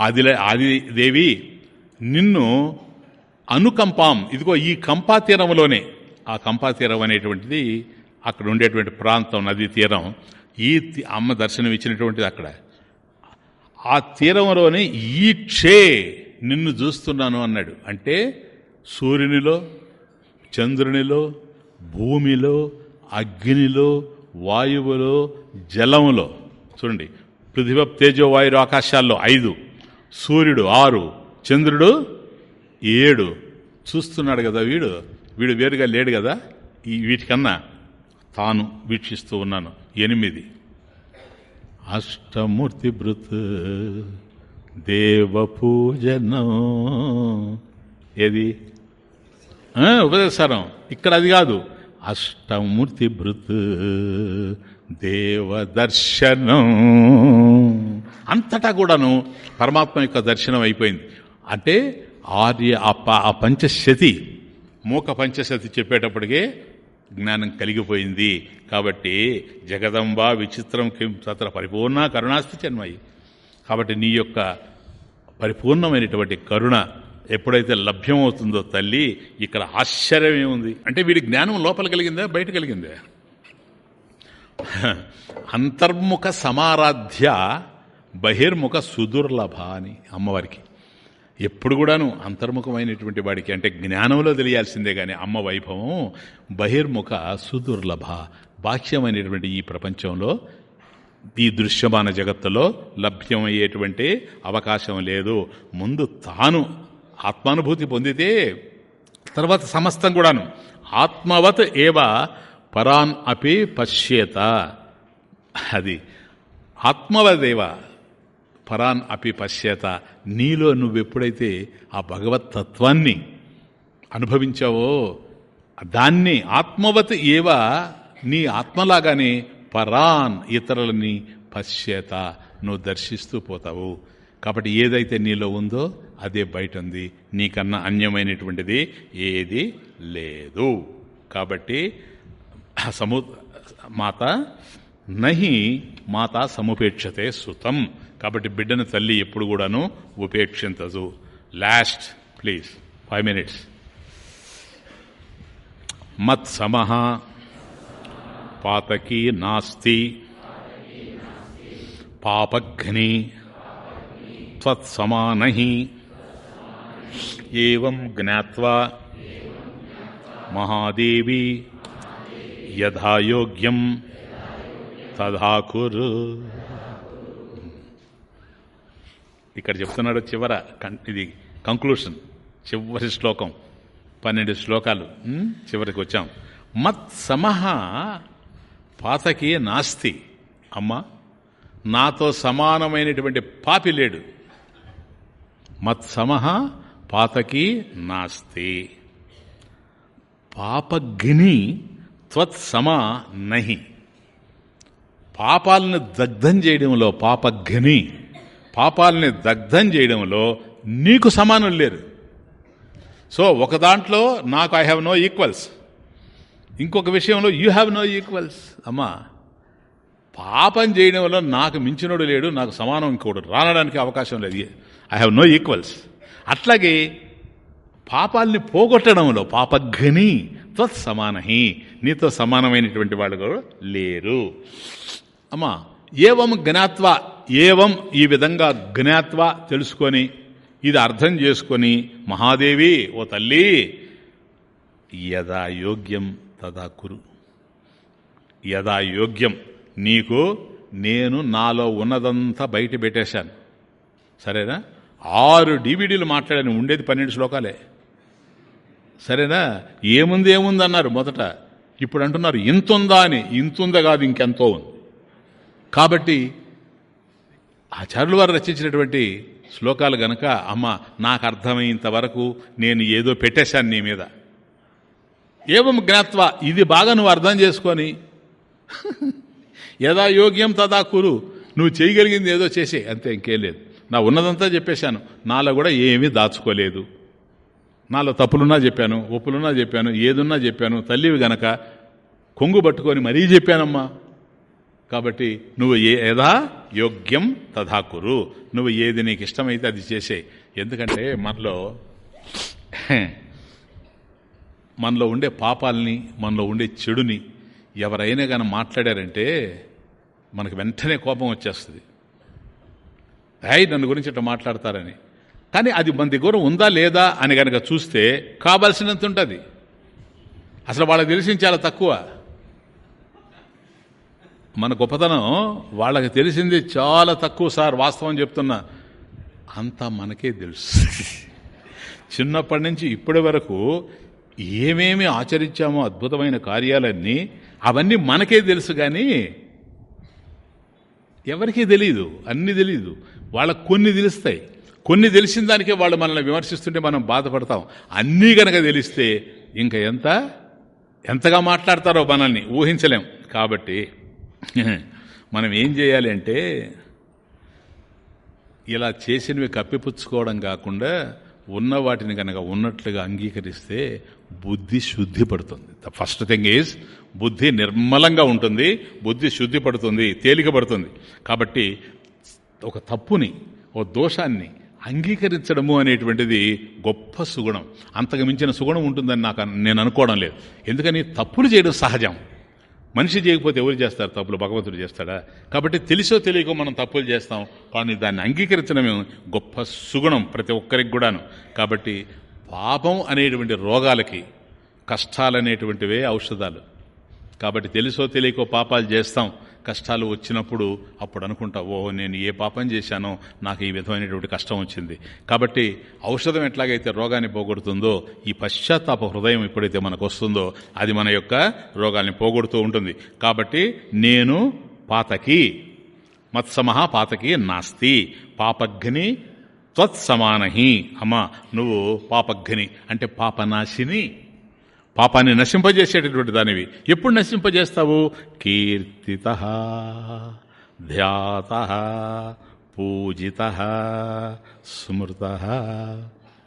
Speaker 1: ఆదిల ఆదిదేవి నిన్ను అనుకంపాం. ఇదిగో ఈ కంపా తీరంలోనే ఆ కంపా తీరం అనేటువంటిది అక్కడ ఉండేటువంటి ప్రాంతం నదీ తీరం. ఈ అమ్మ దర్శనం ఇచ్చినటువంటిది అక్కడ. ఆ తీరంలోనే ఈక్షే నిన్ను చూస్తున్నాను అన్నాడు. అంటే సూర్యునిలో చంద్రునిలో భూమిలో అగ్నిలో వాయువులో జలములో. చూడండి. పృథివ తేజో వాయువు ఆకాశాల్లో ఐదు. సూర్యుడు ఆరు. చంద్రుడు ఏడు. చూస్తున్నాడు కదా వీడు. వీడు వేరుగా లేడు కదా. ఈ వీటికన్నా తాను వీక్షిస్తూ ఉన్నాను. ఎనిమిది. అష్టమూర్తి భృత్ దేవ పూజనం ఏది ఉపదేశారం. ఇక్కడ అది కాదు. అష్టమూర్తి భృత్ దేవదర్శనం. అంతటా కూడాను పరమాత్మ యొక్క దర్శనం అయిపోయింది. అంటే ఆర్య ఆ పంచశతి మూక పంచశతి చెప్పేటప్పటికే జ్ఞానం కలిగిపోయింది. కాబట్టి జగదంబ విచిత్రం కిం తత్ర పరిపూర్ణ కరుణాస్తి చెన్మయి. కాబట్టి నీ యొక్క పరిపూర్ణమైనటువంటి కరుణ ఎప్పుడైతే లభ్యమవుతుందో తల్లి ఇక్కడ ఆశ్చర్యం ఏముంది అంటే వీడి జ్ఞానం లోపల కలిగిందా బయట కలిగిందా? అంతర్ముఖ సమారాధ్య బహిర్ముఖ సుదుర్లభ అని అమ్మవారికి. ఎప్పుడు కూడాను అంతర్ముఖమైనటువంటి వాడికి అంటే జ్ఞానంలో తెలియాల్సిందే కానీ అమ్మ వైభవం బహిర్ముఖ సుదుర్లభ బాహ్యమైనటువంటి ఈ ప్రపంచంలో ఈ దృశ్యమాన జగత్తులో లభ్యమయ్యేటువంటి అవకాశం లేదు. ముందు తాను ఆత్మానుభూతి పొందితే తర్వాత సమస్తం కూడాను. ఆత్మవత్ ఏవ పరాన్ అపి పశ్యేత. అది ఆత్మవదేవ పరాన్ అపి పశ్చేత నీలో నువ్వెప్పుడైతే ఆ భగవత్ తత్వాన్ని అనుభవించావో దాన్ని ఆత్మవత్ ఏవ నీ ఆత్మలాగానే పరాన్ ఇతరులని పశ్చేత నువ్వు దర్శిస్తూ పోతావు. కాబట్టి ఏదైతే నీలో ఉందో అదే బయట ఉంది నీకన్నా అన్యమైనటువంటిది ఏది లేదు. కాబట్టి సము మాత నహి మాత సముపేక్షతే సుతం. కాబట్టి బిడ్డను తల్లి ఎప్పుడు కూడాను ఉపేక్షించదు. Last please five minutes. మత్ సమహ పాతకీ నాస్తి. పాపఘ్ని త్వత్సమానహి ఏం జ్ఞావా మహాదేవి యథాయోగ్యం తథా కురు ఇక్కడ చెప్తున్నాడు చివర ఇది కంక్లూషన్ చివరి శ్లోకం పన్నెండు శ్లోకాలు చివరికి వచ్చాం. మత్ సమహ పాతకి నాస్తి. అమ్మ నాతో సమానమైనటువంటి పాపి లేడు. మత్ పాతకీ పాతకి నాస్తి. పాపగ్ని త్వత్సమ నహి. పాపాలను దగ్ధం చేయడంలో పాపగ్ని పాపాలని దగ్ధం చేయడంలో నీకు సమానం లేరు. సో ఒక దాంట్లో నాకు ఐ హ్యావ్ నో ఈక్వల్స్ ఇంకొక విషయంలో యూ హ్యావ్ నో ఈక్వల్స్ అమ్మా పాపం చేయడంలో నాకు మించినోడు లేడు నాకు సమానం ఇంకోడు రానడానికి అవకాశం లేదు. ఐ హ్యావ్ నో ఈక్వల్స్ అట్లాగే పాపాల్ని పోగొట్టడంలో పాపఘని సమానహి నీతో సమానమైనటువంటి వాళ్ళు కూడా లేరు. అమ్మా ఏవం జ్ఞాత్వ ఏవం ఈ విధంగా జ్ఞాత్వ తెలుసుకొని ఇది అర్థం చేసుకొని మహాదేవి ఓ తల్లి యదా యోగ్యం తదా కురు. యదా యోగ్యం నీకు నేను నాలో ఉన్నదంతా బయట పెట్టేశాను. సరేనా? ఆరు డివిడీలు మాట్లాడాను ఉండేది పన్నెండు శ్లోకాలే. సరేనా? ఏముంది ఏముంది అన్నారు మొదట. ఇప్పుడు అంటున్నారు ఇంతుందా అని. ఇంతుందా కాదు ఇంకెంతో ఉంది. కాబట్టి ఆచార్యుల వారు రచించినటువంటి శ్లోకాలు గనక అమ్మ నాకు అర్థమయ్యేంతవరకు వరకు నేను ఏదో పెట్టేశాను నీ మీద. ఏవం జ్ఞాత్వ ఇది బాగా నువ్వు అర్థం చేసుకొని. యదా యోగ్యం తదా కురు. నువ్వు చేయగలిగింది ఏదో చేసే అంతే ఇంకేం లేదు. నా ఉన్నదంతా చెప్పేశాను. నాలో కూడా ఏమీ దాచుకోలేదు. నాలో తప్పులున్నా చెప్పాను ఒప్పులున్నా చెప్పాను ఏదున్నా చెప్పాను తల్లివి గనక కొంగు పట్టుకొని మరీ చెప్పానమ్మా. కాబట్టి నువ్వు ఏ యథా యోగ్యం తథాకురు. నువ్వు ఏది నీకు ఇష్టమైతే అది చేసే. ఎందుకంటే మనలో మనలో ఉండే పాపాలని మనలో ఉండే చెడుని ఎవరైనా కానీ మాట్లాడారంటే మనకు వెంటనే కోపం వచ్చేస్తుంది. అయ్యి నన్ను గురించి ఇట్లా మాట్లాడతారని. కానీ అది మన దగ్గర ఉందా లేదా అని కనుక చూస్తే కావాల్సినంత ఉంటుంది. అసలు వాళ్ళకి తెలిసింది చాలా తక్కువ. మన గొప్పతనం వాళ్ళకి తెలిసింది చాలా తక్కువ సార్ వాస్తవం చెప్తున్నా. అంతా మనకే తెలుసు. చిన్నప్పటి నుంచి ఇప్పటి వరకు ఏమేమి ఆచరించామో అద్భుతమైన కార్యాలన్నీ అవన్నీ మనకే తెలుసు కానీ ఎవరికీ తెలియదు అన్నీ తెలియదు వాళ్ళకు కొన్ని తెలుస్తాయి. కొన్ని తెలిసిన దానికే వాళ్ళు మనల్ని విమర్శిస్తుంటే మనం బాధపడతాం. అన్నీ కనుక తెలిస్తే ఇంకా ఎంత? ఎంతగా మాట్లాడతారో మనల్ని? ఊహించలేం. కాబట్టి [laughs] మనం ఏం చేయాలి అంటే ఇలా చేసినవి కప్పిపుచ్చుకోవడం కాకుండా ఉన్న వాటిని కనుక ఉన్నట్లుగా అంగీకరిస్తే బుద్ధి శుద్ధి పడుతుంది. ద ఫస్ట్ థింగ్ ఈజ్ బుద్ధి నిర్మలంగా ఉంటుంది బుద్ధి శుద్ధి పడుతుంది తేలిక పడుతుంది. కాబట్టి ఒక తప్పుని ఓ దోషాన్ని అంగీకరించడము అనేటువంటిది గొప్ప సుగుణం. అంతకు మించిన సుగుణం ఉంటుందని నాకు నేను అనుకోవడం లేదు. ఎందుకని? తప్పులు చేయడం సహజం. మనిషి చేయకపోతే ఎవరు చేస్తారు తప్పులు? భగవంతుడు చేస్తాడా? కాబట్టి తెలిసో తెలియకో మనం తప్పులు చేస్తాం. కానీ దాన్ని అంగీకరించడమే గొప్ప సుగుణం ప్రతి ఒక్కరికి కూడాను. కాబట్టి పాపం అనేటువంటి రోగాలకి కష్టాలనేటువంటివే ఔషధాలు. కాబట్టి తెలుసో తెలియకో పాపాలు చేస్తాం. కష్టాలు వచ్చినప్పుడు అప్పుడు అనుకుంటా ఓ నేను ఏ పాపం చేశానో నాకు ఈ విధమైనటువంటి కష్టం వచ్చింది. కాబట్టి ఔషధం ఎట్లాగైతే రోగాన్ని పోగొడుతుందో ఈ పశ్చాత్తాప హృదయం ఎప్పుడైతే మనకు వస్తుందో అది మన యొక్క రోగాల్ని పోగొడుతూ ఉంటుంది. కాబట్టి నేను పాతకి మత్సమహ పాతకి నాస్తి. పాపగ్ని త్వత్సమానహి. అమ్మా నువ్వు పాపఘ్ని అంటే పాపనాశిని. పాపాన్ని నశింపజేసేటటువంటి దానివి. ఎప్పుడు నశింపజేస్తావు? కీర్తిత ధ్యాత పూజిత స్మృత.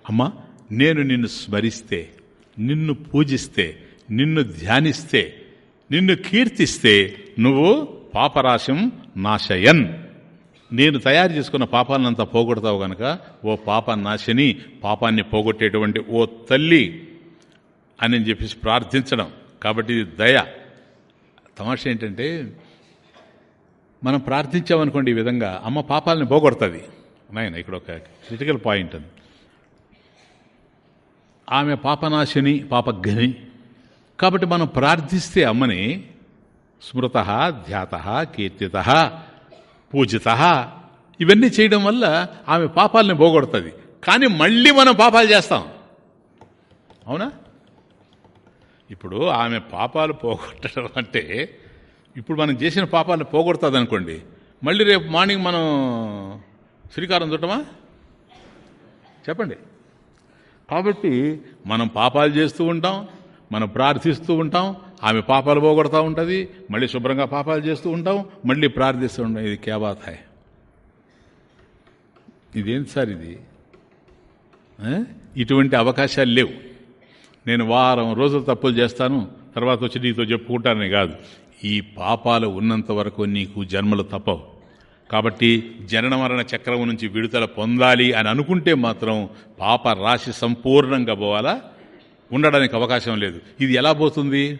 Speaker 1: అమ్మా నేను నిన్ను స్మరిస్తే నిన్ను పూజిస్తే నిన్ను ధ్యానిస్తే నిన్ను కీర్తిస్తే నువ్వు పాపరాశం నాశయన్. నేను తయారు చేసుకున్న పాపాలనంతా పోగొడతావు గనక ఓ పాప నాశని పాపాన్ని పోగొట్టేటువంటి ఓ తల్లి అని చెప్పేసి ప్రార్థించడం. కాబట్టి ఇది దయ. తమాష ఏంటంటే మనం ప్రార్థించామనుకోండి ఈ విధంగా అమ్మ పాపాలని పోగొడుతుంది. నాయన ఇక్కడ ఒక క్రిటికల్ పాయింట్ అది. ఆమె పాపనాశిని పాపగ్ని కాబట్టి మనం ప్రార్థిస్తే అమ్మని స్మృత ధ్యాత కీర్తిత పూజిత. ఇవన్నీ చేయడం వల్ల ఆమె పాపాలని పోగొడుతుంది. కానీ మళ్ళీ మనం పాపాలు చేస్తాం. అవునా? ఇప్పుడు ఆమె పాపాలు పోగొట్టడం అంటే ఇప్పుడు మనం చేసిన పాపాలను పోగొడుతుంది అనుకోండి మళ్ళీ రేపు మార్నింగ్ మనం శ్రీకారం చుట్టమా? చెప్పండి. కాబట్టి మనం పాపాలు చేస్తూ ఉంటాం మనం ప్రార్థిస్తూ ఉంటాం ఆమె పాపాలు పోగొడతా ఉంటుంది మళ్ళీ శుభ్రంగా పాపాలు చేస్తూ ఉంటాం మళ్ళీ ప్రార్థిస్తూ ఉంటాం. ఇది కేబాతాయ్ ఇదేంటి సార్ ఇది? ఇటువంటి అవకాశాలు లేవు. నేను వారం రోజులు తప్పులు చేస్తాను తర్వాత వచ్చి నీతో చెప్పుకుంటానని కాదు. ఈ పాపాలు ఉన్నంత వరకు నీకు జన్మలు తప్పవు. కాబట్టి జనన మరణ చక్రం నుంచి విడుదల పొందాలి అని అనుకుంటే మాత్రం పాప రాశి సంపూర్ణంగా పోవాలా? ఉండడానికి అవకాశం లేదు. ఇది ఎలా పోతుంది?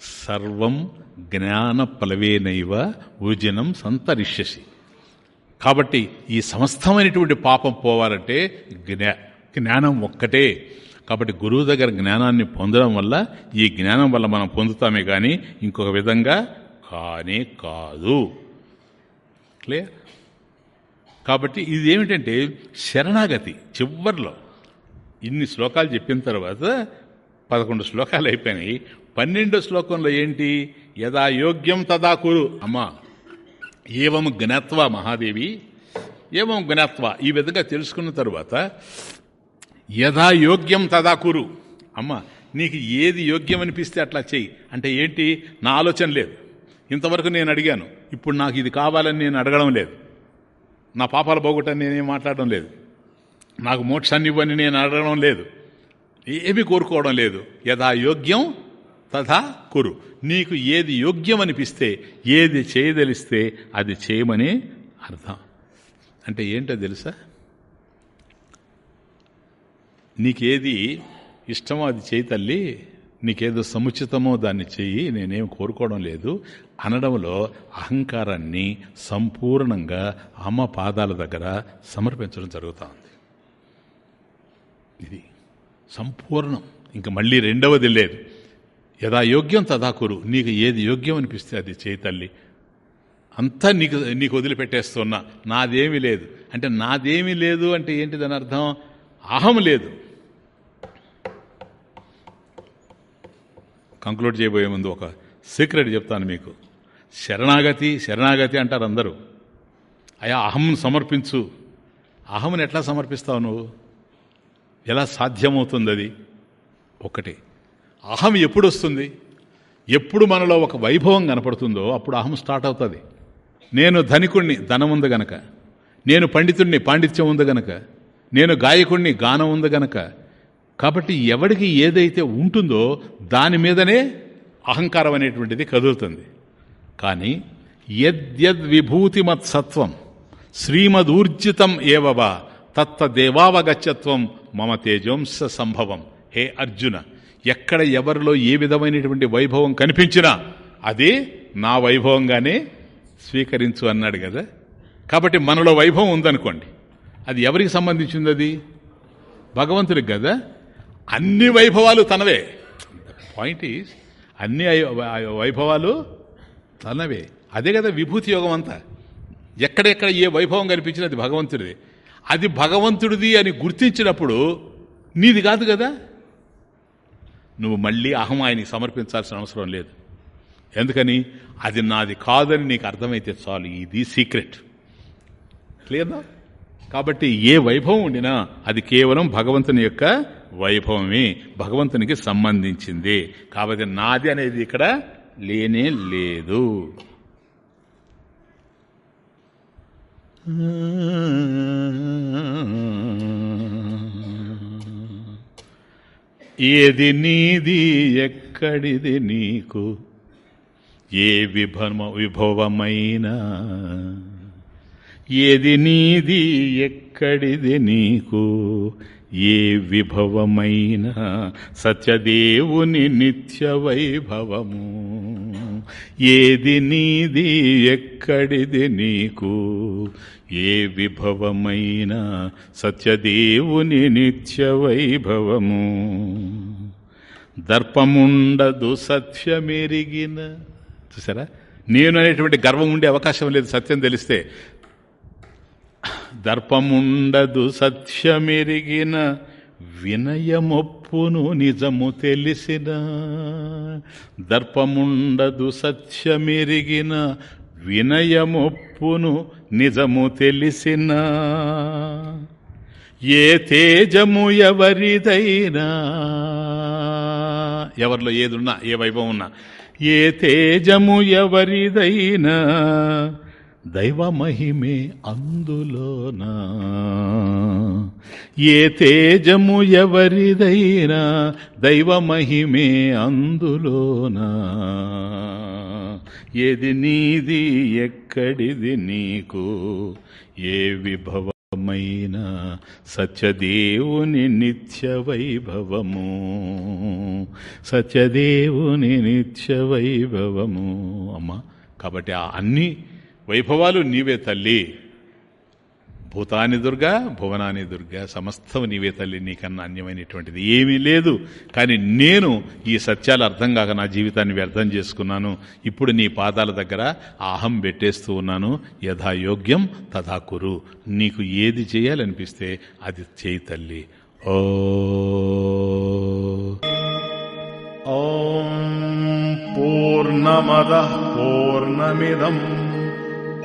Speaker 1: సర్వం జ్ఞానపలవేనైవ ఊజనం సంతరిష్యసి. కాబట్టి ఈ సమస్తమైనటువంటి పాపం పోవాలంటే జ్ఞా జ్ఞానం ఒక్కటే. కాబట్టి గురువు దగ్గర జ్ఞానాన్ని పొందడం వల్ల ఈ జ్ఞానం వల్ల మనం పొందుతామే కానీ ఇంకొక విధంగా కానే కాదు. క్లియర్? కాబట్టి ఇది ఏమిటంటే శరణాగతి చివరిలో. ఇన్ని శ్లోకాలు చెప్పిన తర్వాత పదకొండు శ్లోకాలు అయిపోయినాయి. పన్నెండో శ్లోకంలో ఏంటి? యదా యోగ్యం తదా కురు అమ్మా ఏవం జ్ఞత్వ మహాదేవి? ఏవం జ్ఞత్వ? ఈ విధంగా తెలుసుకున్న తరువాత యథా యోగ్యం తదా కురు అమ్మ నీకు ఏది యోగ్యం అనిపిస్తే అట్లా చెయ్యి. అంటే ఏంటి? నా ఆలోచన లేదు. ఇంతవరకు నేను అడిగాను. ఇప్పుడు నాకు ఇది కావాలని నేను అడగడం లేదు. నా పాపాలు పోగొట్టని నేనేం మాట్లాడడం లేదు. నాకు మోక్షాన్ని ఇవ్వని నేను అడగడం లేదు. ఏమీ కోరుకోవడం లేదు. యథా యోగ్యం తథా కురు. నీకు ఏది యోగ్యం అనిపిస్తే ఏది చేయదలిస్తే అది చేయమని అర్థం. అంటే ఏంటో తెలుసా? నీకేది ఇష్టమో అది చేయి తల్లి నీకేదో సముచితమో దాన్ని చెయ్యి నేనేం కోరుకోవడం లేదు. అనడంలో అహంకారాన్ని సంపూర్ణంగా అమ్మ పాదాల దగ్గర సమర్పించడం జరుగుతూ ఉంది. ఇది సంపూర్ణం. ఇంక మళ్ళీ రెండవది లేదు. యథా యోగ్యం తదా కురు. నీకు ఏది యోగ్యం అనిపిస్తే అది చేయి తల్లి. అంతా నీకు నీకు వదిలిపెట్టేస్తున్నా. నాదేమీ లేదు. అంటే నాదేమీ లేదు అంటే ఏంటిదని అర్థం? అహం లేదు. కంక్లూడ్ చేయబోయే ముందు ఒక సీక్రెట్ చెప్తాను మీకు. శరణాగతి శరణాగతి అంటారు అందరూ. అయా అహం సమర్పించు. అహంని ఎట్లా సమర్పిస్తావు నువ్వు? ఎలా సాధ్యమవుతుంది అది ఒకటి. అహం ఎప్పుడు వస్తుంది ఎప్పుడు మనలో ఒక వైభవం కనపడుతుందో అప్పుడు అహం స్టార్ట్ అవుతుంది. నేను ధనికుణ్ణి ధనం ఉంది గనక నేను పండితుణ్ణి పాండిత్యం ఉంది గనక నేను గాయకుణ్ణి గానం ఉంది గనక కాబట్టి ఎవడికి ఏదైతే ఉంటుందో దాని మీదనే అహంకారం అనేటువంటిది కదులుతుంది. కానీ యద్యద్ శ్రీమదూర్జితం ఏవవా తత్తదేవావగత్యత్వం మమ తేజోంస సంభవం. హే అర్జున! ఎక్కడ ఎవరిలో ఏ విధమైనటువంటి వైభవం కనిపించినా అది నా వైభవంగానే స్వీకరించు అన్నాడు కదా. కాబట్టి మనలో వైభవం ఉందనుకోండి. అది ఎవరికి సంబంధించింది అది భగవంతుడికి కదా. అన్ని వైభవాలు తనవే. పాయింట్ ఈజ్ అన్ని వైభవాలు తనవే. అదే కదా విభూతి యోగం అంతా. ఎక్కడెక్కడ ఏ వైభవం కనిపించినది అది భగవంతుడిది. అది భగవంతుడిది అని గుర్తించినప్పుడు నీది కాదు కదా. నువ్వు మళ్ళీ అహం ఆయనకి సమర్పించాల్సిన అవసరం లేదు. ఎందుకని? అది నాది కాదని నీకు అర్థమైతే చాలు. ఇది సీక్రెట్. క్లియర్నా కాబట్టి ఏ వైభవం ఉండినా అది కేవలం భగవంతుని యొక్క వైభవమే. భగవంతునికి సంబంధించింది. కాబట్టి నాది అనేది ఇక్కడ లేనే లేదు. ఏది నీది ఎక్కడిది నీకు? ఏ విభమ విభవమైనా? ఏది నీది ఎక్కడిది నీకు? ఏ విభవమైన? సత్యదేవుని నిత్య వైభవము. ఏది నీది ఎక్కడిది నీకు? ఏ విభవమైన సత్యదేవుని నిత్య వైభవము. దర్పముండదు సత్యమెరిగిన. చూసారా? నేను అనేటువంటి గర్వం ఉండే అవకాశం లేదు సత్యం తెలిస్తే. దర్పముండదు సత్యమెరిగిన వినయమొప్పును నిజము తెలిసిన దర్పముండదు సత్యమెరిగిన వినయమొప్పును నిజము తెలిసిన. ఏ తేజము ఎవరిదైనా ఎవరిలో ఏదున్నా ఏ వైభవం ఉన్నా ఏ తేజము ఎవరిదైనా దైవ మహిమే అందులోనా. ఏ తేజము ఎవరిదైనా దైవ మహిమే అందులోనా. ఏది నీది ఎక్కడిది నీకు? ఏ విభవమైన సత్యదేవుని నిత్య వైభవము సత్యదేవుని నిత్య వైభవము అమ్మా కాబట్టి ఆ వైభవాలు నీవే తల్లి. భూతాని దుర్గా భువనాని దుర్గా సమస్తం నీవే తల్లి నీకన్నా అన్యమైనటువంటిది ఏమీ లేదు. కానీ నేను ఈ సత్యాలు అర్థం కాక నా జీవితాన్ని వ్యర్థం చేసుకున్నాను. ఇప్పుడు నీ పాదాల దగ్గర ఆహం పెట్టేస్తూ ఉన్నాను. యథాయోగ్యం తథా కురు నీకు ఏది చేయాలనిపిస్తే అది చేయి తల్లి. ఓ
Speaker 2: పూర్ణమద పూర్ణమిదం.